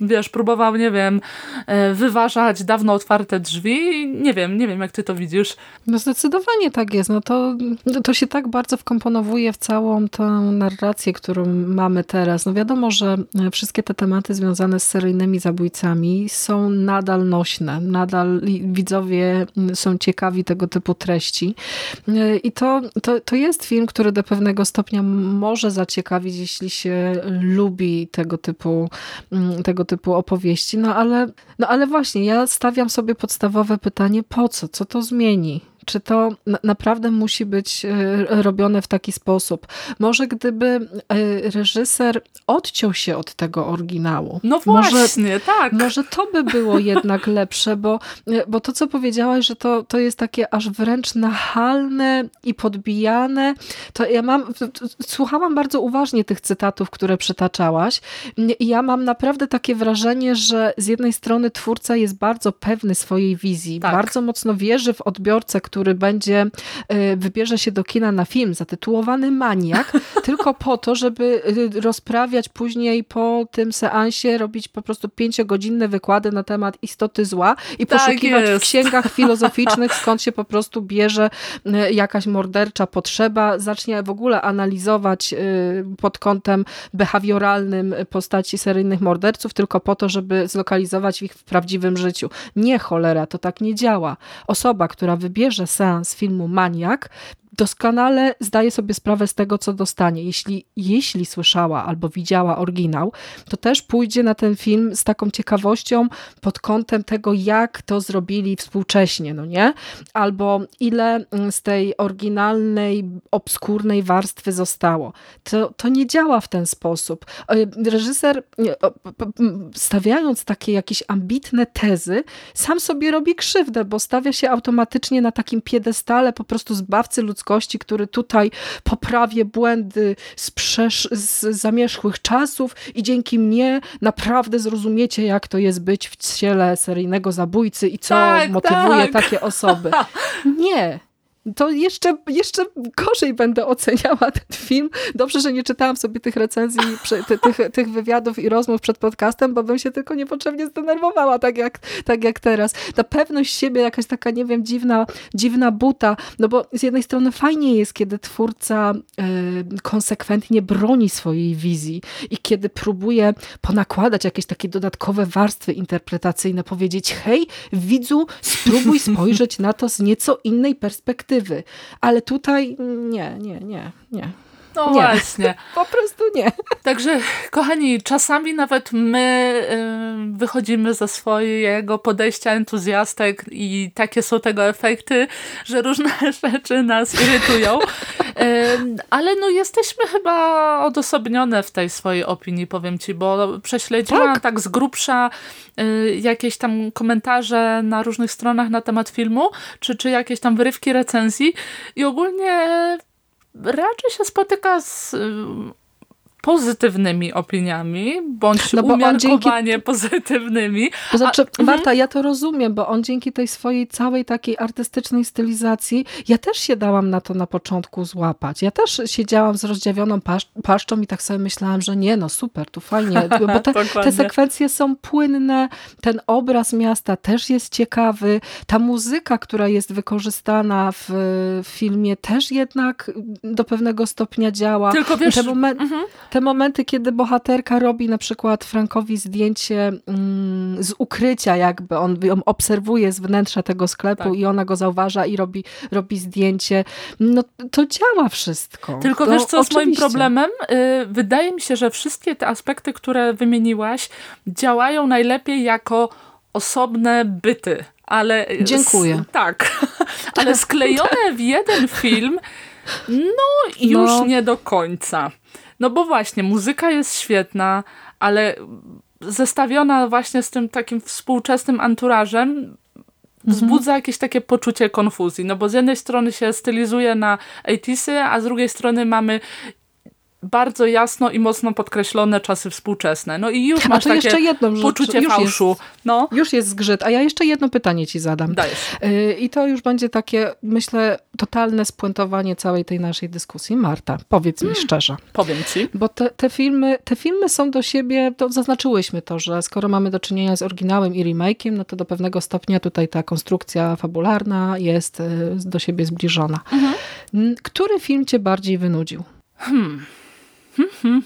wiesz, próbował, nie wiem, e, wyważać dawno otwarte drzwi. Nie wiem, nie wiem, jak ty to widzisz. No zdecydowanie tak jest. No to, to się tak bardzo wkomponowuje w całą tę narrację, którą mamy teraz. No wiadomo, że e, wszystkie te tematy związane z seryjnymi zabójcami są nadal nośne. Nadal widzowie są ciekawi tego typu treści. E, I to, to, to jest film, który do pewnego stopnia może zaciekawić, jeśli się lubi tego typu tego typu opowieści. No ale, no ale właśnie, ja stawiam sobie podstawowe pytanie, po co? Co to zmieni? Czy to naprawdę musi być e, robione w taki sposób? Może gdyby e, reżyser odciął się od tego oryginału. No właśnie, może, tak. Może to by było jednak lepsze, bo, e, bo to, co powiedziałaś, że to, to jest takie aż wręcz nachalne i podbijane, to ja mam, słuchałam bardzo uważnie tych cytatów, które przytaczałaś i ja mam naprawdę takie wrażenie, że z jednej strony twórca jest bardzo pewny swojej wizji, tak. bardzo mocno wierzy w odbiorcę, który będzie, y, wybierze się do kina na film zatytułowany Maniak, tylko po to, żeby y, rozprawiać później po tym seansie, robić po prostu pięciogodzinne wykłady na temat istoty zła i tak poszukiwać jest. w księgach filozoficznych, skąd się po prostu bierze jakaś mordercza potrzeba, zacznie w ogóle analizować pod kątem behawioralnym postaci seryjnych morderców, tylko po to, żeby zlokalizować ich w prawdziwym życiu. Nie cholera, to tak nie działa. Osoba, która wybierze seans filmu Maniak, doskonale zdaje sobie sprawę z tego, co dostanie. Jeśli, jeśli słyszała albo widziała oryginał, to też pójdzie na ten film z taką ciekawością pod kątem tego, jak to zrobili współcześnie, no nie? Albo ile mm, z tej oryginalnej, obskurnej warstwy zostało. To, to nie działa w ten sposób. E, reżyser, stawiając takie jakieś ambitne tezy, sam sobie robi krzywdę, bo stawia się automatycznie na takim piedestale po prostu zbawcy ludzkości ludzkości, który tutaj poprawie błędy z, przesz- z zamierzchłych czasów i dzięki mnie naprawdę zrozumiecie, jak to jest być w ciele seryjnego zabójcy i co tak, motywuje tak. takie osoby. Nie, to jeszcze, jeszcze gorzej będę oceniała ten film. Dobrze, że nie czytałam sobie tych recenzji, tych, tych wywiadów i rozmów przed podcastem, bo bym się tylko niepotrzebnie zdenerwowała, tak jak, tak jak teraz. Ta pewność siebie, jakaś taka, nie wiem, dziwna, dziwna buta, no bo z jednej strony fajnie jest, kiedy twórca y, konsekwentnie broni swojej wizji i kiedy próbuje ponakładać jakieś takie dodatkowe warstwy interpretacyjne, powiedzieć, hej, widzu, spróbuj spojrzeć na to z nieco innej perspektywy perspektywy. Ale tutaj nie, nie, nie, nie. No nie. właśnie. Po prostu nie. Także, kochani, czasami nawet my y, wychodzimy ze swojego podejścia entuzjastek i takie są tego efekty, że różne rzeczy nas irytują. Y, ale no jesteśmy chyba odosobnione w tej swojej opinii, powiem ci, bo prześledziłam tak, tak z grubsza y, jakieś tam komentarze na różnych stronach na temat filmu, czy, czy jakieś tam wyrywki recenzji i ogólnie raczej się spotyka z pozytywnymi opiniami, bądź no umiarkowanie dzięki... pozytywnymi. To znaczy, A... Marta, mhm. ja to rozumiem, bo on dzięki tej swojej całej takiej artystycznej stylizacji, ja też się dałam na to na początku złapać. Ja też siedziałam z rozdziawioną pasz paszczą i tak sobie myślałam, że nie, no super, tu fajnie, bo te, te sekwencje są płynne, ten obraz miasta też jest ciekawy, ta muzyka, która jest wykorzystana w filmie też jednak do pewnego stopnia działa. Tylko wiesz... te, mhm te momenty, kiedy bohaterka robi na przykład Frankowi zdjęcie mm, z ukrycia jakby, on ją obserwuje z wnętrza tego sklepu tak. i ona go zauważa i robi, robi zdjęcie, no to działa wszystko. Tylko to wiesz co oczywiście. z moim problemem? Y, wydaje mi się, że wszystkie te aspekty, które wymieniłaś działają najlepiej jako osobne byty. Ale Dziękuję. tak, ale sklejone w jeden film no już no. nie do końca. No bo właśnie, muzyka jest świetna, ale zestawiona właśnie z tym takim współczesnym anturażem mhm. wzbudza jakieś takie poczucie konfuzji, no bo z jednej strony się stylizuje na 80 a z drugiej strony mamy bardzo jasno i mocno podkreślone czasy współczesne. No i już masz takie jeszcze jedną rzecz. poczucie już fałszu. Jest, no. Już jest zgrzyt, a ja jeszcze jedno pytanie ci zadam. Dajesz. Y, I to już będzie takie, myślę, totalne spuentowanie całej tej naszej dyskusji. Marta, powiedz mi hmm. szczerze. Powiem ci. Bo te, te, filmy, te filmy są do siebie, to zaznaczyłyśmy to, że skoro mamy do czynienia z oryginałem i remake'iem, no to do pewnego stopnia tutaj ta konstrukcja fabularna jest y, do siebie zbliżona. Mhm. Który film cię bardziej wynudził? Hmm.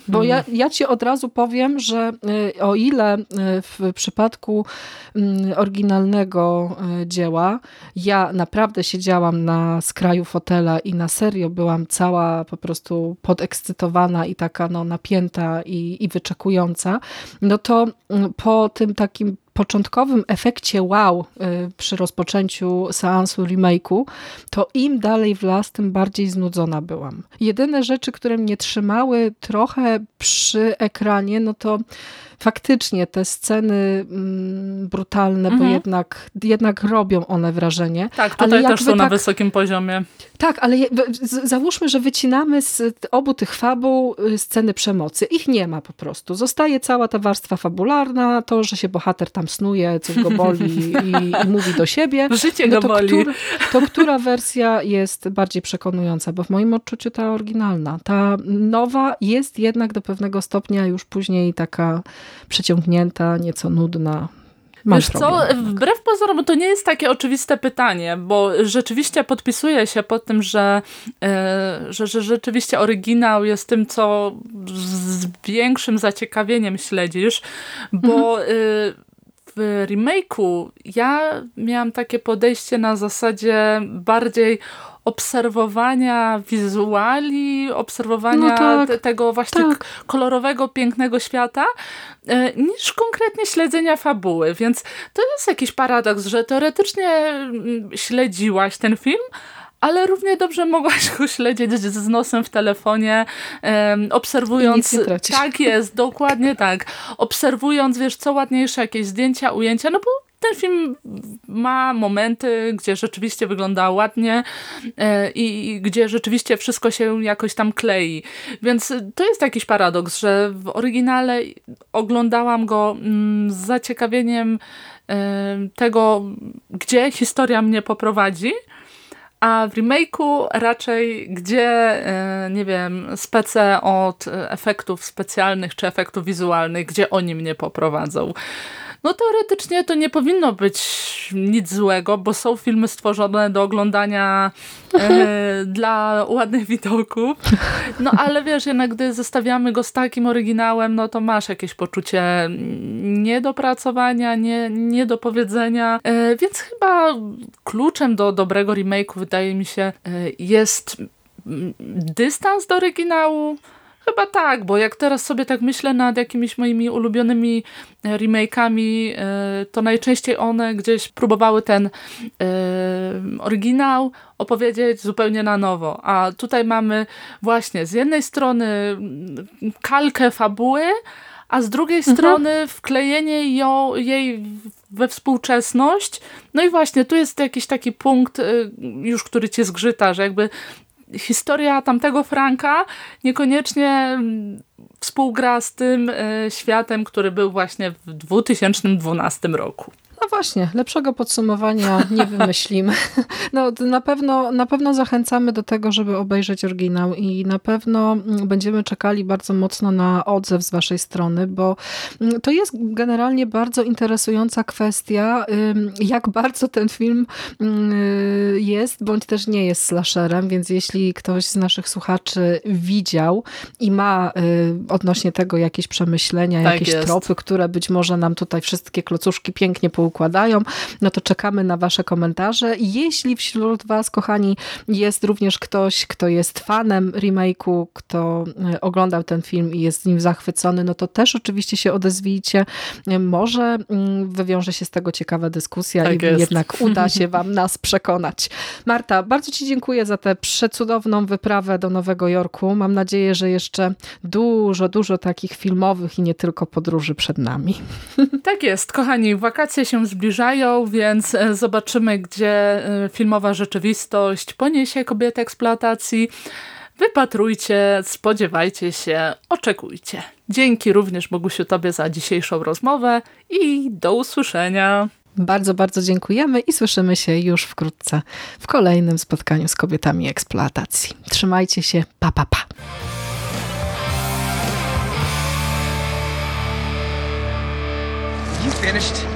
Bo ja, ja ci od razu powiem, że y, o ile y, w przypadku mm, oryginalnego y, dzieła ja naprawdę siedziałam na skraju fotela i na serio byłam cała po prostu podekscytowana i taka no, napięta i, i wyczekująca, no to mm, po tym takim początkowym efekcie wow y, przy rozpoczęciu seansu remake'u, to im dalej w las, tym bardziej znudzona byłam. Jedyne rzeczy, które mnie trzymały trochę przy ekranie, no to faktycznie te sceny mm, brutalne, Mhm. bo jednak, jednak robią one wrażenie. Tak, Ale tutaj też jakby są na tak- wysokim poziomie. Tak, ale je- załóżmy, że wycinamy z obu tych fabul y, sceny przemocy. Ich nie ma po prostu. Zostaje cała ta warstwa fabularna, to, że się bohater tam snuje, coś go boli i, i mówi do siebie. Życie No go to, boli. Który, to która wersja jest bardziej przekonująca? Bo w moim odczuciu ta oryginalna. Ta nowa jest jednak do pewnego stopnia już później taka przeciągnięta, nieco nudna. Mam Wiesz co, problem. wbrew pozorom to nie jest takie oczywiste pytanie, bo rzeczywiście podpisuję się pod tym, że, e, że, że rzeczywiście oryginał jest tym, co z większym zaciekawieniem śledzisz, bo e, w remake'u ja miałam takie podejście na zasadzie bardziej obserwowania wizuali, obserwowania No tak, te, tego właśnie tak. kolorowego, pięknego świata, e, niż konkretnie śledzenia fabuły. Więc to jest jakiś paradoks, że teoretycznie mm, śledziłaś ten film, ale równie dobrze mogłaś go śledzić z nosem w telefonie, em, obserwując... tak jest, dokładnie tak. Obserwując, wiesz, co ładniejsze jakieś zdjęcia, ujęcia, no bo ten film ma momenty, gdzie rzeczywiście wygląda ładnie e, i, gdzie rzeczywiście wszystko się jakoś tam klei. Więc to jest jakiś paradoks, że w oryginale oglądałam go mm, z zaciekawieniem e, tego, gdzie historia mnie poprowadzi, a w remake'u raczej gdzie, e, nie wiem, spece od efektów specjalnych czy efektów wizualnych, gdzie oni mnie poprowadzą. No teoretycznie to nie powinno być nic złego, bo są filmy stworzone do oglądania e, dla ładnych widoków. No ale wiesz, jednak gdy zestawiamy go z takim oryginałem, no to masz jakieś poczucie niedopracowania, nie, niedopowiedzenia. E, więc chyba kluczem do dobrego remake'u wydaje mi się e, jest mm, dystans do oryginału. Chyba tak, bo jak teraz sobie tak myślę nad jakimiś moimi ulubionymi e, remake'ami, e, to najczęściej one gdzieś próbowały ten e, oryginał opowiedzieć zupełnie na nowo. A tutaj mamy właśnie z jednej strony mm, kalkę fabuły, a z drugiej strony wklejenie ją, jej we współczesność. No i właśnie, tu jest jakiś taki punkt już, który cię zgrzyta, że jakby historia tamtego Franka niekoniecznie mm, współgra z tym y, światem, który był właśnie w 2012 roku. No właśnie, lepszego podsumowania nie wymyślimy. No, na, pewno, na pewno zachęcamy do tego, żeby obejrzeć oryginał i na pewno mm, będziemy czekali bardzo mocno na odzew z waszej strony, bo mm, to jest generalnie bardzo interesująca kwestia, jak bardzo ten film ym, jest, bądź też nie jest slasherem, więc jeśli ktoś z naszych słuchaczy widział i ma y, odnośnie tego jakieś przemyślenia, Tak jakieś jest. tropy, które być może nam tutaj wszystkie klocuszki pięknie poukładają, no to czekamy na wasze komentarze. Jeśli wśród was, kochani, jest również ktoś, kto jest fanem remake'u, kto e, oglądał ten film i jest nim zachwycony, no to też oczywiście się odezwijcie. Może mm, wywiąże się z tego ciekawa dyskusja Tak i jest. jednak uda się wam nas przekonać. Marta, bardzo ci dziękuję za tę przecudowną wyprawę do Nowego Jorku. Mam nadzieję, że jeszcze dużo, dużo takich filmowych i nie tylko podróży przed nami. Tak jest, kochani, wakacje się zbliżają, więc e, zobaczymy, gdzie e, filmowa rzeczywistość poniesie kobietę eksploatacji. Wypatrujcie, spodziewajcie się, oczekujcie. Dzięki również Bogusiu Tobie za dzisiejszą rozmowę i do usłyszenia. Bardzo, bardzo dziękujemy i słyszymy się już wkrótce w kolejnym spotkaniu z kobietami eksploatacji. Trzymajcie się, pa, pa, pa. You finished?